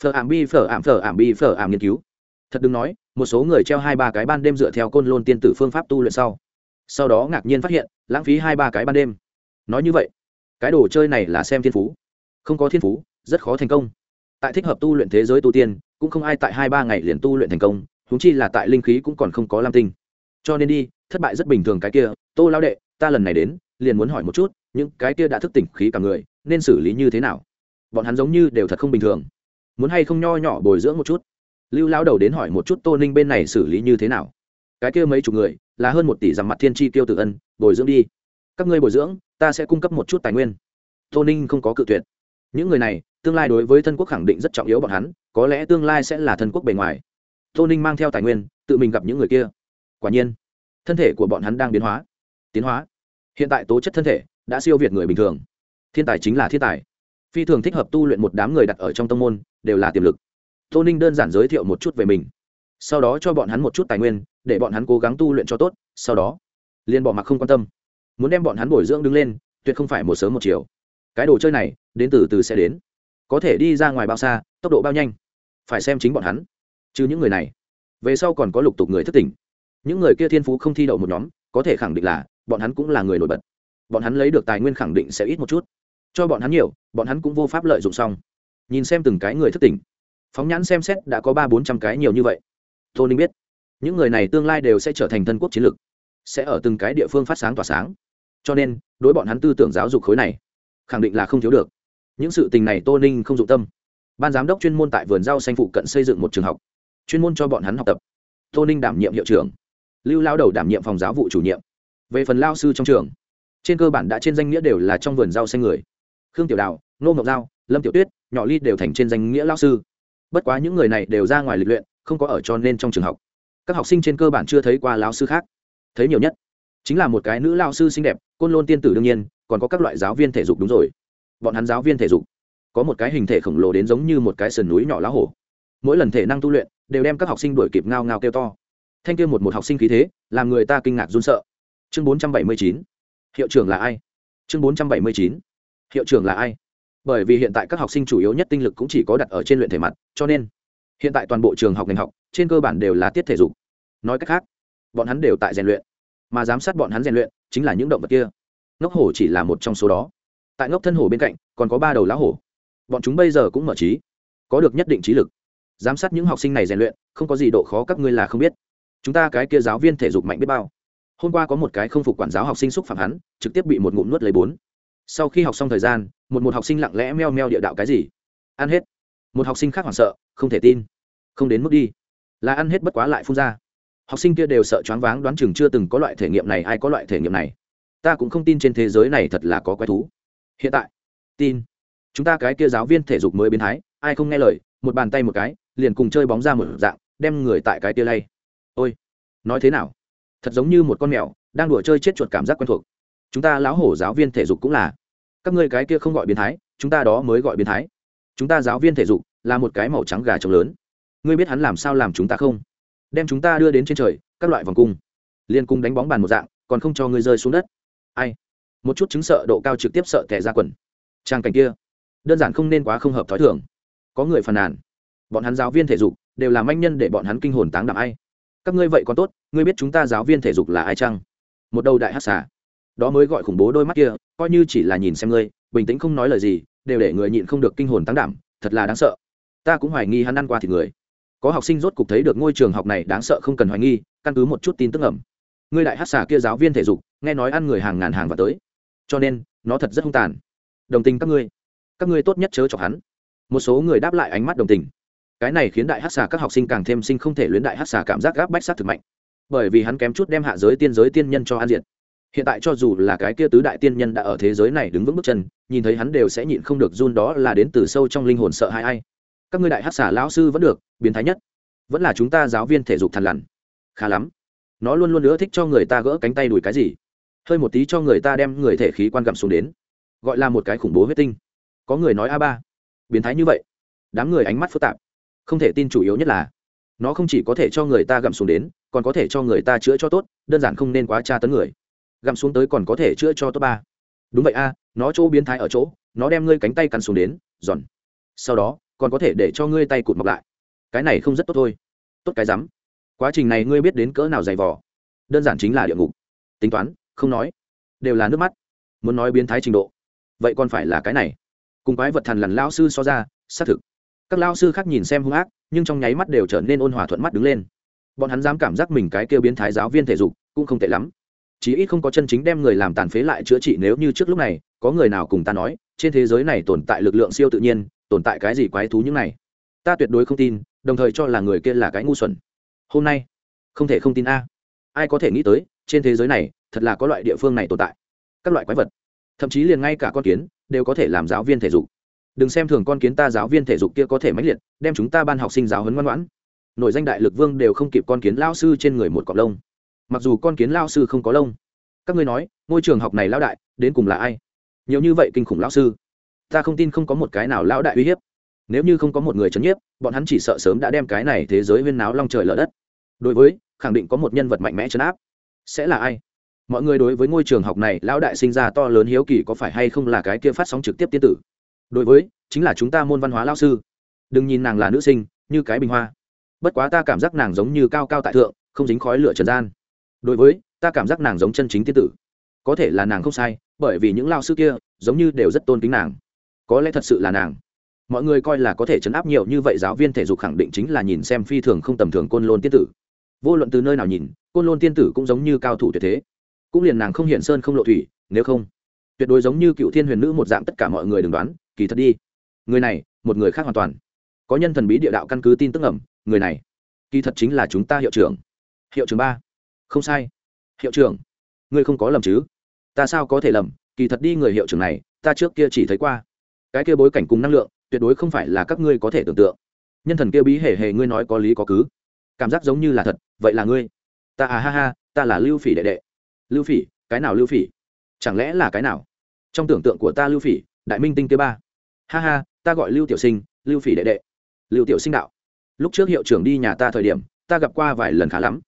Phở ảm bi, phở ảm phở ảm bi, phở ảm nghiên cứu. Thật đừng nói, một số người treo hai ba cái ban đêm dựa theo côn lôn tiên tử phương pháp tu luyện sau. Sau đó ngạc nhiên phát hiện, lãng phí hai ba cái ban đêm. Nói như vậy, cái đồ chơi này là xem thiên phú. Không có thiên phú, rất khó thành công. Tại thích hợp tu luyện thế giới tu tiên cũng không ai tại hai ba ngày liền tu luyện thành công húng chi là tại linh khí cũng còn không có lam tinh. Cho nên đi, thất bại rất bình thường cái kia, tô lao đệ, ta lần này đến, liền muốn hỏi một chút, những cái kia đã thức tỉnh khí cả người, nên xử lý như thế nào? Bọn hắn giống như đều thật không bình thường. Muốn hay không nho nhỏ bồi dưỡng một chút? Lưu lao đầu đến hỏi một chút tô ninh bên này xử lý như thế nào. Cái kia mấy chục người, là hơn một tỷ rằng mặt thiên tri tiêu tự ân, bồi dưỡng đi. Các ngươi bồi dưỡng, ta sẽ cung cấp một chút tài nguyên. Tô ninh không có cự tuyệt. Những người này, tương lai đối với thân quốc khẳng định rất trọng yếu bọn hắn có lẽ tương lai sẽ là thần quốc bề ngoài. Tô ninh mang theo tài nguyên, tự mình gặp những người kia. Quả nhiên, thân thể của bọn hắn đang biến hóa. Tiến hóa. Hiện tại tố chất thân thể đã siêu việt người bình thường. Thiên tài chính là thiên tài. Phi thường thích hợp tu luyện một đám người đặt ở trong tâm môn, đều là tiềm lực. Tô ninh đơn giản giới thiệu một chút về mình. Sau đó cho bọn hắn một chút tài nguyên, để bọn hắn cố gắng tu luyện cho tốt, sau đó, liền bỏ mặc không quan tâm. Muốn đem bọn hắn bồi dưỡng đứng lên, tuyệt không phải một sớm một chiều. Cái đồ chơi này, đến từ từ sẽ đến. Có thể đi ra ngoài bao xa, tốc độ bao nhanh phải xem chính bọn hắn. Chứ những người này, về sau còn có lục tục người thất tỉnh. Những người kia thiên phú không thi đậu một nhóm, có thể khẳng định là bọn hắn cũng là người nổi bật. Bọn hắn lấy được tài nguyên khẳng định sẽ ít một chút. Cho bọn hắn nhiều, bọn hắn cũng vô pháp lợi dụng xong. Nhìn xem từng cái người thất tỉnh. Phóng nhãn xem xét đã có ba bốn trăm cái nhiều như vậy. Tô ninh biết, những người này tương lai đều sẽ trở thành thân quốc chiến lược, sẽ ở từng cái địa phương phát sáng tỏa sáng. Cho nên, đối bọn hắn tư tưởng giáo dục khối này, khẳng định là không thiếu được. Những sự tình này tô ninh không dụng tâm ban giám đốc chuyên môn tại vườn rau xanh phụ cận xây dựng một trường học. Chuyên môn cho bọn hắn học tập. Tô ninh đảm nhiệm hiệu trưởng. Lưu lao đầu đảm nhiệm phòng giáo vụ chủ nhiệm. Về phần lao sư trong trường, trên cơ bản đã trên danh nghĩa đều là trong vườn rau xanh người. Khương tiểu đào nô ngọc giao, lâm tiểu tuyết, nhỏ ly đều thành trên danh nghĩa lao sư. Bất quá những người này đều ra ngoài lịch luyện, không có ở cho nên trong trường học. Các học sinh trên cơ bản chưa thấy qua lao sư khác. Thấy nhiều nhất chính là một cái nữ lao sư xinh đẹp, côn lôn tiên tử đương nhiên, còn có các loại giáo viên thể dục đúng rồi. Bọn hắn giáo viên thể dục có một cái hình thể khổng lồ đến giống như một cái sườn núi nhỏ lá hổ. Mỗi lần thể năng tu luyện đều đem các học sinh đuổi kịp ngao ngao kêu to. Thanh kia một một học sinh khí thế, làm người ta kinh ngạc run sợ. Chương bốn trăm bảy mươi chín, hiệu trưởng là ai? Chương bốn trăm bảy mươi chín, hiệu trưởng là ai? Bởi vì hiện tại các học sinh chủ yếu nhất tinh lực cũng chỉ có đặt ở trên luyện thể mặt, cho nên hiện tại toàn bộ trường học ngành học trên cơ bản đều là tiết thể dục. Nói cách khác, bọn hắn đều tại rèn luyện. Mà giám sát bọn hắn rèn luyện chính là những động vật kia. Ngốc hổ chỉ là một trong số đó. Tại ngốc thân hổ bên cạnh, còn có ba đầu lá hổ bọn chúng bây giờ cũng mở trí, có được nhất định trí lực. Giám sát những học sinh này rèn luyện, không có gì độ khó các ngươi là không biết. Chúng ta cái kia giáo viên thể dục mạnh biết bao. Hôm qua có một cái không phục quản giáo học sinh xúc phạm hắn, trực tiếp bị một ngụm nuốt lấy bốn. Sau khi học xong thời gian, một một học sinh lặng lẽ meo meo địa đạo cái gì? Ăn hết. Một học sinh khác hoảng sợ, không thể tin. Không đến mức đi. Là ăn hết bất quá lại phun ra. Học sinh kia đều sợ choáng váng đoán chừng chưa từng có loại thể nghiệm này, ai có loại thể nghiệm này? Ta cũng không tin trên thế giới này thật là có quái thú. Hiện tại, tin chúng ta cái kia giáo viên thể dục mới biến thái, ai không nghe lời, một bàn tay một cái, liền cùng chơi bóng ra một dạng, đem người tại cái kia lay. Ôi, nói thế nào? Thật giống như một con mèo, đang đùa chơi chết chuột cảm giác quen thuộc. Chúng ta lão hổ giáo viên thể dục cũng là. Các ngươi cái kia không gọi biến thái, chúng ta đó mới gọi biến thái. Chúng ta giáo viên thể dục là một cái màu trắng gà trống lớn. Ngươi biết hắn làm sao làm chúng ta không? Đem chúng ta đưa đến trên trời, các loại vòng cung. Liên cung đánh bóng bàn một dạng, còn không cho ngươi rơi xuống đất. Ai? Một chút chứng sợ độ cao trực tiếp sợ tẻ ra quần. Trang cảnh kia đơn giản không nên quá không hợp thói thường. Có người phàn nàn. Bọn hắn giáo viên thể dục đều làm anh nhân để bọn hắn kinh hồn táng đạm ai. Các ngươi vậy còn tốt, ngươi biết chúng ta giáo viên thể dục là ai chăng? Một đầu đại hát xà. Đó mới gọi khủng bố đôi mắt kia, coi như chỉ là nhìn xem ngươi, bình tĩnh không nói lời gì, đều để người nhịn không được kinh hồn táng đảm thật là đáng sợ. Ta cũng hoài nghi hắn ăn qua thì người. Có học sinh rốt cục thấy được ngôi trường học này đáng sợ không cần hoài nghi, căn cứ một chút tin tức ẩm ngươi đại hát xà kia giáo viên thể dục, nghe nói ăn người hàng ngàn hàng và tới. Cho nên, nó thật rất hung tàn. Đồng tình các ngươi các ngươi tốt nhất chớ chọc hắn. Một số người đáp lại ánh mắt đồng tình. Cái này khiến đại hát xà các học sinh càng thêm sinh không thể luyến đại hát xà cảm giác gáp bách sát thực mạnh. Bởi vì hắn kém chút đem hạ giới tiên giới tiên nhân cho an diện. hiện tại cho dù là cái kia tứ đại tiên nhân đã ở thế giới này đứng vững bước chân, nhìn thấy hắn đều sẽ nhịn không được run đó là đến từ sâu trong linh hồn sợ hãi ai. Các ngươi đại hát xà lão sư vẫn được, biến thái nhất. Vẫn là chúng ta giáo viên thể dục thằn lằn. Khá lắm. Nó luôn luôn nữa thích cho người ta gỡ cánh tay đùi cái gì. Hơi một tí cho người ta đem người thể khí quan gặm xuống đến. Gọi là một cái khủng bố huyết tinh có người nói a ba. Biến thái như vậy. Đám người ánh mắt phức tạp. Không thể tin chủ yếu nhất là, nó không chỉ có thể cho người ta gặm xuống đến, còn có thể cho người ta chữa cho tốt, đơn giản không nên quá tra tấn người. Gặm xuống tới còn có thể chữa cho tốt ba. Đúng vậy a, nó chỗ biến thái ở chỗ, nó đem ngươi cánh tay cắn xuống đến, giòn. Sau đó, còn có thể để cho ngươi tay cụt mọc lại. Cái này không rất tốt thôi. Tốt cái rắm. Quá trình này ngươi biết đến cỡ nào dày vò. Đơn giản chính là địa ngục. Tính toán, không nói. Đều là nước mắt. Muốn nói biến thái trình độ. Vậy còn phải là cái này cùng quái vật thần lằn lao sư so ra, xác thực. Các lao sư khác nhìn xem hung ác, nhưng trong nháy mắt đều trở nên ôn hòa thuận mắt đứng lên. Bọn hắn dám cảm giác mình cái kêu biến thái giáo viên thể dục, cũng không tệ lắm. Chí ít không có chân chính đem người làm tàn phế lại chữa trị nếu như trước lúc này, có người nào cùng ta nói, trên thế giới này tồn tại lực lượng siêu tự nhiên, tồn tại cái gì quái thú những này. Ta tuyệt đối không tin, đồng thời cho là người kia là cái ngu xuẩn. Hôm nay, không thể không tin a. Ai có thể nghĩ tới, trên thế giới này, thật là có loại địa phương này tồn tại. Các loại quái vật. Thậm chí liền ngay cả con kiến đều có thể làm giáo viên thể dục. Đừng xem thường con kiến ta giáo viên thể dục kia có thể mãnh liệt, đem chúng ta ban học sinh giáo huấn ngoan ngoãn. Nội danh đại lực vương đều không kịp con kiến lao sư trên người một cọc lông. Mặc dù con kiến lao sư không có lông. Các ngươi nói, ngôi trường học này lão đại, đến cùng là ai? Nhiều như vậy kinh khủng lão sư. Ta không tin không có một cái nào lão đại uy hiếp. Nếu như không có một người c h ấ n nhiếp, bọn hắn chỉ sợ sớm đã đem cái này thế giới huyên náo long trời lở đất. Đối với, khẳng định có một nhân vật mạnh mẽ chấn áp. Sẽ là ai? Mọi người đối với ngôi trường học này, lão đại sinh ra to lớn hiếu kỳ có phải hay không là cái kia phát sóng trực tiếp tiên tử? Đối với, chính là chúng ta môn văn hóa lao sư. Đừng nhìn nàng là nữ sinh, như cái bình hoa. Bất quá ta cảm giác nàng giống như cao cao tại thượng, không dính khói lửa trần gian. Đối với, ta cảm giác nàng giống chân chính tiên tử. Có thể là nàng không sai, bởi vì những lao sư kia, giống như đều rất tôn kính nàng. Có lẽ thật sự là nàng. Mọi người coi là có thể chấn áp nhiều như vậy giáo viên thể dục khẳng định chính là nhìn xem phi thường không tầm thường côn lôn tiên tử. Vô luận từ nơi nào nhìn, côn lôn tiên tử cũng giống như cao thủ tuyệt thế cũng liền nàng không hiển sơn không lộ thủy, nếu không, tuyệt đối giống như cựu thiên huyền nữ một dạng tất cả mọi người đừng đoán, kỳ thật đi. Người này, một người khác hoàn toàn. Có nhân thần bí địa đạo căn cứ tin tức ẩm người này, kỳ thật chính là chúng ta hiệu trưởng. Hiệu trưởng ba. Không sai. Hiệu trưởng, ngươi không có lầm chứ? Ta sao có thể lầm? Kỳ thật đi người hiệu trưởng này, ta trước kia chỉ thấy qua. Cái kia bối cảnh cùng năng lượng, tuyệt đối không phải là các ngươi có thể tưởng tượng. Nhân thần kia bí hề hề ngươi nói có lý có cứ. Cảm giác giống như là thật, vậy là ngươi. Ta à ha ha, ta là lưu phỉ đệ đệ lưu phỉ, cái nào lưu phỉ? Chẳng lẽ là cái nào? Trong tưởng tượng của ta lưu phỉ, đại minh tinh kế ba. Ha ha, ta gọi lưu tiểu sinh, lưu phỉ đệ đệ. Lưu tiểu sinh đạo. Lúc trước hiệu trưởng đi nhà ta thời điểm, ta gặp qua vài lần khá lắm.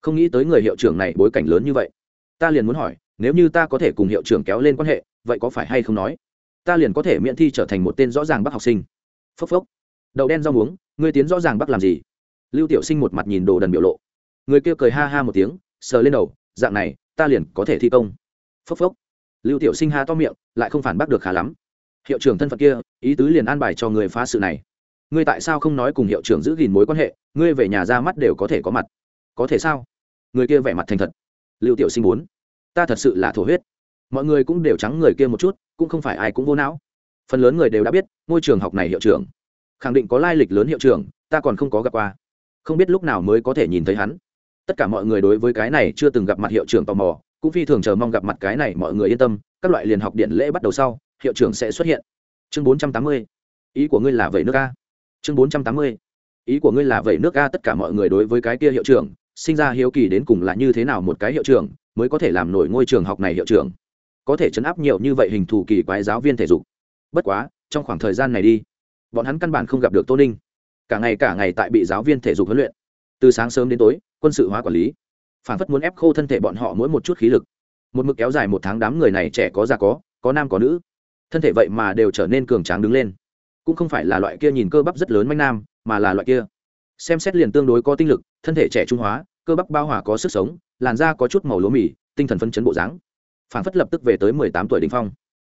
Không nghĩ tới người hiệu trưởng này bối cảnh lớn như vậy. Ta liền muốn hỏi, nếu như ta có thể cùng hiệu trưởng kéo lên quan hệ, vậy có phải hay không nói? Ta liền có thể miễn thi trở thành một tên rõ ràng bác học sinh. Phốc phốc. Đậu đen rau muống, ngươi tiến rõ ràng bác làm gì? Lưu tiểu sinh một mặt nhìn đồ đần biểu lộ. Người kia cười ha ha một tiếng, sờ lên đầu dạng này, ta liền có thể thi công. Phốc phốc. Lưu tiểu sinh ha to miệng, lại không phản bác được khá lắm. Hiệu trưởng thân phận kia, ý tứ liền an bài cho người phá sự này. Ngươi tại sao không nói cùng hiệu trưởng giữ gìn mối quan hệ, ngươi về nhà ra mắt đều có thể có mặt. Có thể sao? Người kia vẻ mặt thành thật. Lưu tiểu sinh muốn. Ta thật sự là thổ huyết. Mọi người cũng đều trắng người kia một chút, cũng không phải ai cũng vô não. Phần lớn người đều đã biết, ngôi trường học này hiệu trưởng. Khẳng định có lai lịch lớn hiệu trưởng, ta còn không có gặp qua. Không biết lúc nào mới có thể nhìn thấy hắn tất cả mọi người đối với cái này chưa từng gặp mặt hiệu trưởng tò mò, cũng phi thường chờ mong gặp mặt cái này mọi người yên tâm, các loại liền học điện lễ bắt đầu sau, hiệu trưởng sẽ xuất hiện. Chương bốn trăm tám mươi. Ý của ngươi là vậy nước a. Chương bốn trăm tám mươi. Ý của ngươi là vậy nước a, tất cả mọi người đối với cái kia hiệu trưởng, sinh ra hiếu kỳ đến cùng là như thế nào một cái hiệu trưởng, mới có thể làm nổi ngôi trường học này hiệu trưởng. Có thể chấn áp nhiều như vậy hình thù kỳ quái giáo viên thể dục. Bất quá, trong khoảng thời gian này đi, bọn hắn căn bản không gặp được tô ninh. Cả ngày cả ngày tại bị giáo viên thể dục huấn luyện. Từ sáng sớm đến tối quân sự hóa quản lý. Phản phất muốn ép khô thân thể bọn họ mỗi một chút khí lực. Một mực kéo dài một tháng đám người này trẻ có già có có nam có nữ. Thân thể vậy mà đều trở nên cường tráng đứng lên. Cũng không phải là loại kia nhìn cơ bắp rất lớn manh nam, mà là loại kia. Xem xét liền tương đối có tinh lực, thân thể trẻ trung hóa, cơ bắp bao hòa có sức sống, làn da có chút màu lúa mì, tinh thần phấn chấn bộ dáng. Phản phất lập tức về tới mười tám tuổi đình phong.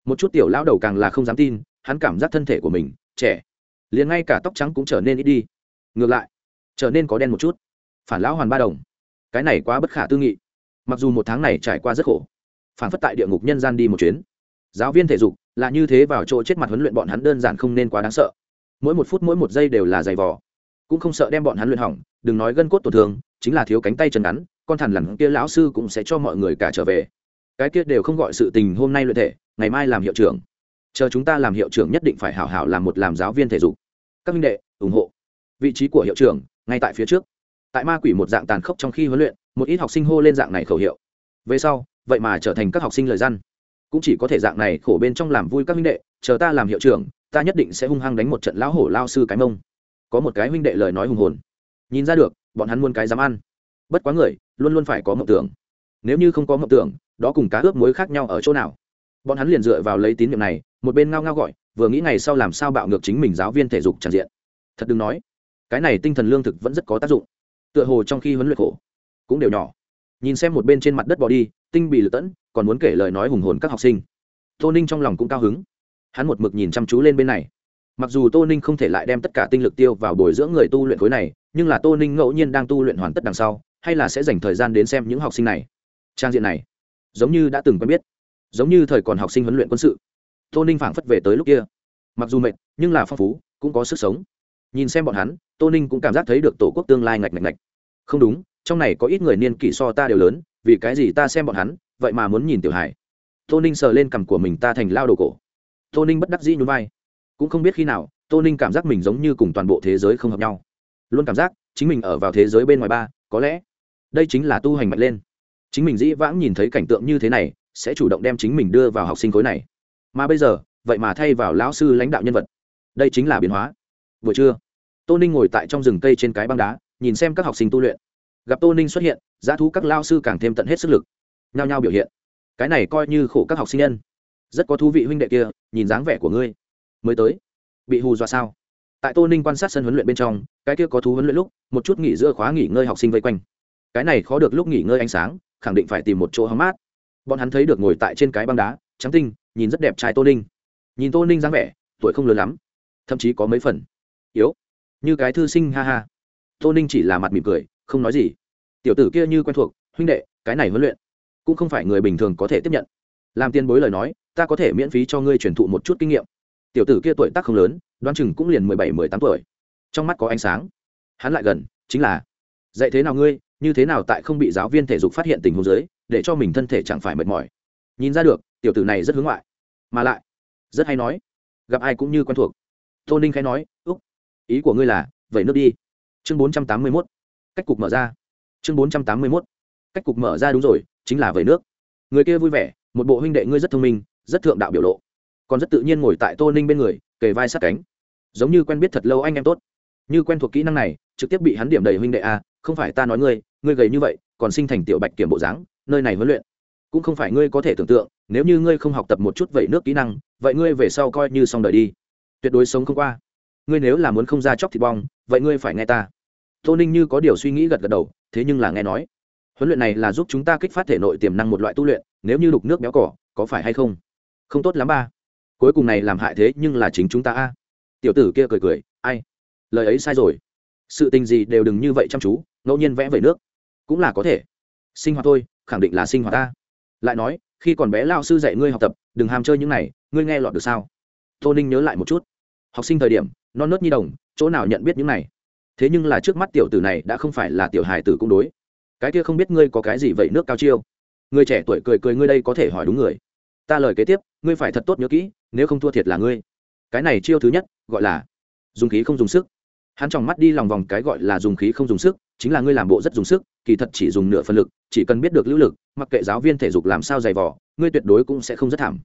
Một chút tiểu lão đầu càng là không dám tin, hắn cảm giác thân thể của mình, trẻ. Liền ngay cả tóc trắng cũng trở nên ít đi. Ngược lại, trở nên có đen một chút phản lão hoàn ba đồng. Cái này quá bất khả tư nghị. Mặc dù một tháng này trải qua rất khổ, phản phất tại địa ngục nhân gian đi một chuyến. Giáo viên thể dục là như thế vào chỗ chết mặt huấn luyện bọn hắn đơn giản không nên quá đáng sợ. Mỗi một phút mỗi một giây đều là giày vò. Cũng không sợ đem bọn hắn luyện hỏng, đừng nói gân cốt tổn thương, chính là thiếu cánh tay chân ngắn, con thằn lằn kia lão sư cũng sẽ cho mọi người cả trở về. Cái kia đều không gọi sự tình hôm nay luyện thể, ngày mai làm hiệu trưởng. Chờ chúng ta làm hiệu trưởng nhất định phải hảo hảo làm một làm giáo viên thể dục. Các minh đệ, ủng hộ. Vị trí của hiệu trưởng, ngay tại phía trước tại ma quỷ một dạng tàn khốc trong khi huấn luyện, một ít học sinh hô lên dạng này khẩu hiệu. Về sau, vậy mà trở thành các học sinh lời răn. Cũng chỉ có thể dạng này khổ bên trong làm vui các huynh đệ, chờ ta làm hiệu trưởng, ta nhất định sẽ hung hăng đánh một trận lão hổ lao sư cái mông. Có một cái huynh đệ lời nói hùng hồn. Nhìn ra được, bọn hắn muốn cái dám ăn. Bất quá người, luôn luôn phải có mộng tưởng. Nếu như không có mộng tưởng, đó cùng cá ướp muối khác nhau ở chỗ nào? Bọn hắn liền dựa vào lấy tín nhiệm này, một bên ngao ngao gọi, vừa nghĩ ngày sau làm sao bạo ngược chính mình giáo viên thể dục tràn diện. Thật đừng nói, cái này tinh thần lương thực vẫn rất có tác dụng tựa hồ trong khi huấn luyện khổ, cũng đều nhỏ. Nhìn xem một bên trên mặt đất bỏ đi, tinh bị lựa tẫn, còn muốn kể lời nói hùng hồn các học sinh. Tô ninh trong lòng cũng cao hứng. Hắn một mực nhìn chăm chú lên bên này. Mặc dù tô ninh không thể lại đem tất cả tinh lực tiêu vào bồi dưỡng người tu luyện khối này, nhưng là tô ninh ngẫu nhiên đang tu luyện hoàn tất đằng sau, hay là sẽ dành thời gian đến xem những học sinh này. Trang diện này, giống như đã từng quen biết, giống như thời còn học sinh huấn luyện quân sự. Tô ninh phảng phất về tới lúc kia. Mặc dù mệt, nhưng là phong phú, cũng có sức sống. Nhìn xem bọn hắn, tô ninh cũng cảm giác thấy được tổ quốc tương lai ngạch ngạch ngạch không đúng, trong này có ít người niên kỷ so ta đều lớn, vì cái gì ta xem bọn hắn, vậy mà muốn nhìn tiểu hải tô ninh sờ lên cằm của mình ta thành lao đồ cổ. Tô ninh bất đắc dĩ nhún vai. Cũng không biết khi nào, tô ninh cảm giác mình giống như cùng toàn bộ thế giới không hợp nhau. Luôn cảm giác, chính mình ở vào thế giới bên ngoài ba, có lẽ đây chính là tu hành mạnh lên. Chính mình dĩ vãng nhìn thấy cảnh tượng như thế này, sẽ chủ động đem chính mình đưa vào học sinh khối này. Mà bây giờ, vậy mà thay vào lão sư lãnh đạo nhân vật. Đây chính là biến hóa. Vừa trưa, tô ninh ngồi tại trong rừng cây trên cái băng đá nhìn xem các học sinh tu luyện. Gặp tô ninh xuất hiện, giá thú các lao sư càng thêm tận hết sức lực. Nhao nhao biểu hiện. Cái này coi như khổ các học sinh nhân. Rất có thú vị huynh đệ kia, nhìn dáng vẻ của ngươi. Mới tới. Bị hù dọa sao? Tại tô ninh quan sát sân huấn luyện bên trong, cái kia có thú huấn luyện lúc, một chút nghỉ giữa khóa nghỉ ngơi học sinh vây quanh. Cái này khó được lúc nghỉ ngơi ánh sáng, khẳng định phải tìm một chỗ hóng mát. Bọn hắn thấy được ngồi tại trên cái băng đá, trắng tinh, nhìn rất đẹp trai tô ninh. Nhìn tô ninh dáng vẻ, tuổi không lớn lắm, thậm chí có mấy phần. Yếu. Như cái thư sinh, ha ha tô ninh chỉ là mặt mỉm cười, không nói gì. Tiểu tử kia như quen thuộc, huynh đệ, cái này huấn luyện cũng không phải người bình thường có thể tiếp nhận. Làm tiền bối lời nói, ta có thể miễn phí cho ngươi truyền thụ một chút kinh nghiệm. Tiểu tử kia tuổi tác không lớn, đoán chừng cũng liền mười bảy, mười tám tuổi. Trong mắt có ánh sáng. Hắn lại gần, chính là, dạy thế nào ngươi, như thế nào tại không bị giáo viên thể dục phát hiện tình huống giới để cho mình thân thể chẳng phải mệt mỏi? Nhìn ra được, tiểu tử này rất hướng ngoại. Mà lại, rất hay nói, gặp ai cũng như quen thuộc. Tô ninh khai nói, úc, ý của ngươi là vậy nước đi chương bốn trăm tám mươi mốt. Cách cục mở ra. Chương bốn trăm tám mươi mốt. Cách cục mở ra đúng rồi, chính là vẩy nước. Người kia vui vẻ, một bộ huynh đệ ngươi rất thông minh, rất thượng đạo biểu lộ. Còn rất tự nhiên ngồi tại tô ninh bên người, kề vai sát cánh. Giống như quen biết thật lâu anh em tốt. Như quen thuộc kỹ năng này, trực tiếp bị hắn điểm đầy huynh đệ a, không phải ta nói ngươi ngươi gầy như vậy, còn sinh thành tiểu bạch kiểm bộ dáng, nơi này huấn luyện. Cũng không phải ngươi có thể tưởng tượng, nếu như ngươi không học tập một chút vẩy nước kỹ năng, vậy ngươi về sau coi như xong đời đi. Tuyệt đối sống không qua ngươi nếu là muốn không ra chóc thịt bong, vậy ngươi phải nghe ta. Tô ninh như có điều suy nghĩ gật gật đầu, thế nhưng là nghe nói. Huấn luyện này là giúp chúng ta kích phát thể nội tiềm năng một loại tu luyện, nếu như đục nước béo cỏ, có phải hay không? Không tốt lắm ba. Cuối cùng này làm hại thế nhưng là chính chúng ta a. Tiểu tử kia cười cười, ai? Lời ấy sai rồi. Sự tình gì đều đừng như vậy chăm chú, ngẫu nhiên vẽ về nước. Cũng là có thể. Sinh hoạt thôi, khẳng định là sinh hoạt ta. Lại nói, khi còn bé lao sư dạy ngươi học tập, đừng ham chơi những này, ngươi nghe lọt được sao? Tô ninh nhớ lại một chút. Học sinh thời điểm non nớt nhi đồng, chỗ nào nhận biết những này? Thế nhưng là trước mắt tiểu tử này đã không phải là tiểu hài tử cung đối. Cái kia không biết ngươi có cái gì vậy nước cao chiêu? Người trẻ tuổi cười cười ngươi đây có thể hỏi đúng người. Ta lời kế tiếp, ngươi phải thật tốt nhớ kỹ, nếu không thua thiệt là ngươi. Cái này chiêu thứ nhất, gọi là dùng khí không dùng sức. Hắn tròng mắt đi lòng vòng cái gọi là dùng khí không dùng sức, chính là ngươi làm bộ rất dùng sức, kỳ thật chỉ dùng nửa phân lực, chỉ cần biết được lưu lực, mặc kệ giáo viên thể dục làm sao dày vỏ ngươi tuyệt đối cũng sẽ không rất thảm.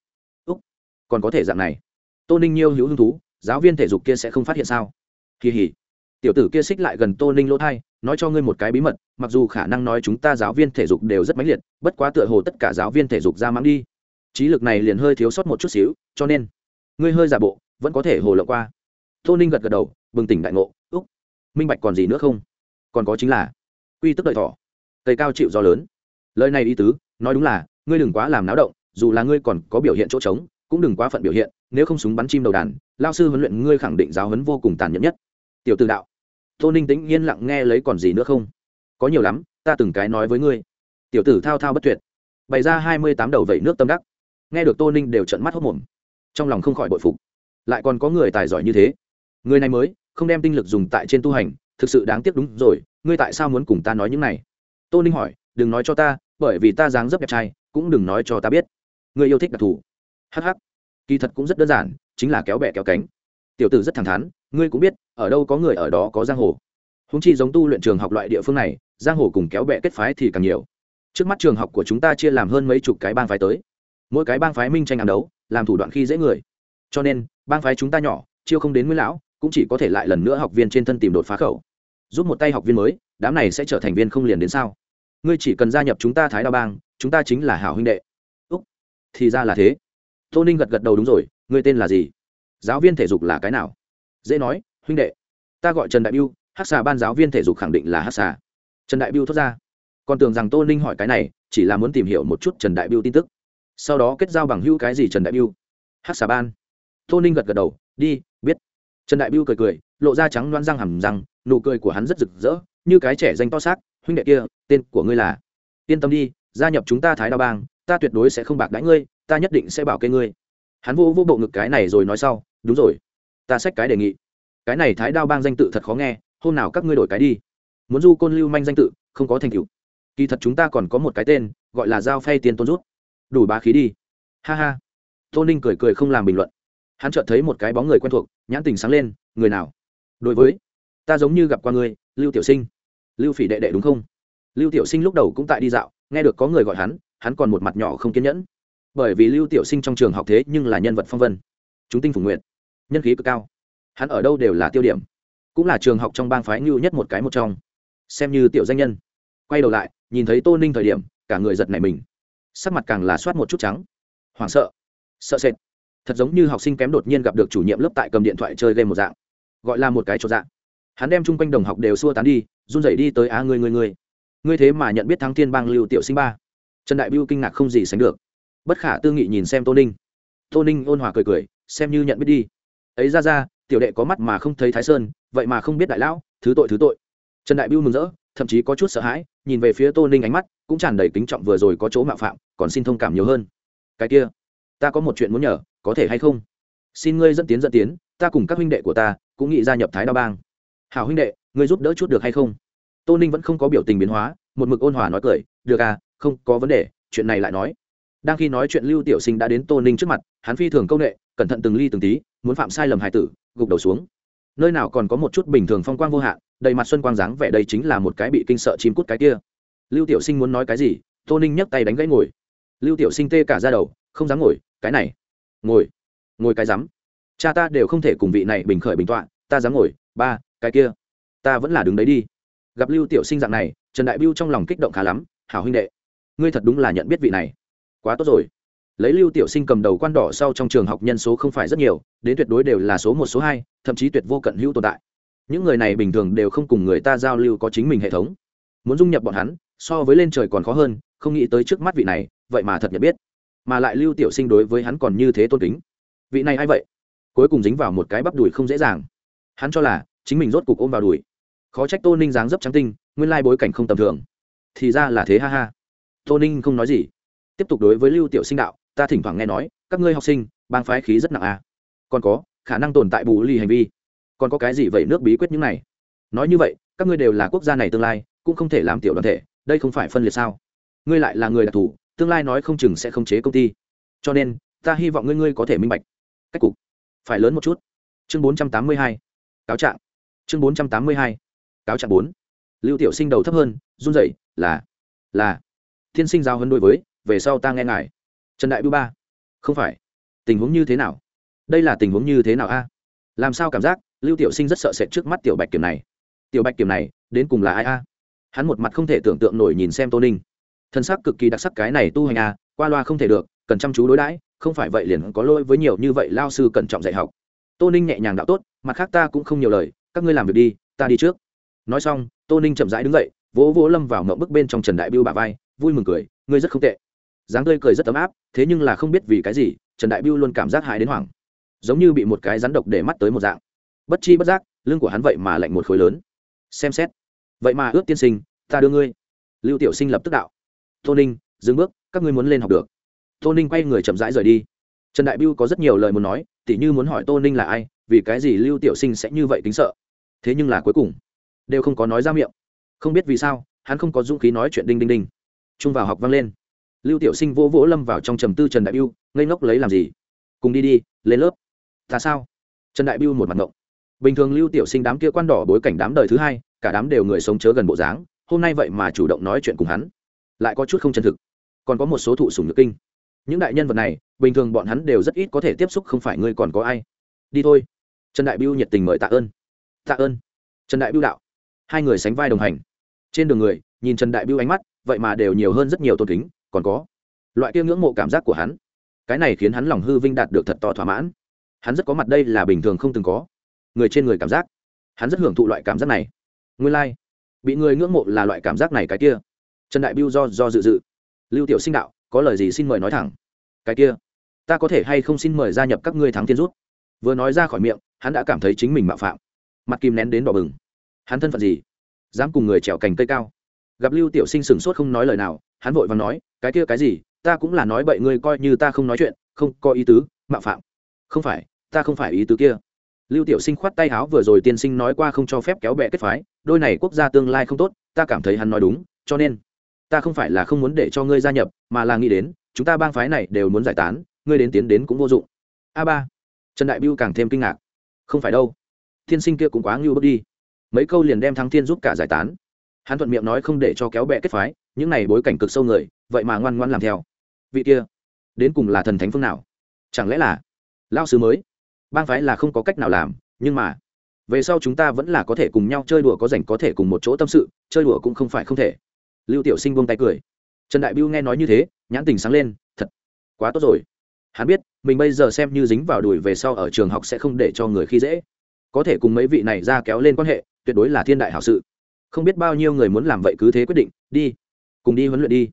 Úc, còn có thể dạng này. Tô ninh nhiêu hữu hứng thú giáo viên thể dục kia sẽ không phát hiện sao? Kỳ hỉ. Tiểu tử kia xích lại gần tô ninh lỗ thai, nói cho ngươi một cái bí mật, mặc dù khả năng nói chúng ta giáo viên thể dục đều rất mãnh liệt, bất quá tựa hồ tất cả giáo viên thể dục ra mắng đi. Trí lực này liền hơi thiếu sót một chút xíu, cho nên, ngươi hơi giả bộ, vẫn có thể hồ lộng qua. Tô ninh gật gật đầu, bừng tỉnh đại ngộ, úc, minh bạch còn gì nữa không? Còn có chính là, quy tức đợi thỏ cây cao chịu do lớn. Lời này ý tứ, nói đúng là, ngươi đừng quá làm náo động, dù là ngươi còn có biểu hiện chỗ trống, cũng đừng quá phận biểu hiện nếu không súng bắn chim đầu đàn, lao sư huấn luyện ngươi khẳng định giáo huấn vô cùng tàn nhẫn nhất. Tiểu từ đạo, tô ninh tĩnh yên lặng nghe lấy còn gì nữa không? Có nhiều lắm, ta từng cái nói với ngươi. Tiểu tử thao thao bất tuyệt. Bày ra hai mươi tám đầu vẩy nước tâm đắc. Nghe được tô ninh đều trận mắt hốc mồm. Trong lòng không khỏi bội phục. Lại còn có người tài giỏi như thế. Người này mới, không đem tinh lực dùng tại trên tu hành, thực sự đáng tiếc đúng rồi, ngươi tại sao muốn cùng ta nói những này? Tô ninh hỏi, đừng nói cho ta, bởi vì ta dáng dấp đẹp trai, cũng đừng nói cho ta biết. Ngươi yêu thích đặc thù. Hh kỳ thật cũng rất đơn giản, chính là kéo bẹ kéo cánh. Tiểu tử rất thẳng thắn, ngươi cũng biết, ở đâu có người ở đó có giang hồ. Húng chi giống tu luyện trường học loại địa phương này, giang hồ cùng kéo bẹ kết phái thì càng nhiều. Trước mắt trường học của chúng ta chia làm hơn mấy chục cái bang phái tới. Mỗi cái bang phái minh tranh ám đấu, làm thủ đoạn khi dễ người. Cho nên, bang phái chúng ta nhỏ, chiêu không đến nguyên lão, cũng chỉ có thể lại lần nữa học viên trên thân tìm đột phá khẩu. Giúp một tay học viên mới, đám này sẽ trở thành viên không liền đến sao? Ngươi chỉ cần gia nhập chúng ta thái đao bang, chúng ta chính là hảo huynh đệ. Úc, thì ra là thế tô ninh gật gật đầu đúng rồi người tên là gì? Giáo viên thể dục là cái nào? Dễ nói, huynh đệ, ta gọi trần đại biêu hát xà ban giáo viên thể dục khẳng định là hát xà. Trần đại biêu thốt ra. Còn tưởng rằng tô ninh hỏi cái này, chỉ là muốn tìm hiểu một chút trần đại biêu tin tức. Sau đó kết giao bằng hữu cái gì trần đại biêu? Hát xà ban. Tô ninh gật gật đầu, đi, biết. Trần đại biêu cười cười, lộ ra trắng loan răng hầm răng, nụ cười của hắn rất rực rỡ, như cái trẻ danh to xác, huynh đệ kia, tên của ngươi là? Yên tâm đi, gia nhập chúng ta thái đao bang, ta tuyệt đối sẽ không bạc đãi ngươi ta nhất định sẽ bảo kê ngươi. Hắn vô vô bộ ngực cái này rồi nói sau, đúng rồi, ta xách cái đề nghị. Cái này thái đao bang danh tự thật khó nghe, hôm nào các ngươi đổi cái đi. Muốn du côn lưu manh danh tự, không có thành tựu. Kỳ thật chúng ta còn có một cái tên, gọi là giao phay tiền tôn rút. Đủ bá khí đi. Ha ha. Tôn ninh cười cười không làm bình luận. Hắn chợt thấy một cái bóng người quen thuộc, nhãn tình sáng lên, người nào? Đối với, ta giống như gặp qua ngươi, lưu tiểu sinh. Lưu phỉ đệ đệ đúng không? Lưu tiểu sinh lúc đầu cũng tại đi dạo, nghe được có người gọi hắn hắn còn một mặt nhỏ không kiên nhẫn bởi vì lưu tiểu sinh trong trường học thế nhưng là nhân vật phong vân. Chúng tinh phủ nguyện nhân khí cực cao. Hắn ở đâu đều là tiêu điểm, cũng là trường học trong bang phái ngưu nhất một cái một trong. Xem như tiểu danh nhân. Quay đầu lại, nhìn thấy tô ninh thời điểm, cả người giật nảy mình. Sắc mặt càng là soát một chút trắng. Hoảng sợ sợ sệt. Thật giống như học sinh kém đột nhiên gặp được chủ nhiệm lớp tại cầm điện thoại chơi game một dạng. Gọi là một cái chỗ dạng. Hắn đem chung quanh đồng học đều xua tán đi, run rẩy đi tới, á người người người người thế mà nhận biết thắng thiên bang lưu tiểu sinh ba. Trần đại biêu kinh ngạc không gì sánh được bất khả tư nghị nhìn xem tô ninh. Tô ninh ôn hòa cười cười, xem như nhận biết đi. Ấy ra ra, tiểu đệ có mắt mà không thấy thái sơn, vậy mà không biết đại lão, thứ tội thứ tội. Trần đại biêu mừng rỡ, thậm chí có chút sợ hãi, nhìn về phía tô ninh ánh mắt, cũng tràn đầy kính trọng vừa rồi có chỗ mạo phạm, còn xin thông cảm nhiều hơn. Cái kia, ta có một chuyện muốn nhờ, có thể hay không? Xin ngươi dẫn tiến dẫn tiến, ta cùng các huynh đệ của ta, cũng nghĩ gia nhập thái đao bang. Hảo huynh đệ, ngươi giúp đỡ chút được hay không? Tô ninh vẫn không có biểu tình biến hóa, một mực ôn hòa nói cười, được à không có vấn đề, chuyện này lại nói đang khi nói chuyện lưu tiểu sinh đã đến tô ninh trước mặt, hắn phi thường công nghệ, cẩn thận từng ly từng tí, muốn phạm sai lầm hài tử, gục đầu xuống. Nơi nào còn có một chút bình thường phong quang vô hạn, đầy mặt xuân quang dáng vẻ đây chính là một cái bị kinh sợ chim cút cái kia. Lưu tiểu sinh muốn nói cái gì, tô ninh nhấc tay đánh gãy ngồi. Lưu tiểu sinh tê cả ra đầu, không dám ngồi, cái này. Ngồi ngồi cái rắm cha ta đều không thể cùng vị này bình khởi bình tọa, ta dám ngồi, ba, cái kia. Ta vẫn là đứng đấy đi. Gặp lưu tiểu sinh dạng này, trần đại biêu trong lòng kích động khá lắm, hảo huynh đệ, ngươi thật đúng là nhận biết vị này quá tốt rồi. Lấy lưu tiểu sinh cầm đầu quan đỏ sau trong trường học nhân số không phải rất nhiều, đến tuyệt đối đều là số một, số hai, thậm chí tuyệt vô cận hữu tồn tại. Những người này bình thường đều không cùng người ta giao lưu có chính mình hệ thống. Muốn dung nhập bọn hắn, so với lên trời còn khó hơn, không nghĩ tới trước mắt vị này, vậy mà thật nhận biết. Mà lại lưu tiểu sinh đối với hắn còn như thế tôn kính. Vị này a i vậy? Cuối cùng dính vào một cái bắp đùi không dễ dàng. Hắn cho là, chính mình rốt cục ôm vào đùi. Khó trách tô ninh dáng dấp trắng tinh, nguyên lai bối cảnh không tầm thường. Thì ra là thế ha ha. Tô ninh không nói gì tiếp tục đối với lưu tiểu sinh đạo, ta thỉnh thoảng nghe nói, các ngươi học sinh, bang phái khí rất nặng à. còn có, khả năng tồn tại bù ly hành vi. Còn có cái gì vậy nước bí quyết những này? Nói như vậy, các ngươi đều là quốc gia này tương lai, cũng không thể làm tiểu đoàn thể, đây không phải phân liệt sao? Ngươi lại là người đặc thù, tương lai nói không chừng sẽ không chế công ty. Cho nên, ta hy vọng ngươi ngươi có thể minh bạch. Cách cục, phải lớn một chút. Chương bốn trăm tám mươi hai, cáo trạng. Chương bốn trăm tám mươi hai, cáo trạng bốn. Lưu tiểu sinh đầu thấp hơn, run rẩy, là là, thiên sinh giao hơn đối với về sau ta nghe ngài. Trần đại bưu ba. Không phải. Tình huống như thế nào? Đây là tình huống như thế nào a? Làm sao cảm giác lưu tiểu sinh rất sợ sệt trước mắt tiểu bạch kiểm này? Tiểu bạch kiểm này, đến cùng là ai a? Hắn một mặt không thể tưởng tượng nổi nhìn xem tô ninh. Thân sắc cực kỳ đặc sắc cái này tu hành a, qua loa không thể được, cần chăm chú đối đãi, không phải vậy liền có lỗi với nhiều như vậy lao sư cẩn trọng dạy học. Tô ninh nhẹ nhàng đạo tốt, mặt khác ta cũng không nhiều lời, các ngươi làm việc đi, ta đi trước. Nói xong, tô ninh chậm rãi đứng dậy, vỗ vỗ lâm vào mậu bức bên trong trần đại biêu bà vai, vui mừng cười, ngươi rất không tệ dáng tươi cười rất ấm áp, thế nhưng là không biết vì cái gì, trần đại biêu luôn cảm giác hại đến hoảng. Giống như bị một cái rắn độc để mắt tới một dạng. Bất chi bất giác, lưng của hắn vậy mà lạnh một khối lớn. Xem xét. Vậy mà ước tiên sinh, ta đưa ngươi. Lưu tiểu sinh lập tức đạo. Tô ninh, dừng bước, các ngươi muốn lên học được. Tô ninh quay người chậm rãi rời đi. Trần đại biêu có rất nhiều lời muốn nói, tỉ như muốn hỏi tô ninh là ai, vì cái gì lưu tiểu sinh sẽ như vậy tính sợ. Thế nhưng là cuối cùng, đều không có nói ra miệng. Không biết vì sao, hắn không có dũng khí nói chuyện đinh đinh đinh. Trung vào học vang lên lưu tiểu sinh vỗ vỗ lâm vào trong trầm tư trần đại biêu ngây ngốc lấy làm gì? Cùng đi đi, lên lớp. Ta sao? Trần đại biêu một mặt ngộng. Bình thường lưu tiểu sinh đám kia quan đỏ bối cảnh đám đời thứ hai, cả đám đều người sống chớ gần bộ dáng, hôm nay vậy mà chủ động nói chuyện cùng hắn. Lại có chút không chân thực. Còn có một số thụ sùng nhược kinh. Những đại nhân vật này, bình thường bọn hắn đều rất ít có thể tiếp xúc, không phải ngươi còn có ai? Đi thôi. Trần đại biêu nhiệt tình mời tạ ơn. Tạ ơn. Trần đại biêu đạo. Hai người sánh vai đồng hành. Trên đường người, nhìn trần đại biêu ánh mắt, vậy mà đều nhiều hơn rất nhiều tôn kính còn có. Loại kia ngưỡng mộ cảm giác của hắn, cái này khiến hắn lòng hư vinh đạt được thật to thỏa mãn. Hắn rất có mặt đây là bình thường không từng có. Người trên người cảm giác, hắn rất hưởng thụ loại cảm giác này. Nguyên lai、like. bị người ngưỡng mộ là loại cảm giác này cái kia. Trần đại biêu do do dự dự. Lưu tiểu sinh đạo, có lời gì xin mời nói thẳng. Cái kia, ta có thể hay không xin mời gia nhập các ngươi thắng tiên rút? Vừa nói ra khỏi miệng, hắn đã cảm thấy chính mình mạo phạm. Mặt kim nén đến đỏ bừng. Hắn thân phận gì? Dám cùng người trèo cành cây cao. Gặp lưu tiểu sinh sửng sốt không nói lời nào hắn vội và nói, cái kia cái gì? Ta cũng là nói bậy, ngươi coi như ta không nói chuyện, không có ý tứ, mạo phạm. Không phải, ta không phải ý tứ kia. Lưu tiểu sinh khoát tay háo vừa rồi tiên sinh nói qua không cho phép kéo bẹ kết phái, đôi này quốc gia tương lai không tốt, ta cảm thấy hắn nói đúng, cho nên ta không phải là không muốn để cho ngươi gia nhập, mà là nghĩ đến, chúng ta bang phái này đều muốn giải tán, ngươi đến tiến đến cũng vô dụng. A ba. Trần đại biêu càng thêm kinh ngạc. Không phải đâu. Thiên sinh kia cũng quá ngưu bước đi. Mấy câu liền đem thắng thiên giúp cả giải tán. Hắn thuận miệng nói không để cho kéo bẹ kết phái những này bối cảnh cực sâu người, vậy mà ngoan ngoan làm theo. Vị kia, đến cùng là thần thánh phương nào? Chẳng lẽ là lao sứ mới? Bang phái là không có cách nào làm, nhưng mà, về sau chúng ta vẫn là có thể cùng nhau chơi đùa, có rảnh có thể cùng một chỗ tâm sự, chơi đùa cũng không phải không thể. Lưu tiểu sinh buông tay cười. Trần đại biêu nghe nói như thế, nhãn tình sáng lên, thật quá tốt rồi. Hắn biết, mình bây giờ xem như dính vào đùi về sau ở trường học sẽ không để cho người khi dễ. Có thể cùng mấy vị này ra kéo lên quan hệ, tuyệt đối là thiên đại hảo sự. Không biết bao nhiêu người muốn làm vậy cứ thế quyết định, đi cùng đi huấn luyện đi.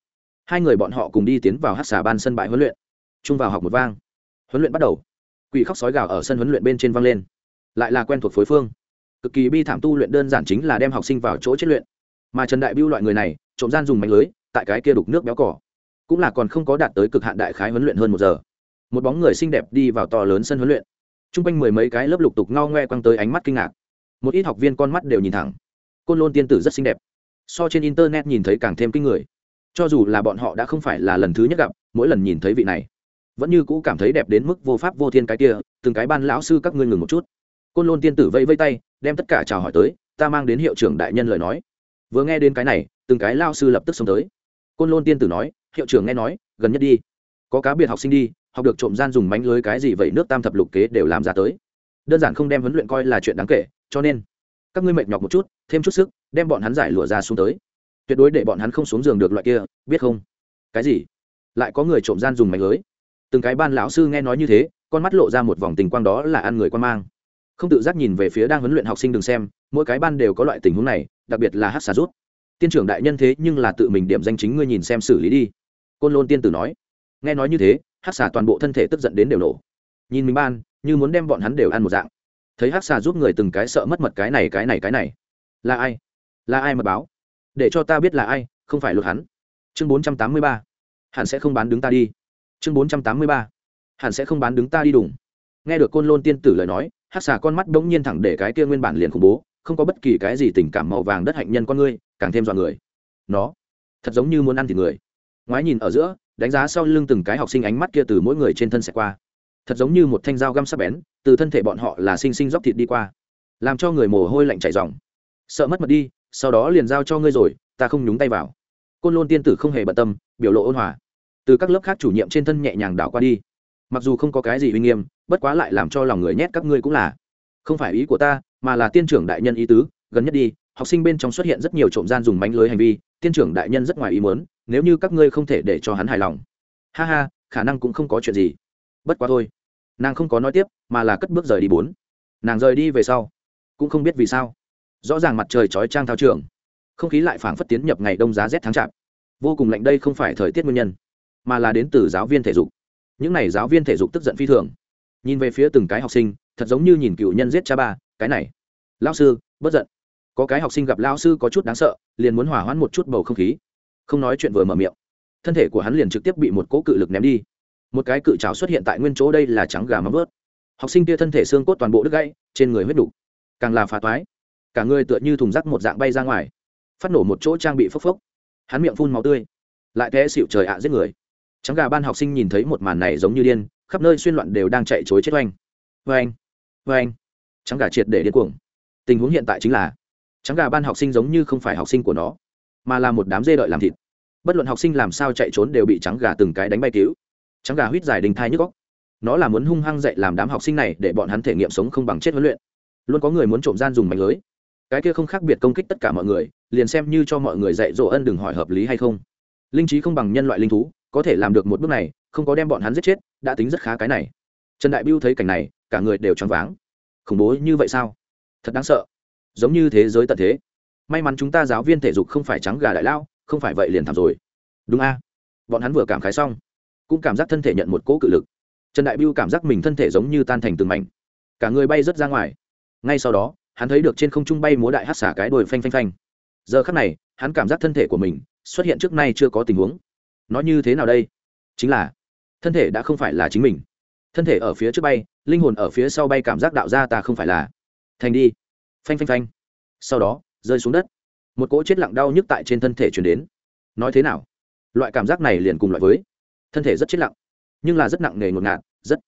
Hai người bọn họ cùng đi tiến vào hát xà ban sân bãi huấn luyện. Trung vào học một vang. Huấn luyện bắt đầu. Quỷ khóc sói gào ở sân huấn luyện bên trên vang lên. Lại là quen thuộc phối phương. Cực kỳ bi thảm tu luyện đơn giản chính là đem học sinh vào chỗ chết luyện. Mà trần đại biêu loại người này, trộm gian dùng mánh lưới, tại cái kia đục nước béo cỏ. Cũng là còn không có đạt tới cực hạn đại khái huấn luyện hơn một giờ. Một bóng người xinh đẹp đi vào to lớn sân huấn luyện. T r u n g quanh mười mấy cái lớp lục tục ngao ngoe quăng tới ánh mắt kinh ngạc. Một ít học viên con mắt đều nhìn thẳng. Côn lôn tiên tử rất xinh đẹp so trên internet nhìn thấy càng thêm kinh người. Cho dù là bọn họ đã không phải là lần thứ nhất gặp, mỗi lần nhìn thấy vị này, vẫn như cũ cảm thấy đẹp đến mức vô pháp vô thiên cái kia, từng cái ban lão sư các ngươi ngừng một chút. Côn lôn tiên tử vây vây tay, đem tất cả chào hỏi tới, ta mang đến hiệu trưởng đại nhân lời nói. Vừa nghe đến cái này, từng cái lao sư lập tức xông tới. Côn lôn tiên tử nói, hiệu trưởng nghe nói, gần nhất đi. Có cá biệt học sinh đi, học được trộm gian dùng mánh lưới cái gì vậy nước tam thập lục kế đều làm ra tới. Đơn giản không đem huấn luyện coi là chuyện đáng kể, cho nên, các ngươi mệt nhọc một chút, thêm chút sức đem bọn hắn giải lụa ra xuống tới. Tuyệt đối để bọn hắn không xuống giường được loại kia, biết không? Cái gì? Lại có người trộm gian dùng mánh lưới. Từng cái ban lão sư nghe nói như thế, con mắt lộ ra một vòng tình quang đó là ăn người quan mang. Không tự giác nhìn về phía đang huấn luyện học sinh đừng xem, mỗi cái ban đều có loại tình huống này, đặc biệt là hát xà rút. Tiên trưởng đại nhân thế nhưng là tự mình điểm danh chính ngươi nhìn xem xử lý đi. Côn lôn tiên tử nói. Nghe nói như thế, hát xà toàn bộ thân thể tức giận đến đều nổ. Nhìn mình ban, như muốn đem bọn hắn đều ăn một dạng. Thấy hát xà giúp người từng cái sợ mất mật cái này cái này cái này. Là ai? Là ai mật báo? Để cho ta biết là ai, không phải luật hắn. Chương bốn trăm tám mươi ba. Hẳn sẽ không bán đứng ta đi. Chương bốn trăm tám mươi ba. Hẳn sẽ không bán đứng ta đi đủng nghe được côn lôn tiên tử lời nói hát xà con mắt bỗng nhiên thẳng để cái kia nguyên bản liền khủng bố, không có bất kỳ cái gì tình cảm màu vàng đất hạnh nhân con ngươi, càng thêm dọn người. Nó, thật giống như muốn ăn thịt người. Ngoái nhìn ở giữa, đánh giá sau lưng từng cái học sinh ánh mắt kia từ mỗi người trên thân xẻ qua. Thật giống như một thanh dao găm sắc bén, từ thân thể bọn họ là sinh sinh dóc thịt đi qua, làm cho người mồ hôi lạnh chảy dòng sợ mất mật đi sau đó liền giao cho ngươi rồi, ta không nhúng tay vào. Côn lôn tiên tử không hề bận tâm, biểu lộ ôn hòa. Từ các lớp khác chủ nhiệm trên thân nhẹ nhàng đảo qua đi. Mặc dù không có cái gì uy nghiêm, bất quá lại làm cho lòng người nhét các ngươi cũng là. Không phải ý của ta, mà là tiên trưởng đại nhân ý tứ. Gần nhất đi, học sinh bên trong xuất hiện rất nhiều trộm gian dùng mánh lưới hành vi, tiên trưởng đại nhân rất ngoài ý muốn, nếu như các ngươi không thể để cho hắn hài lòng. Ha ha, khả năng cũng không có chuyện gì. Bất quá thôi. Nàng không có nói tiếp, mà là cất bước rời đi bốn. Nàng rời đi về sau. Cũng không biết vì sao rõ ràng mặt trời chói trang thao trường, không khí lại phảng phất tiến nhập ngày đông giá rét tháng chạp. Vô cùng lạnh đây không phải thời tiết nguyên nhân, mà là đến từ giáo viên thể dục. Những n à y giáo viên thể dục tức giận phi thường. Nhìn về phía từng cái học sinh, thật giống như nhìn cựu nhân giết cha ba, cái này. Lao sư, bất giận. Có cái học sinh gặp lao sư có chút đáng sợ, liền muốn hỏa hoãn một chút bầu không khí. Không nói chuyện vừa mở miệng, thân thể của hắn liền trực tiếp bị một cỗ cự lực ném đi. Một cái cự trào xuất hiện tại nguyên chỗ đây là trắng gà mắm vớt học sinh kia thân thể xương cốt toàn bộ đứt gãy, trên người huyết đục càng là phá toái cả người tựa như thùng rác một dạng bay ra ngoài, phát nổ một chỗ trang bị phốc phốc. Hắn miệng phun màu tươi, lại té xịu trời ạ, giết người. Trắng gà ban học sinh nhìn thấy một màn này giống như điên, khắp nơi xuyên loạn đều đang chạy chối chết oanh. Oanh oanh. Trắng gà triệt để điên cuồng. Tình huống hiện tại chính là, trắng gà ban học sinh giống như không phải học sinh của nó, mà là một đám dê đợi làm thịt. Bất luận học sinh làm sao chạy trốn đều bị trắng gà từng cái đánh bay cứu. Trắng gà huýt dài đình thai nhức góc nó là muốn hung hăng dạy làm đám học sinh này để bọn hắn thể nghiệm sống không bằng chết huấn luyện. Luôn có người muốn trộm gian dùng mạnh lưới cái kia không khác biệt công kích tất cả mọi người, liền xem như cho mọi người dạy dỗ ân đừng hỏi hợp lý hay không. Linh trí không bằng nhân loại linh thú, có thể làm được một bước này, không có đem bọn hắn giết chết, đã tính rất khá cái này. Trần đại biêu thấy cảnh này, cả người đều choáng váng. Khủng bố như vậy sao? Thật đáng sợ. Giống như thế giới tận thế. May mắn chúng ta giáo viên thể dục không phải trắng gà đại lao, không phải vậy liền thảm rồi. Đúng a. Bọn hắn vừa cảm khái xong, cũng cảm giác thân thể nhận một cỗ cự lực. Trần đại biêu cảm giác mình thân thể giống như tan thành từng mảnh. Cả người bay rớt ra ngoài. Ngay sau đó hắn thấy được trên không trung bay múa đại hát xả cái đồi phanh phanh phanh. Giờ khắc này, hắn cảm giác thân thể của mình xuất hiện trước nay chưa có tình huống. Nó như thế nào đây? Chính là, thân thể đã không phải là chính mình. Thân thể ở phía trước bay, linh hồn ở phía sau bay cảm giác đạo ra ta không phải là. Thành đi. Phanh phanh phanh. Sau đó, rơi xuống đất. Một cỗ chết lặng đau nhức tại trên thân thể chuyển đến. Nói thế nào? Loại cảm giác này liền cùng loại với. Thân thể rất chết lặng, nhưng là rất nặng nề ngột ngạt, rất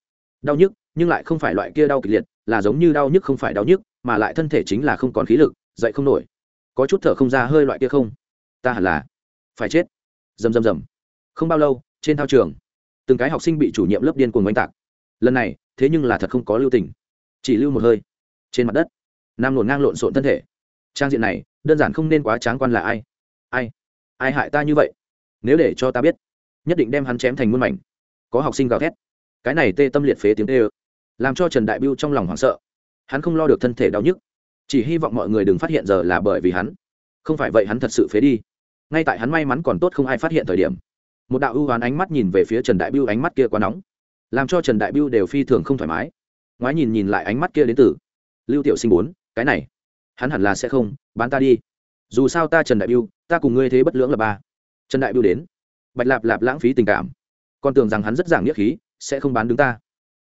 đau nhức, nhưng lại không phải loại kia đau kịch liệt, là giống như đau nhức không phải đau nhức mà lại thân thể chính là không còn khí lực, dậy không nổi. Có chút thở không ra hơi loại kia không? Ta hẳn là phải chết. Rầm rầm rầm. Không bao lâu, trên thao trường, từng cái học sinh bị chủ nhiệm lớp điên cuồng oanh tạc. Lần này, thế nhưng là thật không có lưu tình. Chỉ lưu một hơi. Trên mặt đất, nam nổn ngang lộn xộn thân thể. Trang diện này, đơn giản không nên quá tráng quan là ai? Ai? Ai hại ta như vậy? Nếu để cho ta biết, nhất định đem hắn chém thành muôn mảnh. Có học sinh gào thét. Cái này tê tâm liệt phế tiếng tê ơ làm cho trần đại biêu trong lòng hoảng sợ hắn không lo được thân thể đau nhức, chỉ hy vọng mọi người đừng phát hiện giờ là bởi vì hắn. Không phải vậy hắn thật sự phế đi. Ngay tại hắn may mắn còn tốt không ai phát hiện thời điểm, một đạo ưu hoán ánh mắt nhìn về phía trần đại biêu ánh mắt kia quá nóng, làm cho trần đại biêu đều phi thường không thoải mái. Ngoái nhìn nhìn lại ánh mắt kia đến từ lưu tiểu sinh bốn, cái này, hắn hẳn là sẽ không, bán ta đi. Dù sao ta trần đại biêu ta cùng ngươi thế bất lưỡng là ba. Trần đại biêu đến, bạch lạp lạp lãng phí tình cảm, còn tưởng rằng hắn rất giảng nghĩa khí, sẽ không bán đứng ta.